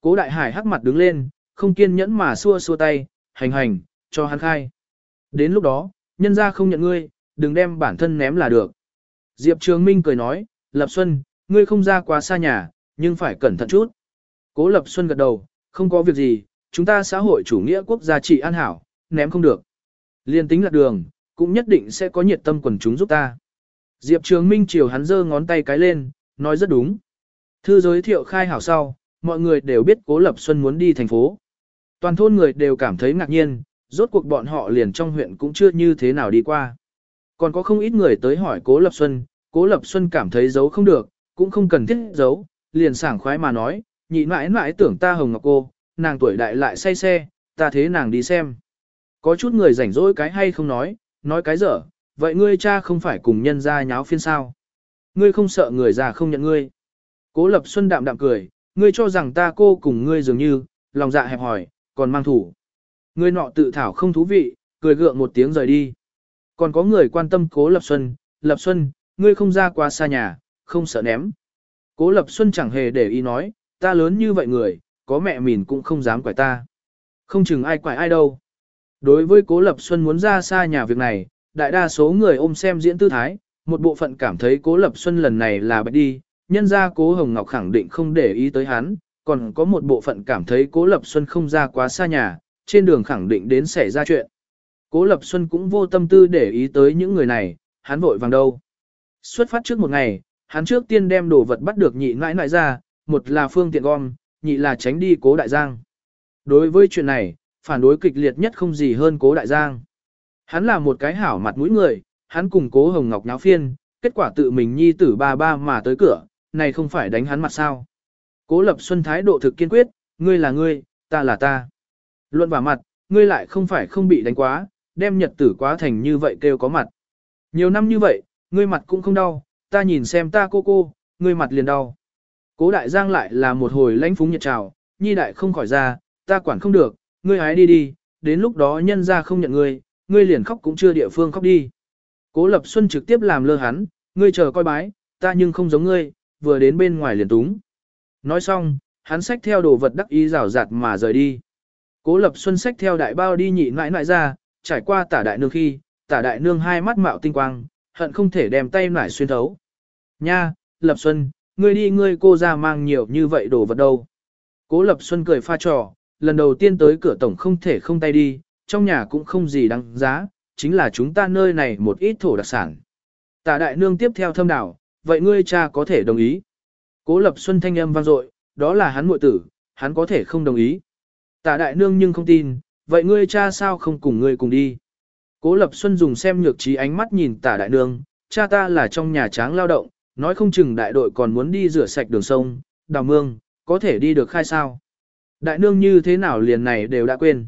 Cố đại hải hắc mặt đứng lên, không kiên nhẫn mà xua xua tay, hành hành, cho hắn khai. Đến lúc đó, nhân ra không nhận ngươi, đừng đem bản thân ném là được. Diệp Trường Minh cười nói, Lập Xuân, ngươi không ra quá xa nhà, nhưng phải cẩn thận chút. Cố Lập Xuân gật đầu, không có việc gì, chúng ta xã hội chủ nghĩa quốc gia trị an hảo, ném không được. Liên tính lạc đường, cũng nhất định sẽ có nhiệt tâm quần chúng giúp ta. Diệp Trường Minh chiều hắn giơ ngón tay cái lên, nói rất đúng. Thư giới thiệu khai hảo sau, mọi người đều biết Cố Lập Xuân muốn đi thành phố. Toàn thôn người đều cảm thấy ngạc nhiên, rốt cuộc bọn họ liền trong huyện cũng chưa như thế nào đi qua. Còn có không ít người tới hỏi Cố Lập Xuân, Cố Lập Xuân cảm thấy giấu không được, cũng không cần thiết giấu, liền sảng khoái mà nói, nhị mãi mãi tưởng ta hồng ngọc cô, nàng tuổi đại lại say xe, ta thế nàng đi xem. Có chút người rảnh rỗi cái hay không nói, nói cái dở, vậy ngươi cha không phải cùng nhân ra nháo phiên sao. Ngươi không sợ người già không nhận ngươi. Cố Lập Xuân đạm đạm cười, ngươi cho rằng ta cô cùng ngươi dường như, lòng dạ hẹp hỏi, còn mang thủ. Ngươi nọ tự thảo không thú vị, cười gượng một tiếng rời đi. Còn có người quan tâm Cố Lập Xuân, Lập Xuân, ngươi không ra quá xa nhà, không sợ ném. Cố Lập Xuân chẳng hề để ý nói, ta lớn như vậy người, có mẹ mình cũng không dám quải ta. Không chừng ai quải ai đâu. Đối với Cố Lập Xuân muốn ra xa nhà việc này, đại đa số người ôm xem diễn tư thái, một bộ phận cảm thấy Cố Lập Xuân lần này là bạch đi, nhân ra Cố Hồng Ngọc khẳng định không để ý tới hắn, còn có một bộ phận cảm thấy Cố Lập Xuân không ra quá xa nhà, trên đường khẳng định đến xảy ra chuyện. Cố Lập Xuân cũng vô tâm tư để ý tới những người này, hắn vội vàng đâu. Xuất phát trước một ngày, hắn trước tiên đem đồ vật bắt được nhị ngãi ngãi ra, một là phương tiện gom, nhị là tránh đi cố đại giang. Đối với chuyện này, phản đối kịch liệt nhất không gì hơn cố đại giang. Hắn là một cái hảo mặt mũi người, hắn cùng cố hồng ngọc nháo phiên, kết quả tự mình nhi tử ba ba mà tới cửa, này không phải đánh hắn mặt sao. Cố lập xuân thái độ thực kiên quyết, ngươi là ngươi, ta là ta. Luận vào mặt, ngươi lại không phải không bị đánh quá, đem nhật tử quá thành như vậy kêu có mặt. Nhiều năm như vậy, ngươi mặt cũng không đau, ta nhìn xem ta cô cô, ngươi mặt liền đau. Cố đại giang lại là một hồi lãnh phúng nhiệt trào, nhi đại không khỏi ra, ta quản không được, ngươi hái đi đi, đến lúc đó nhân ra không nhận ngươi, ngươi liền khóc cũng chưa địa phương khóc đi. Cố lập xuân trực tiếp làm lơ hắn, ngươi chờ coi bái, ta nhưng không giống ngươi, vừa đến bên ngoài liền túng. Nói xong, hắn xách theo đồ vật đắc ý rào rạt mà rời đi. Cố lập xuân xách theo đại bao đi nhị nãi nãi ra, trải qua tả đại nương khi, tả đại nương hai mắt mạo tinh quang, hận không thể đem tay nải xuyên thấu. Nha, lập xuân, ngươi đi ngươi cô ra mang nhiều như vậy đồ vật đâu. Cố lập xuân cười pha trò, lần đầu tiên tới cửa tổng không thể không tay đi, trong nhà cũng không gì đáng giá, chính là chúng ta nơi này một ít thổ đặc sản. Tả đại nương tiếp theo thâm đảo, vậy ngươi cha có thể đồng ý. Cố lập xuân thanh âm vang dội, đó là hắn muội tử, hắn có thể không đồng ý. Tả đại nương nhưng không tin, vậy ngươi cha sao không cùng ngươi cùng đi. Cố lập xuân dùng xem nhược trí ánh mắt nhìn tả đại nương, cha ta là trong nhà tráng lao động, nói không chừng đại đội còn muốn đi rửa sạch đường sông, đào mương, có thể đi được khai sao. Đại nương như thế nào liền này đều đã quên.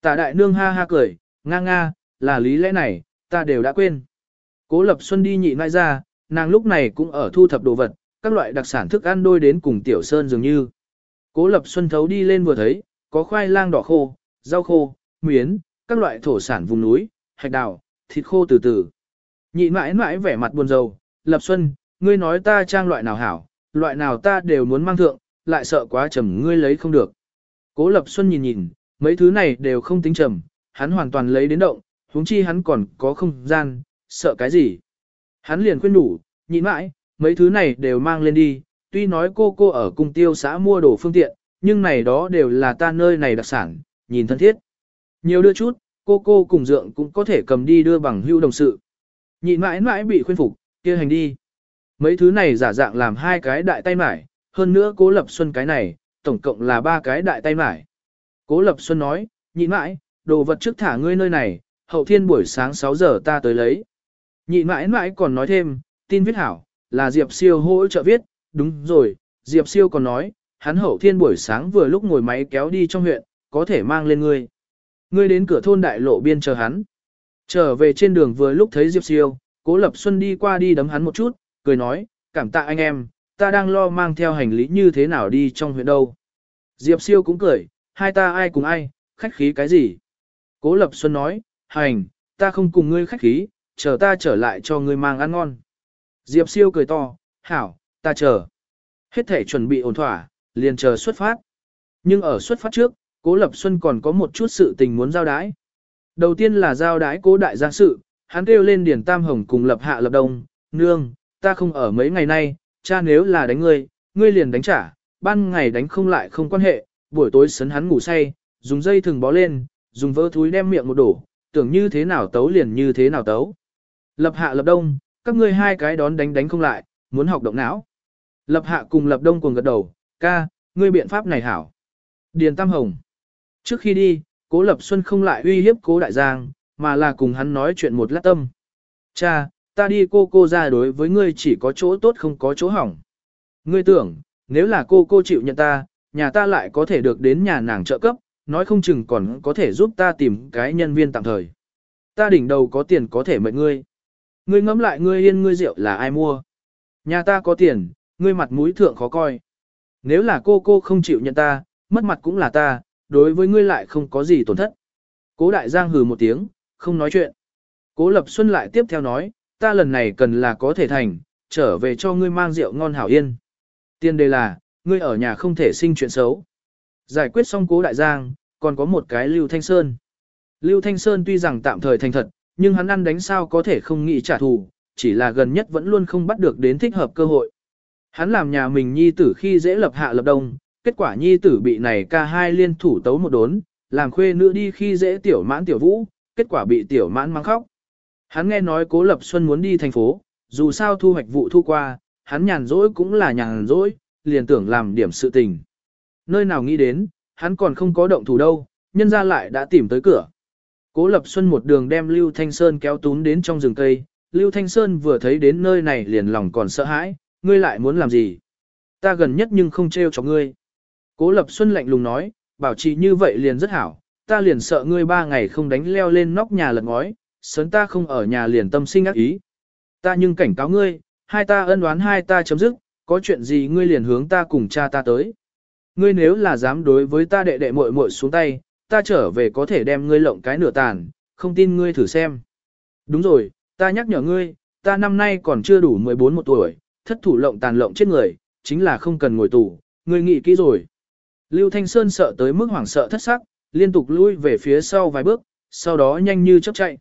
Tả đại nương ha ha cười, nga nga, là lý lẽ này, ta đều đã quên. Cố Lập Xuân đi nhị ngai ra, nàng lúc này cũng ở thu thập đồ vật, các loại đặc sản thức ăn đôi đến cùng tiểu sơn dường như. Cố Lập Xuân thấu đi lên vừa thấy, có khoai lang đỏ khô, rau khô, miến, các loại thổ sản vùng núi, hạch đào, thịt khô từ từ. Nhị mãi mãi vẻ mặt buồn rầu, Lập Xuân, ngươi nói ta trang loại nào hảo, loại nào ta đều muốn mang thượng, lại sợ quá trầm ngươi lấy không được. Cố Lập Xuân nhìn nhìn, mấy thứ này đều không tính trầm, hắn hoàn toàn lấy đến động, huống chi hắn còn có không gian, sợ cái gì. Hắn liền khuyên đủ, nhịn mãi, mấy thứ này đều mang lên đi, tuy nói cô cô ở cung tiêu xã mua đồ phương tiện, nhưng này đó đều là ta nơi này đặc sản, nhìn thân thiết. Nhiều đưa chút, cô cô cùng dượng cũng có thể cầm đi đưa bằng hưu đồng sự. Nhịn mãi mãi bị khuyên phục, kia hành đi. Mấy thứ này giả dạng làm hai cái đại tay mải, hơn nữa cố lập xuân cái này, tổng cộng là ba cái đại tay mải. Cố Lập Xuân nói, nhịn mãi, đồ vật trước thả ngươi nơi này, hậu thiên buổi sáng 6 giờ ta tới lấy. Nhị mãi mãi còn nói thêm, tin viết hảo, là Diệp Siêu hỗ trợ viết, đúng rồi, Diệp Siêu còn nói, hắn hậu thiên buổi sáng vừa lúc ngồi máy kéo đi trong huyện, có thể mang lên ngươi. Ngươi đến cửa thôn đại lộ biên chờ hắn. Trở về trên đường vừa lúc thấy Diệp Siêu, Cố Lập Xuân đi qua đi đấm hắn một chút, cười nói, cảm tạ anh em, ta đang lo mang theo hành lý như thế nào đi trong huyện đâu. Diệp Siêu cũng cười, hai ta ai cùng ai, khách khí cái gì? Cố Lập Xuân nói, hành, ta không cùng ngươi khách khí, chờ ta trở lại cho ngươi mang ăn ngon. Diệp Siêu cười to, hảo, ta chờ. Hết thể chuẩn bị ổn thỏa, liền chờ xuất phát. Nhưng ở xuất phát trước, Cố Lập Xuân còn có một chút sự tình muốn giao đái. Đầu tiên là giao đái cố đại giang sự, hắn kêu lên Điền Tam Hồng cùng lập hạ lập đông, nương, ta không ở mấy ngày nay, cha nếu là đánh ngươi, ngươi liền đánh trả, ban ngày đánh không lại không quan hệ, buổi tối sấn hắn ngủ say, dùng dây thừng bó lên, dùng vỡ thúi đem miệng một đổ, tưởng như thế nào tấu liền như thế nào tấu. Lập hạ lập đông, các ngươi hai cái đón đánh đánh không lại, muốn học động não. Lập hạ cùng lập đông cùng gật đầu, ca, ngươi biện pháp này hảo. Điền Tam Hồng. Trước khi đi, cố lập xuân không lại uy hiếp cố đại giang, mà là cùng hắn nói chuyện một lát tâm. Cha, ta đi cô cô ra đối với ngươi chỉ có chỗ tốt không có chỗ hỏng. Ngươi tưởng, nếu là cô cô chịu nhận ta, nhà ta lại có thể được đến nhà nàng trợ cấp, nói không chừng còn có thể giúp ta tìm cái nhân viên tạm thời. Ta đỉnh đầu có tiền có thể mệnh ngươi. Ngươi ngẫm lại ngươi yên ngươi rượu là ai mua. Nhà ta có tiền, ngươi mặt mũi thượng khó coi. Nếu là cô cô không chịu nhận ta, mất mặt cũng là ta, đối với ngươi lại không có gì tổn thất. Cố đại giang hừ một tiếng, không nói chuyện. Cố lập xuân lại tiếp theo nói, ta lần này cần là có thể thành, trở về cho ngươi mang rượu ngon hảo yên. Tiên đề là, ngươi ở nhà không thể sinh chuyện xấu. Giải quyết xong cố đại giang, còn có một cái Lưu Thanh Sơn. Lưu Thanh Sơn tuy rằng tạm thời thành thật, nhưng hắn ăn đánh sao có thể không nghĩ trả thù, chỉ là gần nhất vẫn luôn không bắt được đến thích hợp cơ hội. Hắn làm nhà mình nhi tử khi dễ lập hạ lập đông, kết quả nhi tử bị này ca hai liên thủ tấu một đốn, làm khuê nữ đi khi dễ tiểu mãn tiểu vũ, kết quả bị tiểu mãn mang khóc. Hắn nghe nói cố lập xuân muốn đi thành phố, dù sao thu hoạch vụ thu qua, hắn nhàn rỗi cũng là nhàn rỗi, liền tưởng làm điểm sự tình. Nơi nào nghĩ đến, hắn còn không có động thủ đâu, nhân ra lại đã tìm tới cửa. Cố Lập Xuân một đường đem Lưu Thanh Sơn kéo tún đến trong rừng cây, Lưu Thanh Sơn vừa thấy đến nơi này liền lòng còn sợ hãi, ngươi lại muốn làm gì? Ta gần nhất nhưng không trêu cho ngươi. Cố Lập Xuân lạnh lùng nói, bảo trì như vậy liền rất hảo, ta liền sợ ngươi ba ngày không đánh leo lên nóc nhà lật ngói, sớm ta không ở nhà liền tâm sinh ác ý. Ta nhưng cảnh cáo ngươi, hai ta ân oán hai ta chấm dứt, có chuyện gì ngươi liền hướng ta cùng cha ta tới. Ngươi nếu là dám đối với ta đệ đệ muội muội xuống tay, ta trở về có thể đem ngươi lộng cái nửa tàn, không tin ngươi thử xem. Đúng rồi, ta nhắc nhở ngươi, ta năm nay còn chưa đủ 14 một tuổi, thất thủ lộng tàn lộng chết người, chính là không cần ngồi tù, ngươi nghĩ kỹ rồi. Lưu Thanh Sơn sợ tới mức hoảng sợ thất sắc, liên tục lui về phía sau vài bước, sau đó nhanh như chớp chạy.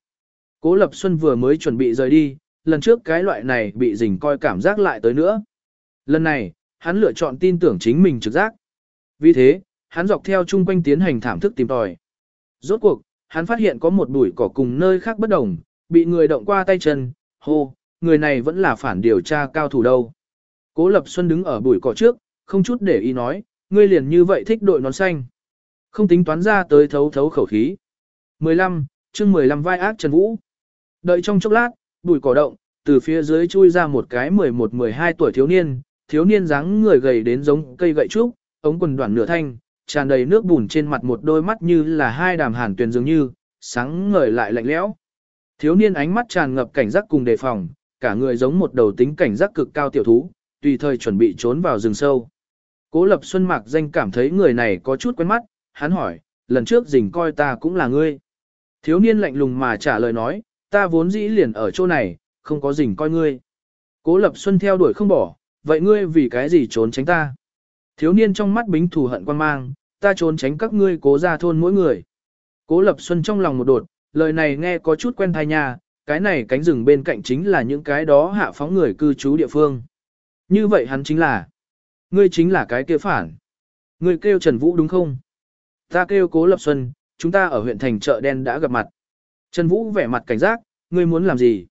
Cố Lập Xuân vừa mới chuẩn bị rời đi, lần trước cái loại này bị rình coi cảm giác lại tới nữa. Lần này, hắn lựa chọn tin tưởng chính mình trực giác. Vì thế, hắn dọc theo chung quanh tiến hành thảm thức tìm tòi. Rốt cuộc, hắn phát hiện có một bụi cỏ cùng nơi khác bất đồng, bị người động qua tay chân, hô, người này vẫn là phản điều tra cao thủ đâu. Cố Lập Xuân đứng ở bụi cỏ trước, không chút để ý nói, ngươi liền như vậy thích đội nón xanh. Không tính toán ra tới thấu thấu khẩu khí. 15, chương 15 vai ác Trần Vũ. Đợi trong chốc lát, bụi cỏ động, từ phía dưới chui ra một cái 11-12 tuổi thiếu niên, thiếu niên dáng người gầy đến giống cây gậy trúc, ống quần đoạn nửa thanh, tràn đầy nước bùn trên mặt một đôi mắt như là hai đàm hàn tuyền dường như, sáng ngời lại lạnh lẽo. Thiếu niên ánh mắt tràn ngập cảnh giác cùng đề phòng, cả người giống một đầu tính cảnh giác cực cao tiểu thú, tùy thời chuẩn bị trốn vào rừng sâu. Cố Lập Xuân Mạc danh cảm thấy người này có chút quen mắt, hắn hỏi, lần trước rình coi ta cũng là ngươi. Thiếu niên lạnh lùng mà trả lời nói, ta vốn dĩ liền ở chỗ này, không có rình coi ngươi. Cố Lập Xuân theo đuổi không bỏ, vậy ngươi vì cái gì trốn tránh ta? Thiếu niên trong mắt bính thù hận quan mang, ta trốn tránh các ngươi cố ra thôn mỗi người. Cố Lập Xuân trong lòng một đột, lời này nghe có chút quen thai nhà cái này cánh rừng bên cạnh chính là những cái đó hạ phóng người cư trú địa phương. Như vậy hắn chính là, ngươi chính là cái kia phản. Ngươi kêu Trần Vũ đúng không? Ta kêu Cố Lập Xuân, chúng ta ở huyện thành chợ đen đã gặp mặt. Trần Vũ vẻ mặt cảnh giác, ngươi muốn làm gì?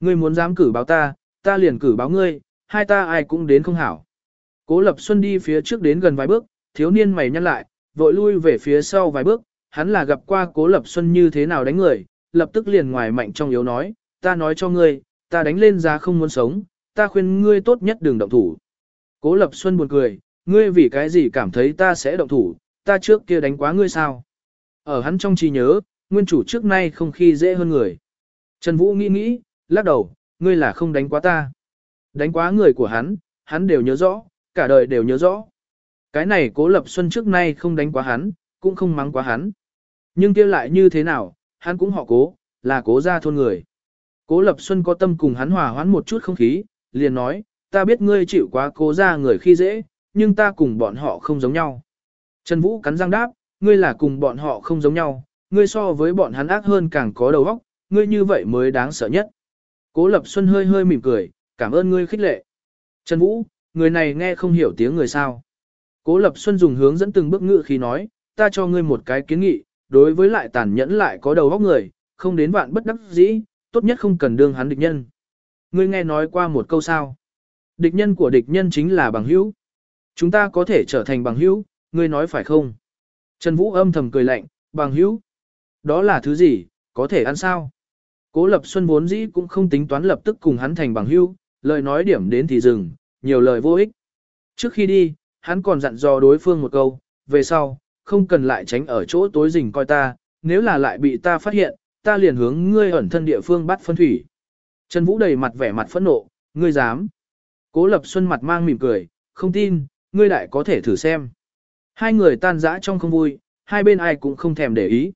Ngươi muốn dám cử báo ta, ta liền cử báo ngươi, hai ta ai cũng đến không hảo. Cố Lập Xuân đi phía trước đến gần vài bước, thiếu niên mày nhăn lại, vội lui về phía sau vài bước, hắn là gặp qua Cố Lập Xuân như thế nào đánh người, lập tức liền ngoài mạnh trong yếu nói, ta nói cho ngươi, ta đánh lên giá không muốn sống, ta khuyên ngươi tốt nhất đừng động thủ. Cố Lập Xuân buồn cười, ngươi vì cái gì cảm thấy ta sẽ động thủ, ta trước kia đánh quá ngươi sao? Ở hắn trong trí nhớ, nguyên chủ trước nay không khi dễ hơn người. Trần Vũ nghĩ nghĩ, lắc đầu, ngươi là không đánh quá ta. Đánh quá người của hắn, hắn đều nhớ rõ, cả đời đều nhớ rõ. Cái này cố lập xuân trước nay không đánh quá hắn, cũng không mắng quá hắn. Nhưng kia lại như thế nào, hắn cũng họ cố, là cố gia thôn người. Cố lập xuân có tâm cùng hắn hòa hoãn một chút không khí, liền nói, ta biết ngươi chịu quá cố gia người khi dễ, nhưng ta cùng bọn họ không giống nhau. Trần Vũ cắn răng đáp, ngươi là cùng bọn họ không giống nhau, ngươi so với bọn hắn ác hơn càng có đầu óc, ngươi như vậy mới đáng sợ nhất. Cố Lập Xuân hơi hơi mỉm cười, cảm ơn ngươi khích lệ. Trần Vũ, người này nghe không hiểu tiếng người sao. Cố Lập Xuân dùng hướng dẫn từng bước ngự khi nói, ta cho ngươi một cái kiến nghị, đối với lại tàn nhẫn lại có đầu óc người, không đến vạn bất đắc dĩ, tốt nhất không cần đương hắn địch nhân. Ngươi nghe nói qua một câu sao. Địch nhân của địch nhân chính là bằng hữu. Chúng ta có thể trở thành bằng hữu, ngươi nói phải không? Trần Vũ âm thầm cười lạnh, bằng hữu. Đó là thứ gì, có thể ăn sao? Cố Lập Xuân vốn dĩ cũng không tính toán lập tức cùng hắn thành bằng hữu, lời nói điểm đến thì dừng, nhiều lời vô ích. Trước khi đi, hắn còn dặn dò đối phương một câu, về sau, không cần lại tránh ở chỗ tối rình coi ta, nếu là lại bị ta phát hiện, ta liền hướng ngươi ẩn thân địa phương bắt phân thủy. Trần Vũ đầy mặt vẻ mặt phẫn nộ, ngươi dám. Cố Lập Xuân mặt mang mỉm cười, không tin, ngươi lại có thể thử xem. Hai người tan rã trong không vui, hai bên ai cũng không thèm để ý.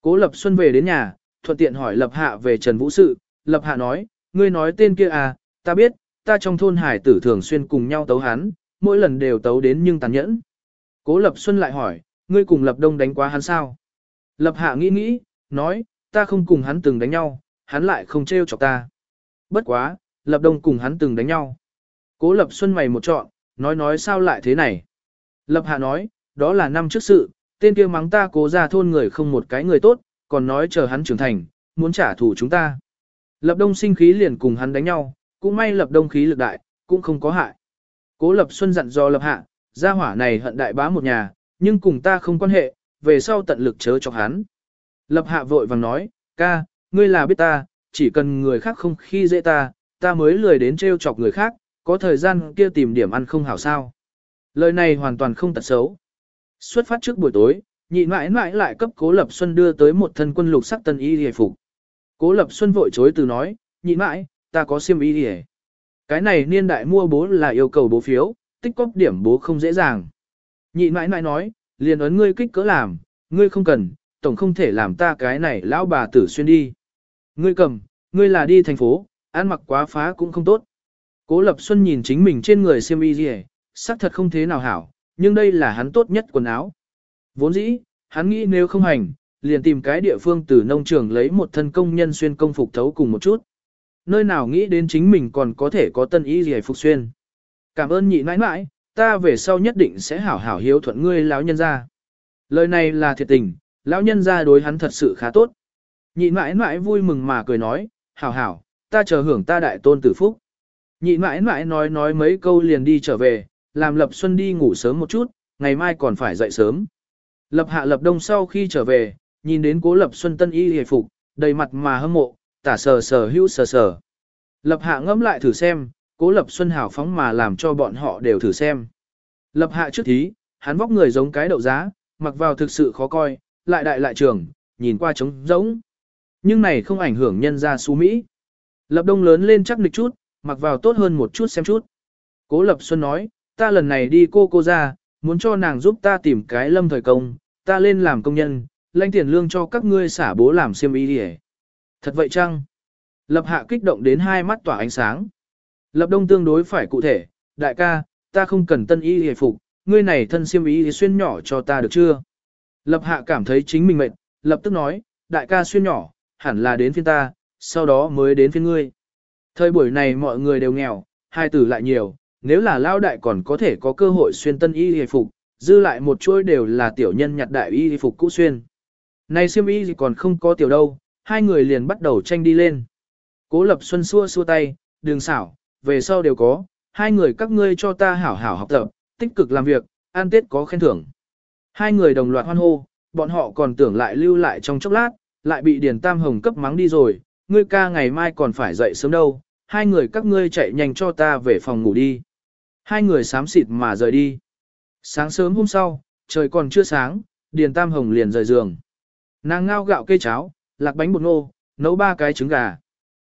Cố Lập Xuân về đến nhà, thuận tiện hỏi Lập Hạ về Trần Vũ sự, Lập Hạ nói, ngươi nói tên kia à, ta biết, ta trong thôn hải tử thường xuyên cùng nhau tấu hắn, mỗi lần đều tấu đến nhưng tàn nhẫn. Cố Lập Xuân lại hỏi, ngươi cùng Lập Đông đánh quá hắn sao? Lập Hạ nghĩ nghĩ, nói, ta không cùng hắn từng đánh nhau, hắn lại không trêu chọc ta. Bất quá, Lập Đông cùng hắn từng đánh nhau. Cố Lập Xuân mày một trọn, nói nói sao lại thế này. Lập Hạ nói, đó là năm trước sự, tên kia mắng ta cố ra thôn người không một cái người tốt, còn nói chờ hắn trưởng thành, muốn trả thù chúng ta. Lập Đông sinh khí liền cùng hắn đánh nhau, cũng may Lập Đông khí lực đại, cũng không có hại. Cố Lập Xuân dặn do Lập Hạ, gia hỏa này hận đại bá một nhà, nhưng cùng ta không quan hệ, về sau tận lực chớ cho hắn. Lập Hạ vội vàng nói, ca, ngươi là biết ta, chỉ cần người khác không khi dễ ta, ta mới lười đến trêu chọc người khác, có thời gian kia tìm điểm ăn không hảo sao. Lời này hoàn toàn không tật xấu. Xuất phát trước buổi tối, nhị mãi mãi lại cấp Cố Lập Xuân đưa tới một thân quân lục sắc tân y hề phục. Cố Lập Xuân vội chối từ nói, nhị mãi, ta có xiêm y hề. Cái này niên đại mua bố là yêu cầu bố phiếu, tích cóp điểm bố không dễ dàng. Nhị mãi mãi nói, liền ấn ngươi kích cỡ làm, ngươi không cần, tổng không thể làm ta cái này lão bà tử xuyên đi. Ngươi cầm, ngươi là đi thành phố, ăn mặc quá phá cũng không tốt. Cố Lập Xuân nhìn chính mình trên người xiêm y gì, sắc thật không thế nào hảo, nhưng đây là hắn tốt nhất quần áo. Vốn dĩ, hắn nghĩ nếu không hành, liền tìm cái địa phương từ nông trường lấy một thân công nhân xuyên công phục thấu cùng một chút. Nơi nào nghĩ đến chính mình còn có thể có tân y gì phục xuyên. Cảm ơn nhị mãi mãi, ta về sau nhất định sẽ hảo hảo hiếu thuận ngươi lão nhân gia. Lời này là thiệt tình, lão nhân gia đối hắn thật sự khá tốt. Nhị mãi mãi vui mừng mà cười nói, hảo hảo, ta chờ hưởng ta đại tôn tử phúc. Nhị mãi mãi nói nói mấy câu liền đi trở về, làm Lập Xuân đi ngủ sớm một chút, ngày mai còn phải dậy sớm. Lập Hạ Lập Đông sau khi trở về, nhìn đến cố Lập Xuân tân y hề phục, đầy mặt mà hâm mộ, tả sờ sờ hữu sờ sờ. Lập Hạ ngẫm lại thử xem, cố Lập Xuân hảo phóng mà làm cho bọn họ đều thử xem. Lập Hạ trước thí, hắn vóc người giống cái đậu giá, mặc vào thực sự khó coi, lại đại lại trường, nhìn qua trống giống Nhưng này không ảnh hưởng nhân ra su Mỹ. Lập Đông lớn lên chắc nịch chút, mặc vào tốt hơn một chút xem chút. Cố Lập Xuân nói, ta lần này đi cô cô ra, muốn cho nàng giúp ta tìm cái lâm thời công, ta lên làm công nhân, lãnh tiền lương cho các ngươi xả bố làm xiêm y đi Thật vậy chăng? Lập hạ kích động đến hai mắt tỏa ánh sáng. Lập đông tương đối phải cụ thể, đại ca, ta không cần tân y hề phục, ngươi này thân siêm y xuyên nhỏ cho ta được chưa? Lập hạ cảm thấy chính mình mệt, lập tức nói, đại ca xuyên nhỏ, hẳn là đến phiên ta, sau đó mới đến phiên ngươi. Thời buổi này mọi người đều nghèo, hai tử lại nhiều, nếu là lao đại còn có thể có cơ hội xuyên tân y hề phục, dư lại một chuỗi đều là tiểu nhân nhặt đại y hề phục cũ xuyên. Này siêm y còn không có tiểu đâu, hai người liền bắt đầu tranh đi lên. Cố lập xuân xua xua tay, đường xảo, về sau đều có, hai người các ngươi cho ta hảo hảo học tập, tích cực làm việc, an tết có khen thưởng. Hai người đồng loạt hoan hô, bọn họ còn tưởng lại lưu lại trong chốc lát, lại bị Điền Tam Hồng cấp mắng đi rồi, ngươi ca ngày mai còn phải dậy sớm đâu, hai người các ngươi chạy nhanh cho ta về phòng ngủ đi. Hai người sám xịt mà rời đi. Sáng sớm hôm sau, trời còn chưa sáng, Điền Tam Hồng liền rời giường. Nàng ngao gạo cây cháo, lạc bánh bột ngô, nấu ba cái trứng gà.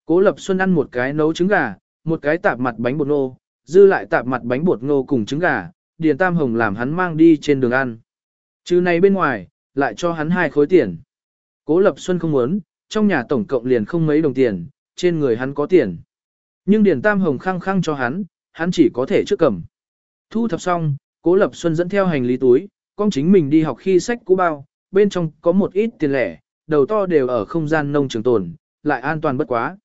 Cố Lập Xuân ăn một cái nấu trứng gà, một cái tạp mặt bánh bột ngô, dư lại tạp mặt bánh bột ngô cùng trứng gà, Điền Tam Hồng làm hắn mang đi trên đường ăn. Chứ này bên ngoài, lại cho hắn hai khối tiền. Cố Lập Xuân không muốn, trong nhà tổng cộng liền không mấy đồng tiền, trên người hắn có tiền. Nhưng Điền Tam Hồng khăng khăng cho hắn, hắn chỉ có thể trước cầm. Thu thập xong, Cố Lập Xuân dẫn theo hành lý túi, con chính mình đi học khi sách cũ bao, bên trong có một ít tiền lẻ, đầu to đều ở không gian nông trường tồn, lại an toàn bất quá.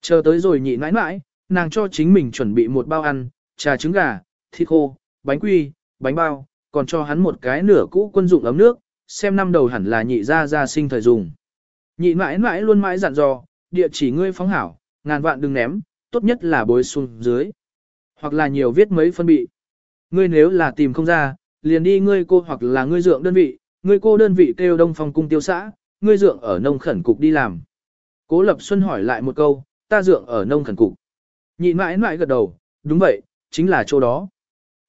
Chờ tới rồi nhị mãi mãi, nàng cho chính mình chuẩn bị một bao ăn, trà trứng gà, thịt khô, bánh quy, bánh bao, còn cho hắn một cái nửa cũ quân dụng ấm nước, xem năm đầu hẳn là nhị ra ra sinh thời dùng. Nhị mãi mãi luôn mãi dặn dò, địa chỉ ngươi phóng hảo, ngàn vạn đừng ném, tốt nhất là bối xuống dưới. Hoặc là nhiều viết mấy phân bị. Ngươi nếu là tìm không ra, liền đi ngươi cô hoặc là ngươi dượng đơn vị, ngươi cô đơn vị kêu đông phong cung tiêu xã, ngươi dượng ở nông khẩn cục đi làm. Cố Lập Xuân hỏi lại một câu, ta dượng ở nông khẩn cục. Nhị mãi mãi gật đầu, đúng vậy, chính là chỗ đó.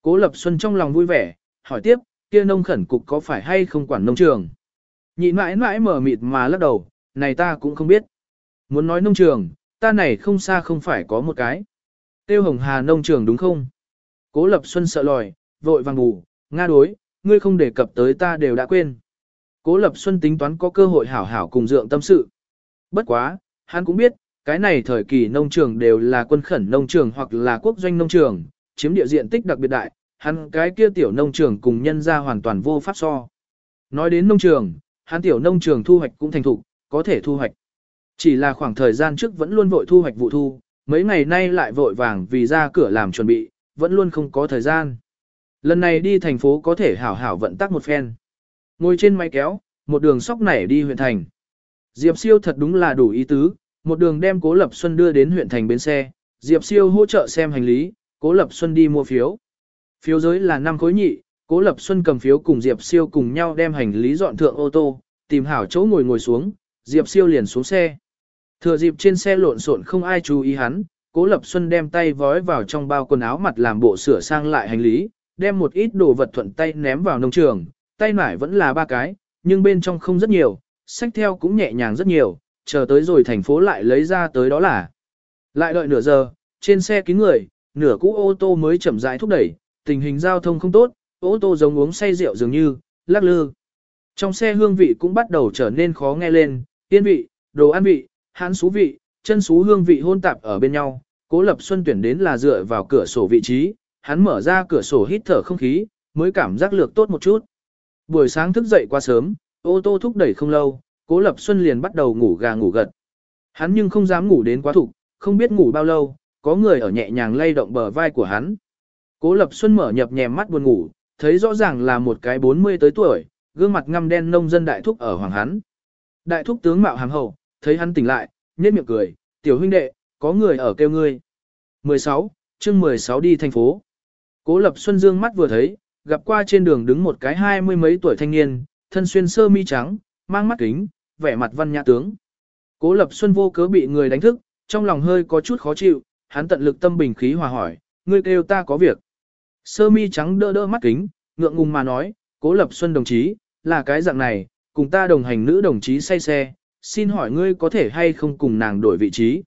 Cố Lập Xuân trong lòng vui vẻ, hỏi tiếp, kia nông khẩn cục có phải hay không quản nông trường? Nhị mãi mãi mở mịt mà lắc đầu, này ta cũng không biết. Muốn nói nông trường, ta này không xa không phải có một cái. Tiêu Hồng Hà nông trường đúng không? Cố Lập Xuân sợ lòi, vội vàng ngủ, nga đối, ngươi không đề cập tới ta đều đã quên. Cố Lập Xuân tính toán có cơ hội hảo hảo cùng dượng tâm sự. Bất quá, hắn cũng biết, cái này thời kỳ nông trường đều là quân khẩn nông trường hoặc là quốc doanh nông trường, chiếm địa diện tích đặc biệt đại, hắn cái kia tiểu nông trường cùng nhân ra hoàn toàn vô pháp so. Nói đến nông trường, hắn tiểu nông trường thu hoạch cũng thành thục, có thể thu hoạch. Chỉ là khoảng thời gian trước vẫn luôn vội thu hoạch vụ thu, mấy ngày nay lại vội vàng vì ra cửa làm chuẩn bị, vẫn luôn không có thời gian. Lần này đi thành phố có thể hảo hảo vận tắc một phen. Ngồi trên máy kéo, một đường sóc nảy đi huyện thành. Diệp siêu thật đúng là đủ ý tứ, một đường đem Cố Lập Xuân đưa đến huyện thành bến xe, Diệp siêu hỗ trợ xem hành lý, Cố Lập Xuân đi mua phiếu. Phiếu giới là 5 khối nhị, Cố Lập Xuân cầm phiếu cùng Diệp siêu cùng nhau đem hành lý dọn thượng ô tô, tìm hảo chỗ ngồi ngồi xuống, Diệp siêu liền xuống xe. Thừa dịp trên xe lộn xộn không ai chú ý hắn, Cố Lập Xuân đem tay vói vào trong bao quần áo mặt làm bộ sửa sang lại hành lý, đem một ít đồ vật thuận tay ném vào nông trường, tay nải vẫn là ba cái, nhưng bên trong không rất nhiều, sách theo cũng nhẹ nhàng rất nhiều, chờ tới rồi thành phố lại lấy ra tới đó là. Lại đợi nửa giờ, trên xe kín người, nửa cũ ô tô mới chậm rãi thúc đẩy, tình hình giao thông không tốt, ô tô giống uống say rượu dường như, lắc lư. Trong xe hương vị cũng bắt đầu trở nên khó nghe lên, tiên vị, đồ ăn vị, hán xú vị, chân xú hương vị hôn tạp ở bên nhau. Cố Lập Xuân tuyển đến là dựa vào cửa sổ vị trí, hắn mở ra cửa sổ hít thở không khí, mới cảm giác lược tốt một chút. Buổi sáng thức dậy quá sớm, ô tô thúc đẩy không lâu, Cố Lập Xuân liền bắt đầu ngủ gà ngủ gật. Hắn nhưng không dám ngủ đến quá thục, không biết ngủ bao lâu, có người ở nhẹ nhàng lay động bờ vai của hắn. Cố Lập Xuân mở nhập nhèm mắt buồn ngủ, thấy rõ ràng là một cái 40 tới tuổi, gương mặt ngăm đen nông dân đại thúc ở hoàng hắn. Đại thúc tướng mạo hàm hậu, thấy hắn tỉnh lại, nhếch miệng cười, "Tiểu huynh đệ, có người ở kêu ngươi." 16, chương 16 đi thành phố. Cố Lập Xuân dương mắt vừa thấy, gặp qua trên đường đứng một cái hai mươi mấy tuổi thanh niên, thân xuyên sơ mi trắng, mang mắt kính, vẻ mặt văn nhã tướng. Cố Lập Xuân vô cớ bị người đánh thức, trong lòng hơi có chút khó chịu, hắn tận lực tâm bình khí hòa hỏi, ngươi kêu ta có việc. Sơ mi trắng đỡ đỡ mắt kính, ngượng ngùng mà nói, Cố Lập Xuân đồng chí, là cái dạng này, cùng ta đồng hành nữ đồng chí say xe, xin hỏi ngươi có thể hay không cùng nàng đổi vị trí.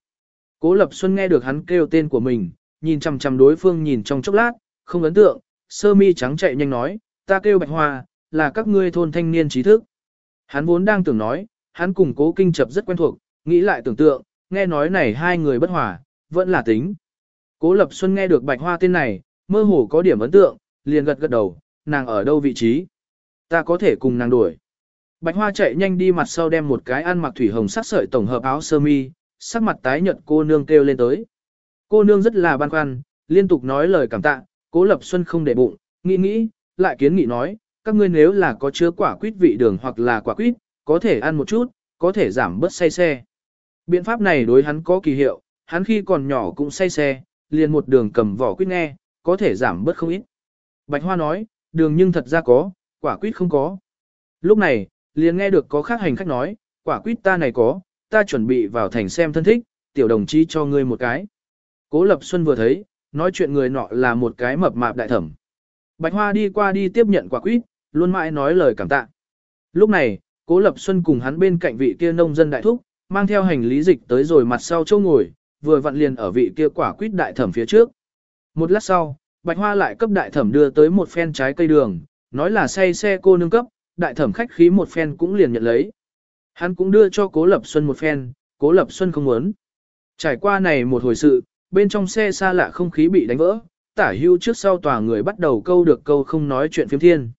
Cố Lập Xuân nghe được hắn kêu tên của mình, nhìn chằm chằm đối phương nhìn trong chốc lát, không ấn tượng, sơ mi trắng chạy nhanh nói, ta kêu Bạch Hoa, là các ngươi thôn thanh niên trí thức. Hắn vốn đang tưởng nói, hắn cùng cố kinh chập rất quen thuộc, nghĩ lại tưởng tượng, nghe nói này hai người bất hòa, vẫn là tính. Cố Lập Xuân nghe được Bạch Hoa tên này, mơ hồ có điểm ấn tượng, liền gật gật đầu, nàng ở đâu vị trí? Ta có thể cùng nàng đuổi. Bạch Hoa chạy nhanh đi mặt sau đem một cái ăn mặc thủy hồng sắc sợi tổng hợp áo sơ mi, sắc mặt tái nhợt cô nương kêu lên tới. Cô nương rất là băn khoăn, liên tục nói lời cảm tạ, Cố Lập Xuân không để bụng, nghĩ nghĩ, lại kiến nghị nói, các ngươi nếu là có chứa quả quýt vị đường hoặc là quả quýt, có thể ăn một chút, có thể giảm bớt say xe. Biện pháp này đối hắn có kỳ hiệu, hắn khi còn nhỏ cũng say xe, liền một đường cầm vỏ quýt nghe, có thể giảm bớt không ít. Bạch Hoa nói, đường nhưng thật ra có, quả quýt không có. Lúc này, liền nghe được có khác hành khách nói, quả quýt ta này có, ta chuẩn bị vào thành xem thân thích, tiểu đồng chí cho ngươi một cái. Cố Lập Xuân vừa thấy, nói chuyện người nọ là một cái mập mạp đại thẩm. Bạch Hoa đi qua đi tiếp nhận quả quýt, luôn mãi nói lời cảm tạ. Lúc này, Cố Lập Xuân cùng hắn bên cạnh vị kia nông dân đại thúc, mang theo hành lý dịch tới rồi mặt sau châu ngồi, vừa vặn liền ở vị kia quả quýt đại thẩm phía trước. Một lát sau, Bạch Hoa lại cấp đại thẩm đưa tới một phen trái cây đường, nói là say xe cô nương cấp, đại thẩm khách khí một phen cũng liền nhận lấy. Hắn cũng đưa cho Cố Lập Xuân một phen, Cố Lập Xuân không muốn. Trải qua này một hồi sự, bên trong xe xa lạ không khí bị đánh vỡ, tả hưu trước sau tòa người bắt đầu câu được câu không nói chuyện phiếm thiên.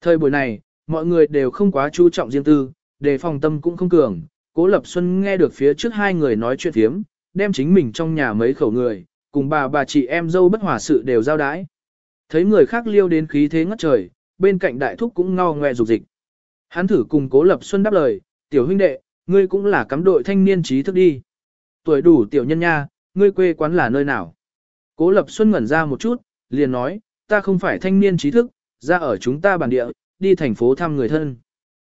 Thời buổi này, mọi người đều không quá chú trọng riêng tư, đề phòng tâm cũng không cường. Cố Lập Xuân nghe được phía trước hai người nói chuyện phiếm đem chính mình trong nhà mấy khẩu người, cùng bà bà chị em dâu bất hòa sự đều giao đái. Thấy người khác liêu đến khí thế ngất trời, bên cạnh đại thúc cũng ngao ngoe rục dịch. Hắn thử cùng Cố Lập Xuân đáp lời, tiểu huynh đệ, ngươi cũng là cắm đội thanh niên trí thức đi. Tuổi đủ tiểu nhân nha, ngươi quê quán là nơi nào? Cố Lập Xuân ngẩn ra một chút, liền nói, ta không phải thanh niên trí thức, ra ở chúng ta bản địa, đi thành phố thăm người thân.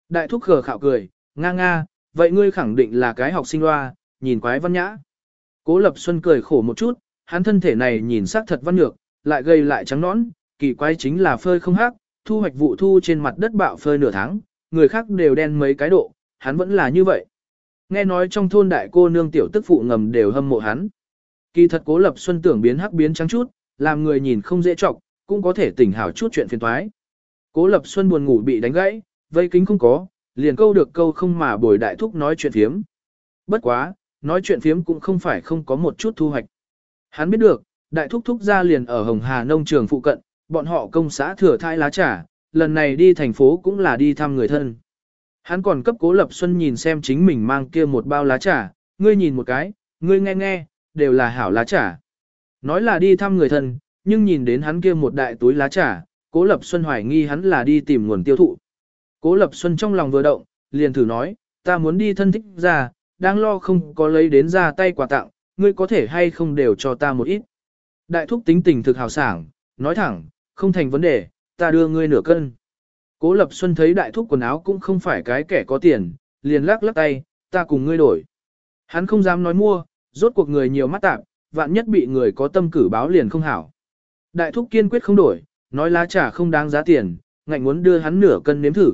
Đại thúc khờ khạo cười, nga nga, vậy ngươi khẳng định là cái học sinh loa, nhìn quái văn nhã. Cố Lập Xuân cười khổ một chút, hắn thân thể này nhìn sắc thật văn nhược, lại gây lại trắng nõn, kỳ quái chính là phơi không hắc, thu hoạch vụ thu trên mặt đất bạo phơi nửa tháng, người khác đều đen mấy cái độ, hắn vẫn là như vậy. Nghe nói trong thôn đại cô nương tiểu tức phụ ngầm đều hâm mộ hắn. Kỳ thật Cố Lập Xuân tưởng biến hắc biến trắng chút, làm người nhìn không dễ chọc, cũng có thể tỉnh hảo chút chuyện phiền toái. Cố Lập Xuân buồn ngủ bị đánh gãy, vây kính không có, liền câu được câu không mà bồi đại thúc nói chuyện phiếm. Bất quá, nói chuyện phiếm cũng không phải không có một chút thu hoạch. Hắn biết được, đại thúc thúc ra liền ở Hồng Hà nông trường phụ cận, bọn họ công xã thừa thai lá trà, lần này đi thành phố cũng là đi thăm người thân. Hắn còn cấp Cố Lập Xuân nhìn xem chính mình mang kia một bao lá trà, ngươi nhìn một cái, ngươi nghe nghe, đều là hảo lá trà. Nói là đi thăm người thân, nhưng nhìn đến hắn kia một đại túi lá trà, Cố Lập Xuân hoài nghi hắn là đi tìm nguồn tiêu thụ. Cố Lập Xuân trong lòng vừa động, liền thử nói, ta muốn đi thân thích ra, đang lo không có lấy đến ra tay quà tặng, ngươi có thể hay không đều cho ta một ít. Đại thúc tính tình thực hào sảng, nói thẳng, không thành vấn đề, ta đưa ngươi nửa cân. Cố Lập Xuân thấy đại thúc quần áo cũng không phải cái kẻ có tiền, liền lắc lắc tay, ta cùng ngươi đổi. Hắn không dám nói mua, rốt cuộc người nhiều mắt tạp, vạn nhất bị người có tâm cử báo liền không hảo. Đại thúc kiên quyết không đổi, nói lá trà không đáng giá tiền, ngạnh muốn đưa hắn nửa cân nếm thử.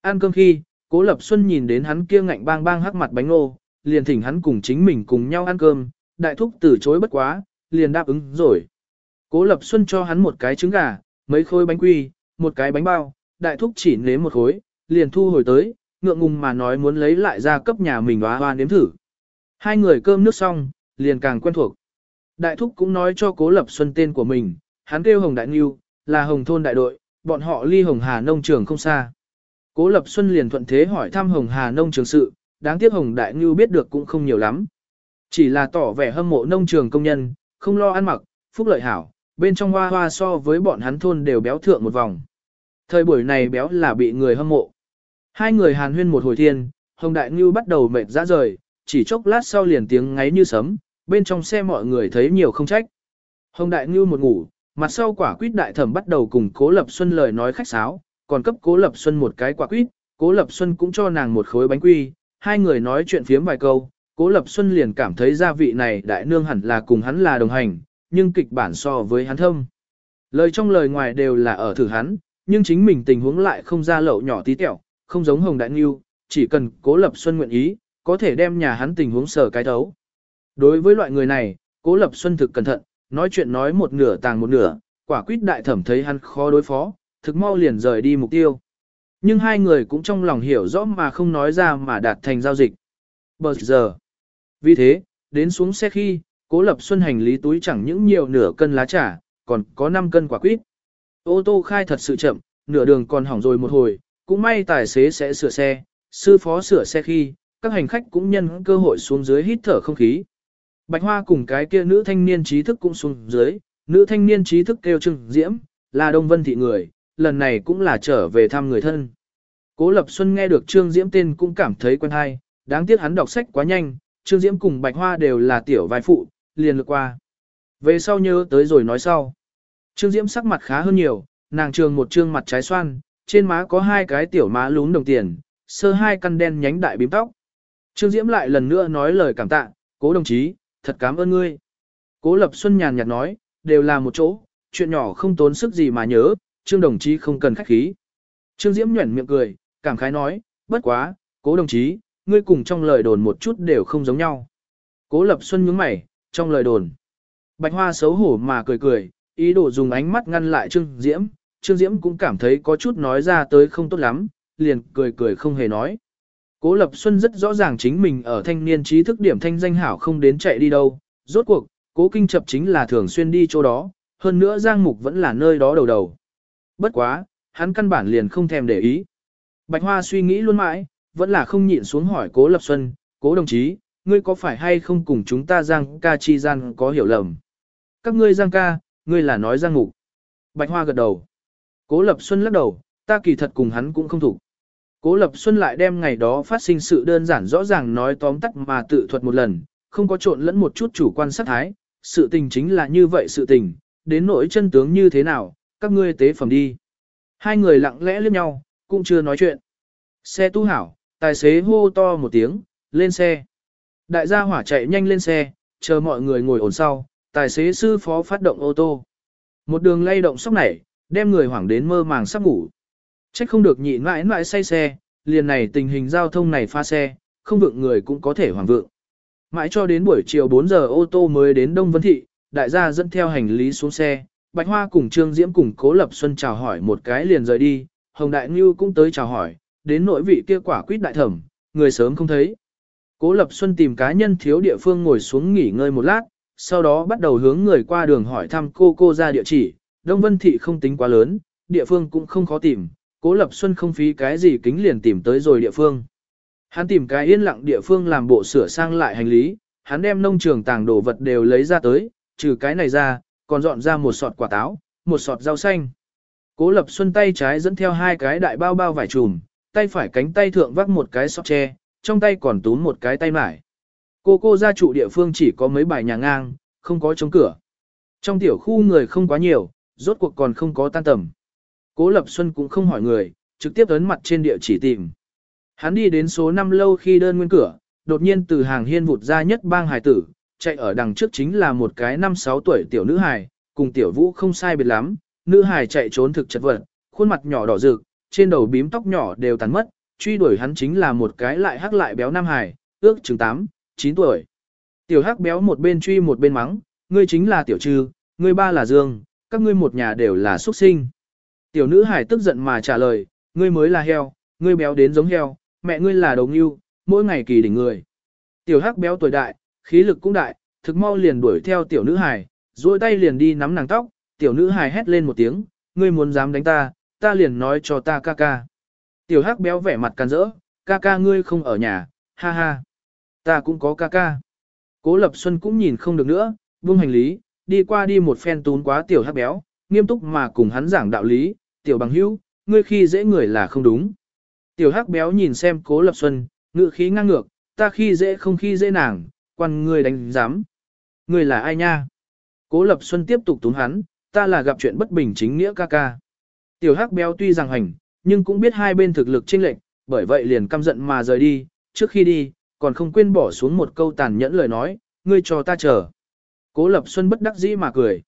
Ăn cơm khi, Cố Lập Xuân nhìn đến hắn kia ngạnh bang bang hắc mặt bánh ngô, liền thỉnh hắn cùng chính mình cùng nhau ăn cơm, đại thúc từ chối bất quá, liền đáp ứng rồi. Cố Lập Xuân cho hắn một cái trứng gà, mấy khối bánh quy, một cái bánh bao, đại thúc chỉ nếm một khối, liền thu hồi tới, ngượng ngùng mà nói muốn lấy lại ra cấp nhà mình hoa hoa nếm thử. Hai người cơm nước xong, liền càng quen thuộc. Đại thúc cũng nói cho Cố Lập Xuân tên của mình, hắn kêu Hồng Đại Nghiêu, là Hồng Thôn Đại đội, bọn họ ly Hồng Hà Nông Trường không xa. Cố Lập Xuân liền thuận thế hỏi thăm Hồng Hà Nông Trường sự, đáng tiếc Hồng Đại Nghiêu biết được cũng không nhiều lắm. Chỉ là tỏ vẻ hâm mộ nông trường công nhân, không lo ăn mặc, phúc lợi hảo, bên trong hoa hoa so với bọn hắn thôn đều béo thượng một vòng. Thời buổi này béo là bị người hâm mộ. Hai người hàn huyên một hồi thiên, Hồng Đại Ngưu bắt đầu mệt ra rời, chỉ chốc lát sau liền tiếng ngáy như sấm, bên trong xe mọi người thấy nhiều không trách. Hồng Đại Ngưu một ngủ, mặt sau quả quýt đại thẩm bắt đầu cùng Cố Lập Xuân lời nói khách sáo, còn cấp Cố Lập Xuân một cái quả quýt, Cố Lập Xuân cũng cho nàng một khối bánh quy, hai người nói chuyện phiếm vài câu, Cố Lập Xuân liền cảm thấy gia vị này đại nương hẳn là cùng hắn là đồng hành, nhưng kịch bản so với hắn thâm. Lời trong lời ngoài đều là ở thử hắn, nhưng chính mình tình huống lại không ra lậu nhỏ tí tẹo, không giống Hồng Đại Ngưu, chỉ cần Cố Lập Xuân nguyện ý, có thể đem nhà hắn tình huống sở cái thấu. Đối với loại người này, Cố Lập Xuân thực cẩn thận, nói chuyện nói một nửa tàng một nửa, quả quyết đại thẩm thấy hắn khó đối phó, thực mau liền rời đi mục tiêu. Nhưng hai người cũng trong lòng hiểu rõ mà không nói ra mà đạt thành giao dịch. Bờ giờ. Vì thế, đến xuống xe khi, Cố Lập Xuân hành lý túi chẳng những nhiều nửa cân lá trà, còn có 5 cân quả quýt. Ô tô khai thật sự chậm, nửa đường còn hỏng rồi một hồi, cũng may tài xế sẽ sửa xe, sư phó sửa xe khi, các hành khách cũng nhân cơ hội xuống dưới hít thở không khí. Bạch Hoa cùng cái kia nữ thanh niên trí thức cũng xuống dưới, nữ thanh niên trí thức kêu Trương Diễm, là Đông Vân thị người, lần này cũng là trở về thăm người thân. Cố Lập Xuân nghe được Trương Diễm tên cũng cảm thấy quen hay, đáng tiếc hắn đọc sách quá nhanh, Trương Diễm cùng Bạch Hoa đều là tiểu vai phụ, liền lượt qua. Về sau nhớ tới rồi nói sau. Trương Diễm sắc mặt khá hơn nhiều, nàng trường một trương mặt trái xoan, trên má có hai cái tiểu má lún đồng tiền, sơ hai căn đen nhánh đại bím tóc. Trương Diễm lại lần nữa nói lời cảm tạ, cố đồng chí, thật cảm ơn ngươi. Cố Lập Xuân nhàn nhạt nói, đều là một chỗ, chuyện nhỏ không tốn sức gì mà nhớ, Trương đồng chí không cần khách khí. Trương Diễm nhuẩn miệng cười, cảm khái nói, bất quá, cố đồng chí, ngươi cùng trong lời đồn một chút đều không giống nhau. Cố Lập Xuân nhướng mày, trong lời đồn. Bạch Hoa xấu hổ mà cười cười, ý đồ dùng ánh mắt ngăn lại Trương Diễm, Trương Diễm cũng cảm thấy có chút nói ra tới không tốt lắm, liền cười cười không hề nói. Cố Lập Xuân rất rõ ràng chính mình ở thanh niên trí thức điểm thanh danh hảo không đến chạy đi đâu, rốt cuộc, cố kinh chập chính là thường xuyên đi chỗ đó, hơn nữa Giang Mục vẫn là nơi đó đầu đầu. Bất quá, hắn căn bản liền không thèm để ý. Bạch Hoa suy nghĩ luôn mãi, vẫn là không nhịn xuống hỏi Cố Lập Xuân, Cố đồng chí, ngươi có phải hay không cùng chúng ta Giang ca chi gian có hiểu lầm? Các ngươi Giang ca, ngươi là nói Giang mục. Bạch Hoa gật đầu. Cố Lập Xuân lắc đầu, ta kỳ thật cùng hắn cũng không thủ. Cố Lập Xuân lại đem ngày đó phát sinh sự đơn giản rõ ràng nói tóm tắt mà tự thuật một lần, không có trộn lẫn một chút chủ quan sát thái, sự tình chính là như vậy sự tình, đến nỗi chân tướng như thế nào, các ngươi tế phẩm đi. Hai người lặng lẽ liếc nhau, cũng chưa nói chuyện. Xe tu hảo, tài xế hô to một tiếng, lên xe. Đại gia hỏa chạy nhanh lên xe, chờ mọi người ngồi ổn sau, tài xế sư phó phát động ô tô. Một đường lay động sóc nảy, đem người hoảng đến mơ màng sắp ngủ. Trách không được nhịn mãi mãi say xe, liền này tình hình giao thông này pha xe, không vượng người cũng có thể hoàng vượng. Mãi cho đến buổi chiều 4 giờ ô tô mới đến Đông Vân Thị, đại gia dẫn theo hành lý xuống xe, Bạch Hoa cùng Trương Diễm cùng Cố Lập Xuân chào hỏi một cái liền rời đi, Hồng Đại Ngưu cũng tới chào hỏi, đến nội vị kia quả quýt đại thẩm, người sớm không thấy. Cố Lập Xuân tìm cá nhân thiếu địa phương ngồi xuống nghỉ ngơi một lát, sau đó bắt đầu hướng người qua đường hỏi thăm cô cô ra địa chỉ, Đông Vân Thị không tính quá lớn, địa phương cũng không khó tìm, Cố Lập Xuân không phí cái gì kính liền tìm tới rồi địa phương. Hắn tìm cái yên lặng địa phương làm bộ sửa sang lại hành lý, hắn đem nông trường tàng đồ vật đều lấy ra tới, trừ cái này ra, còn dọn ra một sọt quả táo, một sọt rau xanh. Cố Lập Xuân tay trái dẫn theo hai cái đại bao bao vải trùm, tay phải cánh tay thượng vác một cái sọt tre, trong tay còn túm một cái tay mải. Cô cô gia trụ địa phương chỉ có mấy bài nhà ngang, không có chống cửa. Trong tiểu khu người không quá nhiều, rốt cuộc còn không có tan tầm. Cố Lập Xuân cũng không hỏi người, trực tiếp ấn mặt trên địa chỉ tìm. Hắn đi đến số 5 lâu khi đơn nguyên cửa, đột nhiên từ hàng hiên vụt ra nhất bang hài tử, chạy ở đằng trước chính là một cái 5-6 tuổi tiểu nữ hài, cùng tiểu vũ không sai biệt lắm, nữ hài chạy trốn thực chật vật, khuôn mặt nhỏ đỏ rực, trên đầu bím tóc nhỏ đều tàn mất, truy đuổi hắn chính là một cái lại hắc lại béo nam hài, ước chừng 8, 9 tuổi. Tiểu hắc béo một bên truy một bên mắng, ngươi chính là tiểu trư, ngươi ba là dương, các ngươi một nhà đều là xuất sinh. Tiểu nữ hải tức giận mà trả lời, ngươi mới là heo, ngươi béo đến giống heo, mẹ ngươi là đồng yêu, mỗi ngày kỳ đỉnh người. Tiểu hắc béo tuổi đại, khí lực cũng đại, thực mau liền đuổi theo tiểu nữ hải, duỗi tay liền đi nắm nàng tóc, tiểu nữ hải hét lên một tiếng, ngươi muốn dám đánh ta, ta liền nói cho ta ca ca. Tiểu hắc béo vẻ mặt can rỡ, ca ca ngươi không ở nhà, ha ha. Ta cũng có ca ca. Cố Lập Xuân cũng nhìn không được nữa, buông hành lý, đi qua đi một phen tún quá tiểu hắc béo, nghiêm túc mà cùng hắn giảng đạo lý, tiểu bằng hữu, ngươi khi dễ người là không đúng. Tiểu hắc béo nhìn xem cố lập xuân, ngự khí ngang ngược, ta khi dễ không khi dễ nàng, quan ngươi đánh giám. Ngươi là ai nha? Cố lập xuân tiếp tục túng hắn, ta là gặp chuyện bất bình chính nghĩa ca ca. Tiểu hắc béo tuy rằng hành, nhưng cũng biết hai bên thực lực chênh lệch, bởi vậy liền căm giận mà rời đi, trước khi đi, còn không quên bỏ xuống một câu tàn nhẫn lời nói, ngươi cho ta chờ. Cố lập xuân bất đắc dĩ mà cười.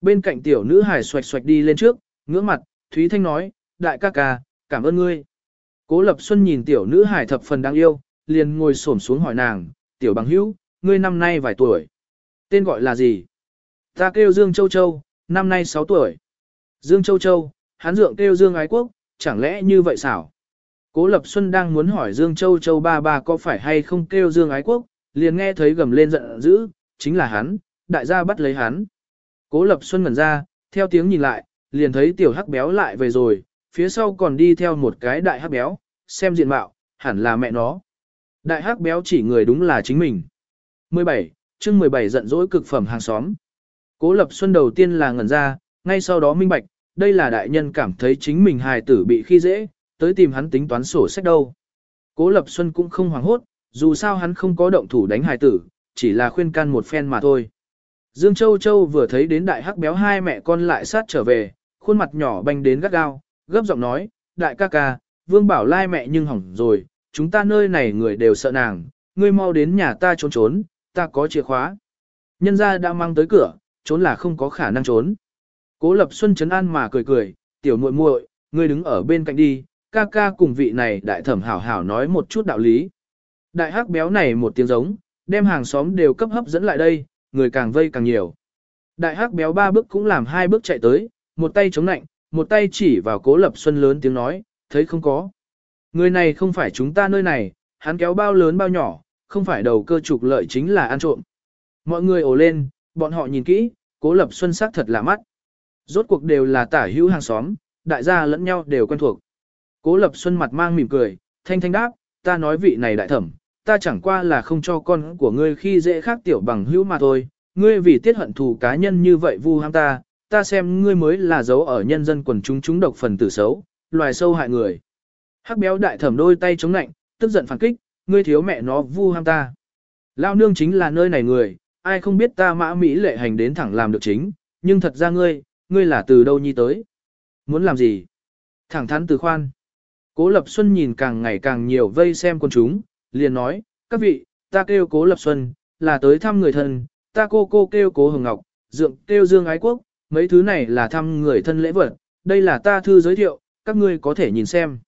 Bên cạnh tiểu nữ hải xoạch xoạch đi lên trước, ngưỡng mặt, Thúy Thanh nói, đại ca ca, cảm ơn ngươi. Cố Lập Xuân nhìn tiểu nữ hải thập phần đáng yêu, liền ngồi xổm xuống hỏi nàng, tiểu bằng hữu, ngươi năm nay vài tuổi? Tên gọi là gì? Ta kêu Dương Châu Châu, năm nay 6 tuổi. Dương Châu Châu, hán dượng kêu Dương Ái Quốc, chẳng lẽ như vậy xảo? Cố Lập Xuân đang muốn hỏi Dương Châu Châu ba ba có phải hay không kêu Dương Ái Quốc, liền nghe thấy gầm lên giận dữ, chính là hắn, đại gia bắt lấy hắn. Cố Lập Xuân ngẩn ra, theo tiếng nhìn lại, liền thấy tiểu hắc béo lại về rồi, phía sau còn đi theo một cái đại hắc béo, xem diện mạo, hẳn là mẹ nó. Đại hắc béo chỉ người đúng là chính mình. 17, chương 17 giận dỗi cực phẩm hàng xóm. Cố Lập Xuân đầu tiên là ngẩn ra, ngay sau đó minh bạch, đây là đại nhân cảm thấy chính mình hài tử bị khi dễ, tới tìm hắn tính toán sổ sách đâu. Cố Lập Xuân cũng không hoảng hốt, dù sao hắn không có động thủ đánh hài tử, chỉ là khuyên can một phen mà thôi. Dương Châu Châu vừa thấy đến đại hắc béo hai mẹ con lại sát trở về, khuôn mặt nhỏ banh đến gắt gao, gấp giọng nói, đại ca ca, vương bảo lai mẹ nhưng hỏng rồi, chúng ta nơi này người đều sợ nàng, ngươi mau đến nhà ta trốn trốn, ta có chìa khóa. Nhân gia đã mang tới cửa, trốn là không có khả năng trốn. Cố lập xuân chấn an mà cười cười, tiểu muội muội, ngươi đứng ở bên cạnh đi, ca ca cùng vị này đại thẩm hảo hảo nói một chút đạo lý. Đại hắc béo này một tiếng giống, đem hàng xóm đều cấp hấp dẫn lại đây, người càng vây càng nhiều. Đại hắc béo ba bước cũng làm hai bước chạy tới, một tay chống nạnh, một tay chỉ vào cố lập xuân lớn tiếng nói, thấy không có. Người này không phải chúng ta nơi này, hắn kéo bao lớn bao nhỏ, không phải đầu cơ trục lợi chính là ăn trộm. Mọi người ồ lên, bọn họ nhìn kỹ, cố lập xuân sắc thật là mắt. Rốt cuộc đều là tả hữu hàng xóm, đại gia lẫn nhau đều quen thuộc. Cố Lập Xuân mặt mang mỉm cười, thanh thanh đáp, ta nói vị này đại thẩm, ta chẳng qua là không cho con của ngươi khi dễ khác tiểu bằng hữu mà thôi, ngươi vì tiết hận thù cá nhân như vậy vu ham ta, ta xem ngươi mới là dấu ở nhân dân quần chúng chúng độc phần tử xấu, loài sâu hại người. Hắc béo đại thẩm đôi tay chống nạnh, tức giận phản kích, ngươi thiếu mẹ nó vu ham ta. Lao nương chính là nơi này người, ai không biết ta mã Mỹ lệ hành đến thẳng làm được chính, nhưng thật ra ngươi, ngươi là từ đâu nhi tới? Muốn làm gì? Thẳng thắn từ khoan. Cố Lập Xuân nhìn càng ngày càng nhiều vây xem con chúng, liền nói, các vị, ta kêu Cố Lập Xuân, là tới thăm người thân, ta cô cô kêu Cố Hồng Ngọc, dượng kêu Dương Ái Quốc, mấy thứ này là thăm người thân lễ vật, đây là ta thư giới thiệu, các ngươi có thể nhìn xem.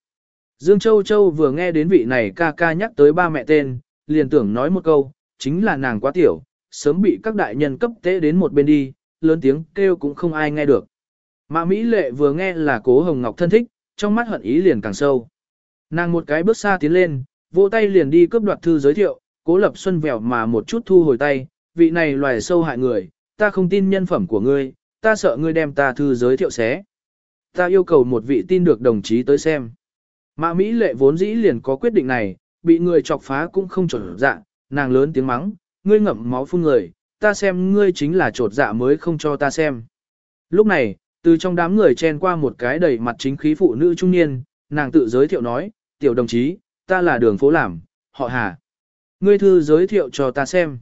Dương Châu Châu vừa nghe đến vị này ca ca nhắc tới ba mẹ tên, liền tưởng nói một câu, chính là nàng quá tiểu, sớm bị các đại nhân cấp tế đến một bên đi, lớn tiếng kêu cũng không ai nghe được. Mã Mỹ Lệ vừa nghe là cố Hồng Ngọc thân thích, trong mắt hận ý liền càng sâu. Nàng một cái bước xa tiến lên, vỗ tay liền đi cướp đoạt thư giới thiệu, cố lập xuân vèo mà một chút thu hồi tay, vị này loài sâu hại người, ta không tin nhân phẩm của ngươi, ta sợ ngươi đem ta thư giới thiệu xé. Ta yêu cầu một vị tin được đồng chí tới xem. Mã Mỹ lệ vốn dĩ liền có quyết định này, bị người chọc phá cũng không trột dạ, nàng lớn tiếng mắng, ngươi ngậm máu phun người, ta xem ngươi chính là trột dạ mới không cho ta xem. Lúc này, từ trong đám người chen qua một cái đầy mặt chính khí phụ nữ trung niên, nàng tự giới thiệu nói, tiểu đồng chí, ta là đường phố làm, họ hà. Ngươi thư giới thiệu cho ta xem.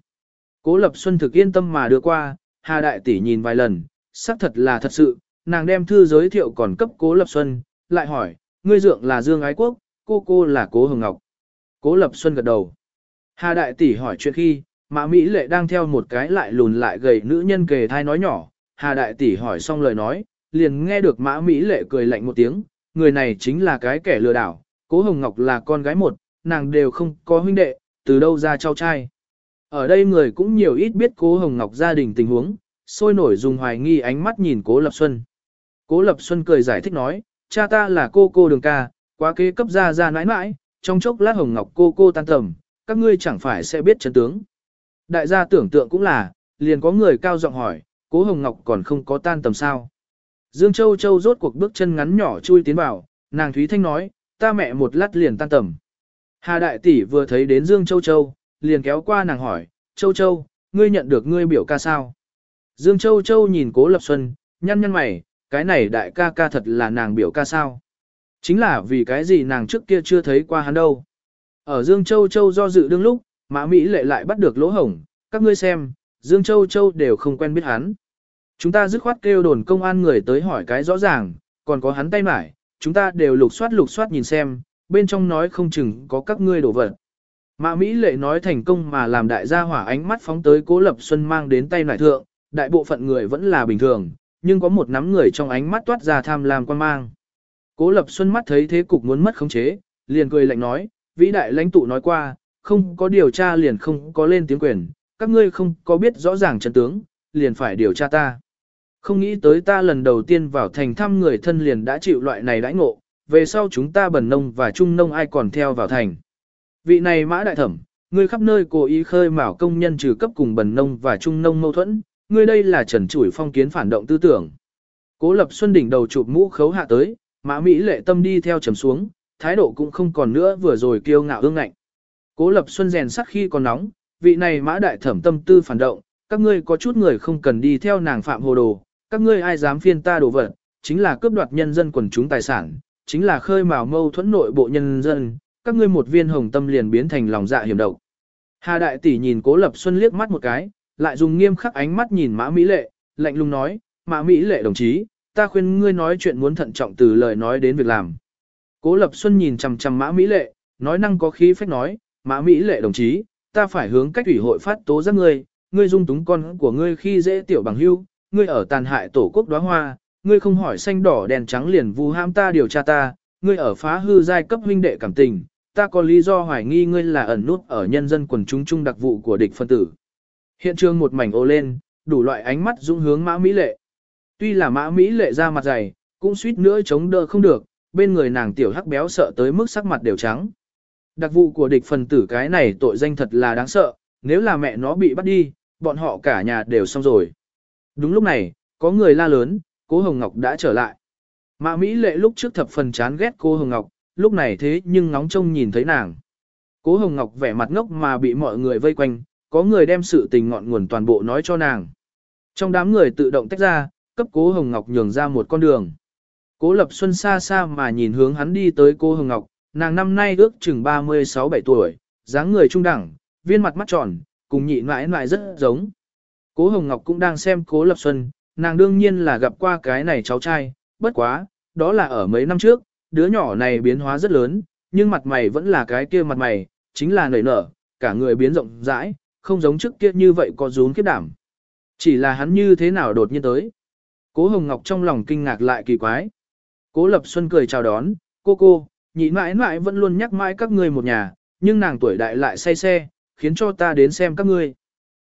Cố Lập Xuân thực yên tâm mà đưa qua, Hà Đại Tỷ nhìn vài lần, xác thật là thật sự, nàng đem thư giới thiệu còn cấp Cố Lập Xuân, lại hỏi, ngươi dượng là Dương Ái Quốc, cô cô là Cố Hồng Ngọc. Cố Lập Xuân gật đầu. Hà Đại Tỷ hỏi chuyện khi, Mã Mỹ Lệ đang theo một cái lại lùn lại gầy nữ nhân kề thai nói nhỏ, Hà Đại Tỷ hỏi xong lời nói, liền nghe được Mã Mỹ Lệ cười lạnh một tiếng, người này chính là cái kẻ lừa đảo, Cố Hồng Ngọc là con gái một, nàng đều không có huynh đệ, từ đâu ra trao trai. Ở đây người cũng nhiều ít biết Cố Hồng Ngọc gia đình tình huống, sôi nổi dùng hoài nghi ánh mắt nhìn Cố Lập Xuân. Cố Lập Xuân cười giải thích nói, cha ta là cô cô đường ca, quá kế cấp ra ra nãi nãi, trong chốc lát Hồng Ngọc cô cô tan tầm, các ngươi chẳng phải sẽ biết chân tướng. Đại gia tưởng tượng cũng là, liền có người cao giọng hỏi, Cố Hồng Ngọc còn không có tan tầm sao. Dương Châu Châu rốt cuộc bước chân ngắn nhỏ chui tiến vào, nàng Thúy Thanh nói, ta mẹ một lát liền tan tầm. Hà Đại Tỷ vừa thấy đến Dương Châu Châu, liền kéo qua nàng hỏi, Châu Châu, ngươi nhận được ngươi biểu ca sao? Dương Châu Châu nhìn Cố Lập Xuân, nhăn nhăn mày, cái này đại ca ca thật là nàng biểu ca sao? Chính là vì cái gì nàng trước kia chưa thấy qua hắn đâu. Ở Dương Châu Châu do dự đương lúc, Mã Mỹ lệ lại bắt được lỗ hổng, các ngươi xem, Dương Châu Châu đều không quen biết hắn. Chúng ta dứt khoát kêu đồn công an người tới hỏi cái rõ ràng, còn có hắn tay mải, chúng ta đều lục soát lục soát nhìn xem, bên trong nói không chừng có các ngươi đổ vật. Mã Mỹ lệ nói thành công mà làm đại gia hỏa ánh mắt phóng tới cố lập xuân mang đến tay nải thượng, đại bộ phận người vẫn là bình thường, nhưng có một nắm người trong ánh mắt toát ra tham lam quan mang. Cố lập xuân mắt thấy thế cục muốn mất khống chế, liền cười lạnh nói, vĩ đại lãnh tụ nói qua, không có điều tra liền không có lên tiếng quyền, các ngươi không có biết rõ ràng chân tướng, liền phải điều tra ta. Không nghĩ tới ta lần đầu tiên vào thành thăm người thân liền đã chịu loại này đãi ngộ, về sau chúng ta bần nông và trung nông ai còn theo vào thành. Vị này mã đại thẩm, ngươi khắp nơi cố ý khơi mào công nhân trừ cấp cùng bần nông và trung nông mâu thuẫn, ngươi đây là trần chủi phong kiến phản động tư tưởng. Cố lập xuân đỉnh đầu chụp mũ khấu hạ tới, mã Mỹ lệ tâm đi theo trầm xuống, thái độ cũng không còn nữa vừa rồi kiêu ngạo ương ngạnh. Cố lập xuân rèn sắc khi còn nóng, vị này mã đại thẩm tâm tư phản động, các ngươi có chút người không cần đi theo nàng phạm hồ đồ, các ngươi ai dám phiên ta đồ vật, chính là cướp đoạt nhân dân quần chúng tài sản, chính là khơi mào mâu thuẫn nội bộ nhân dân, các ngươi một viên hồng tâm liền biến thành lòng dạ hiểm độc. Hà đại tỷ nhìn Cố Lập Xuân liếc mắt một cái, lại dùng nghiêm khắc ánh mắt nhìn Mã Mỹ Lệ, lạnh lùng nói, Mã Mỹ Lệ đồng chí, ta khuyên ngươi nói chuyện muốn thận trọng từ lời nói đến việc làm. Cố Lập Xuân nhìn chằm chằm Mã Mỹ Lệ, nói năng có khí phách nói, Mã Mỹ Lệ đồng chí, ta phải hướng cách ủy hội phát tố giác ngươi, ngươi dung túng con của ngươi khi dễ tiểu bằng hưu, ngươi ở tàn hại tổ quốc đóa hoa, ngươi không hỏi xanh đỏ đèn trắng liền vu ham ta điều tra ta, ngươi ở phá hư giai cấp huynh đệ cảm tình, ta có lý do hoài nghi ngươi là ẩn nút ở nhân dân quần chúng trung đặc vụ của địch phân tử. Hiện trường một mảnh ô lên, đủ loại ánh mắt dũng hướng mã Mỹ lệ. Tuy là mã Mỹ lệ ra mặt dày, cũng suýt nữa chống đỡ không được, bên người nàng tiểu hắc béo sợ tới mức sắc mặt đều trắng. Đặc vụ của địch phần tử cái này tội danh thật là đáng sợ, nếu là mẹ nó bị bắt đi, bọn họ cả nhà đều xong rồi. Đúng lúc này, có người la lớn, cố Hồng Ngọc đã trở lại. Mã Mỹ lệ lúc trước thập phần chán ghét cô Hồng Ngọc, lúc này thế nhưng ngóng trông nhìn thấy nàng. Cố Hồng Ngọc vẻ mặt ngốc mà bị mọi người vây quanh, có người đem sự tình ngọn nguồn toàn bộ nói cho nàng. Trong đám người tự động tách ra, cấp Cố Hồng Ngọc nhường ra một con đường. Cố Lập Xuân xa xa mà nhìn hướng hắn đi tới cô Hồng Ngọc, nàng năm nay ước chừng 36-7 tuổi, dáng người trung đẳng, viên mặt mắt tròn, cùng nhị mãi mãi rất giống. Cố Hồng Ngọc cũng đang xem Cố Lập Xuân, nàng đương nhiên là gặp qua cái này cháu trai, bất quá, đó là ở mấy năm trước, đứa nhỏ này biến hóa rất lớn, nhưng mặt mày vẫn là cái kia mặt mày, chính là nảy nở, cả người biến rộng rãi, không giống trước kia như vậy có rún kiếp đảm. Chỉ là hắn như thế nào đột nhiên tới. Cố Hồng Ngọc trong lòng kinh ngạc lại kỳ quái. Cố Lập Xuân cười chào đón, cô cô, nhị mãi mãi vẫn luôn nhắc mãi các ngươi một nhà, nhưng nàng tuổi đại lại say xe, khiến cho ta đến xem các ngươi.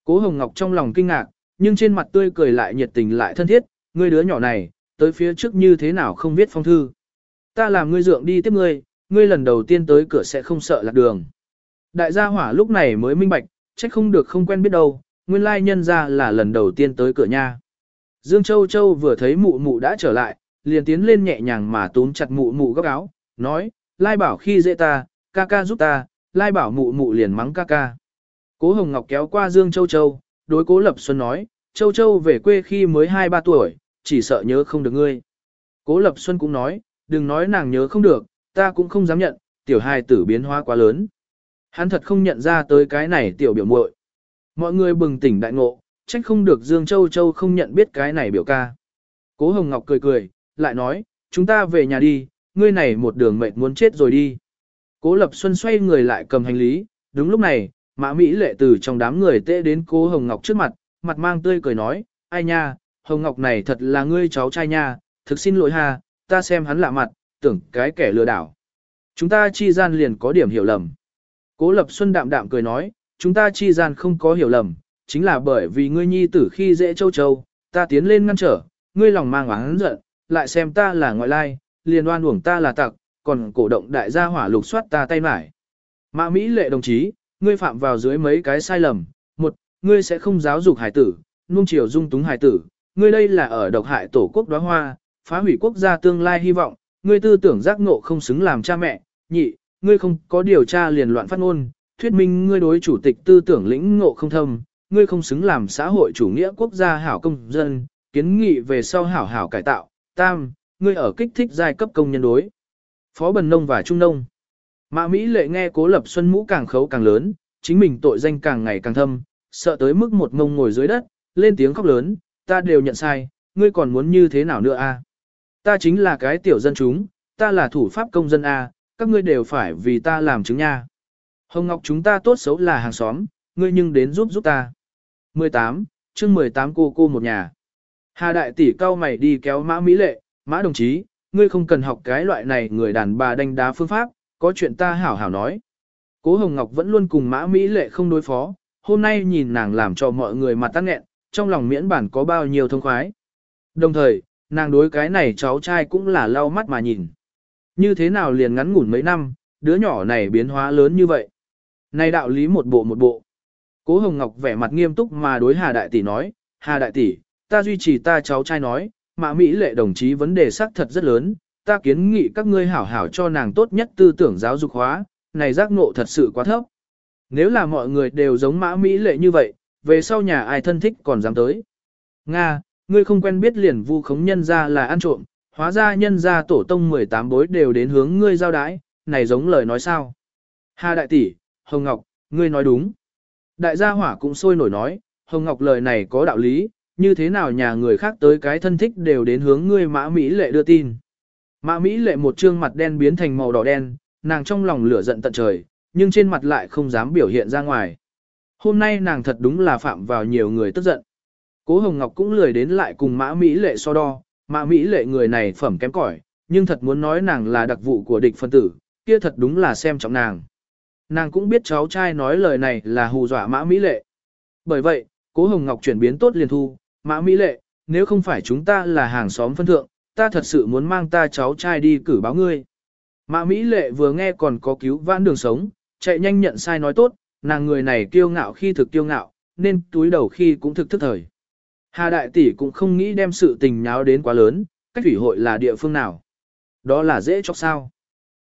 Cố Hồng Ngọc trong lòng kinh ngạc, nhưng trên mặt tươi cười lại nhiệt tình lại thân thiết, ngươi đứa nhỏ này, tới phía trước như thế nào không biết phong thư. Ta làm ngươi dượng đi tiếp ngươi, ngươi lần đầu tiên tới cửa sẽ không sợ lạc đường. Đại gia hỏa lúc này mới minh bạch, trách không được không quen biết đâu, nguyên lai nhân ra là lần đầu tiên tới cửa nha. Dương Châu Châu vừa thấy mụ mụ đã trở lại, liền tiến lên nhẹ nhàng mà túm chặt mụ mụ góc áo, nói, lai bảo khi dễ ta, ca ca giúp ta, lai bảo mụ mụ liền mắng ca ca. Cố Hồng Ngọc kéo qua Dương Châu Châu, đối cố Lập Xuân nói, Châu Châu về quê khi mới 2-3 tuổi, chỉ sợ nhớ không được ngươi. Cố Lập Xuân cũng nói, đừng nói nàng nhớ không được, ta cũng không dám nhận, tiểu hài tử biến hóa quá lớn. Hắn thật không nhận ra tới cái này tiểu biểu muội. Mọi người bừng tỉnh đại ngộ, trách không được Dương Châu Châu không nhận biết cái này biểu ca. Cố Hồng Ngọc cười cười, lại nói, chúng ta về nhà đi, ngươi này một đường mệt muốn chết rồi đi. Cố Lập Xuân xoay người lại cầm hành lý, đúng lúc này, Mã Mỹ lệ từ trong đám người tệ đến cố Hồng Ngọc trước mặt, mặt mang tươi cười nói, ai nha, Hồng Ngọc này thật là ngươi cháu trai nha, thực xin lỗi ha, ta xem hắn lạ mặt, tưởng cái kẻ lừa đảo. Chúng ta chi gian liền có điểm hiểu lầm. Cố Lập Xuân đạm đạm cười nói, chúng ta chi gian không có hiểu lầm, chính là bởi vì ngươi nhi tử khi dễ châu châu, ta tiến lên ngăn trở, ngươi lòng mang oán giận, lại xem ta là ngoại lai, liền oan uổng ta là tặc, còn cổ động đại gia hỏa lục soát ta tay mải. Mã Mỹ lệ đồng chí, ngươi phạm vào dưới mấy cái sai lầm. Một, ngươi sẽ không giáo dục hải tử, nuông chiều dung túng hải tử. Ngươi đây là ở độc hại tổ quốc đóa hoa, phá hủy quốc gia tương lai hy vọng. Ngươi tư tưởng giác ngộ không xứng làm cha mẹ. Nhị, ngươi không có điều tra liền loạn phát ngôn, thuyết minh ngươi đối chủ tịch tư tưởng lĩnh ngộ không thâm. Ngươi không xứng làm xã hội chủ nghĩa quốc gia hảo công dân, kiến nghị về sau hảo hảo cải tạo. Tam, ngươi ở kích thích giai cấp công nhân đối. Phó Bần Nông và Trung Nông. Mã Mỹ lệ nghe Cố Lập Xuân mũ càng khấu càng lớn, chính mình tội danh càng ngày càng thâm, sợ tới mức một ngông ngồi dưới đất, lên tiếng khóc lớn, ta đều nhận sai, ngươi còn muốn như thế nào nữa a? Ta chính là cái tiểu dân chúng, ta là thủ pháp công dân a, các ngươi đều phải vì ta làm chứng nha. Hồng Ngọc chúng ta tốt xấu là hàng xóm, ngươi nhưng đến giúp giúp ta. 18, chương 18 cô cô một nhà. Hà đại tỷ cao mày đi kéo mã Mỹ lệ, mã đồng chí, ngươi không cần học cái loại này người đàn bà đánh đá phương pháp, có chuyện ta hảo hảo nói. Cố Hồng Ngọc vẫn luôn cùng Mã Mỹ Lệ không đối phó, hôm nay nhìn nàng làm cho mọi người mặt tắc nghẹn, trong lòng miễn bản có bao nhiêu thông khoái. Đồng thời, nàng đối cái này cháu trai cũng là lau mắt mà nhìn. Như thế nào liền ngắn ngủn mấy năm, đứa nhỏ này biến hóa lớn như vậy. Này đạo lý một bộ một bộ. Cố Hồng Ngọc vẻ mặt nghiêm túc mà đối Hà Đại Tỷ nói, Hà Đại Tỷ, ta duy trì ta cháu trai nói, Mã Mỹ Lệ đồng chí vấn đề xác thật rất lớn, ta kiến nghị các ngươi hảo hảo cho nàng tốt nhất tư tưởng giáo dục hóa, này giác ngộ thật sự quá thấp. Nếu là mọi người đều giống mã Mỹ lệ như vậy, về sau nhà ai thân thích còn dám tới. Nga, ngươi không quen biết liền vu khống nhân ra là ăn trộm, hóa ra nhân gia tổ tông 18 bối đều đến hướng ngươi giao đái, này giống lời nói sao. Hà đại tỷ, Hồng Ngọc, ngươi nói đúng. Đại gia hỏa cũng sôi nổi nói, Hồng Ngọc lời này có đạo lý, như thế nào nhà người khác tới cái thân thích đều đến hướng ngươi mã Mỹ lệ đưa tin. Mã Mỹ lệ một trương mặt đen biến thành màu đỏ đen, nàng trong lòng lửa giận tận trời, nhưng trên mặt lại không dám biểu hiện ra ngoài. Hôm nay nàng thật đúng là phạm vào nhiều người tức giận. Cố Hồng Ngọc cũng lười đến lại cùng Mã Mỹ lệ so đo, Mã Mỹ lệ người này phẩm kém cỏi, nhưng thật muốn nói nàng là đặc vụ của địch phân tử, kia thật đúng là xem trọng nàng. Nàng cũng biết cháu trai nói lời này là hù dọa Mã Mỹ lệ. Bởi vậy, Cố Hồng Ngọc chuyển biến tốt liền thu, Mã Mỹ lệ, nếu không phải chúng ta là hàng xóm phân thượng, ta thật sự muốn mang ta cháu trai đi cử báo ngươi. Mã Mỹ Lệ vừa nghe còn có cứu vãn đường sống, chạy nhanh nhận sai nói tốt, nàng người này kiêu ngạo khi thực kiêu ngạo, nên túi đầu khi cũng thực thức thời. Hà Đại Tỷ cũng không nghĩ đem sự tình nháo đến quá lớn, cách thủy hội là địa phương nào? Đó là dễ chọc sao?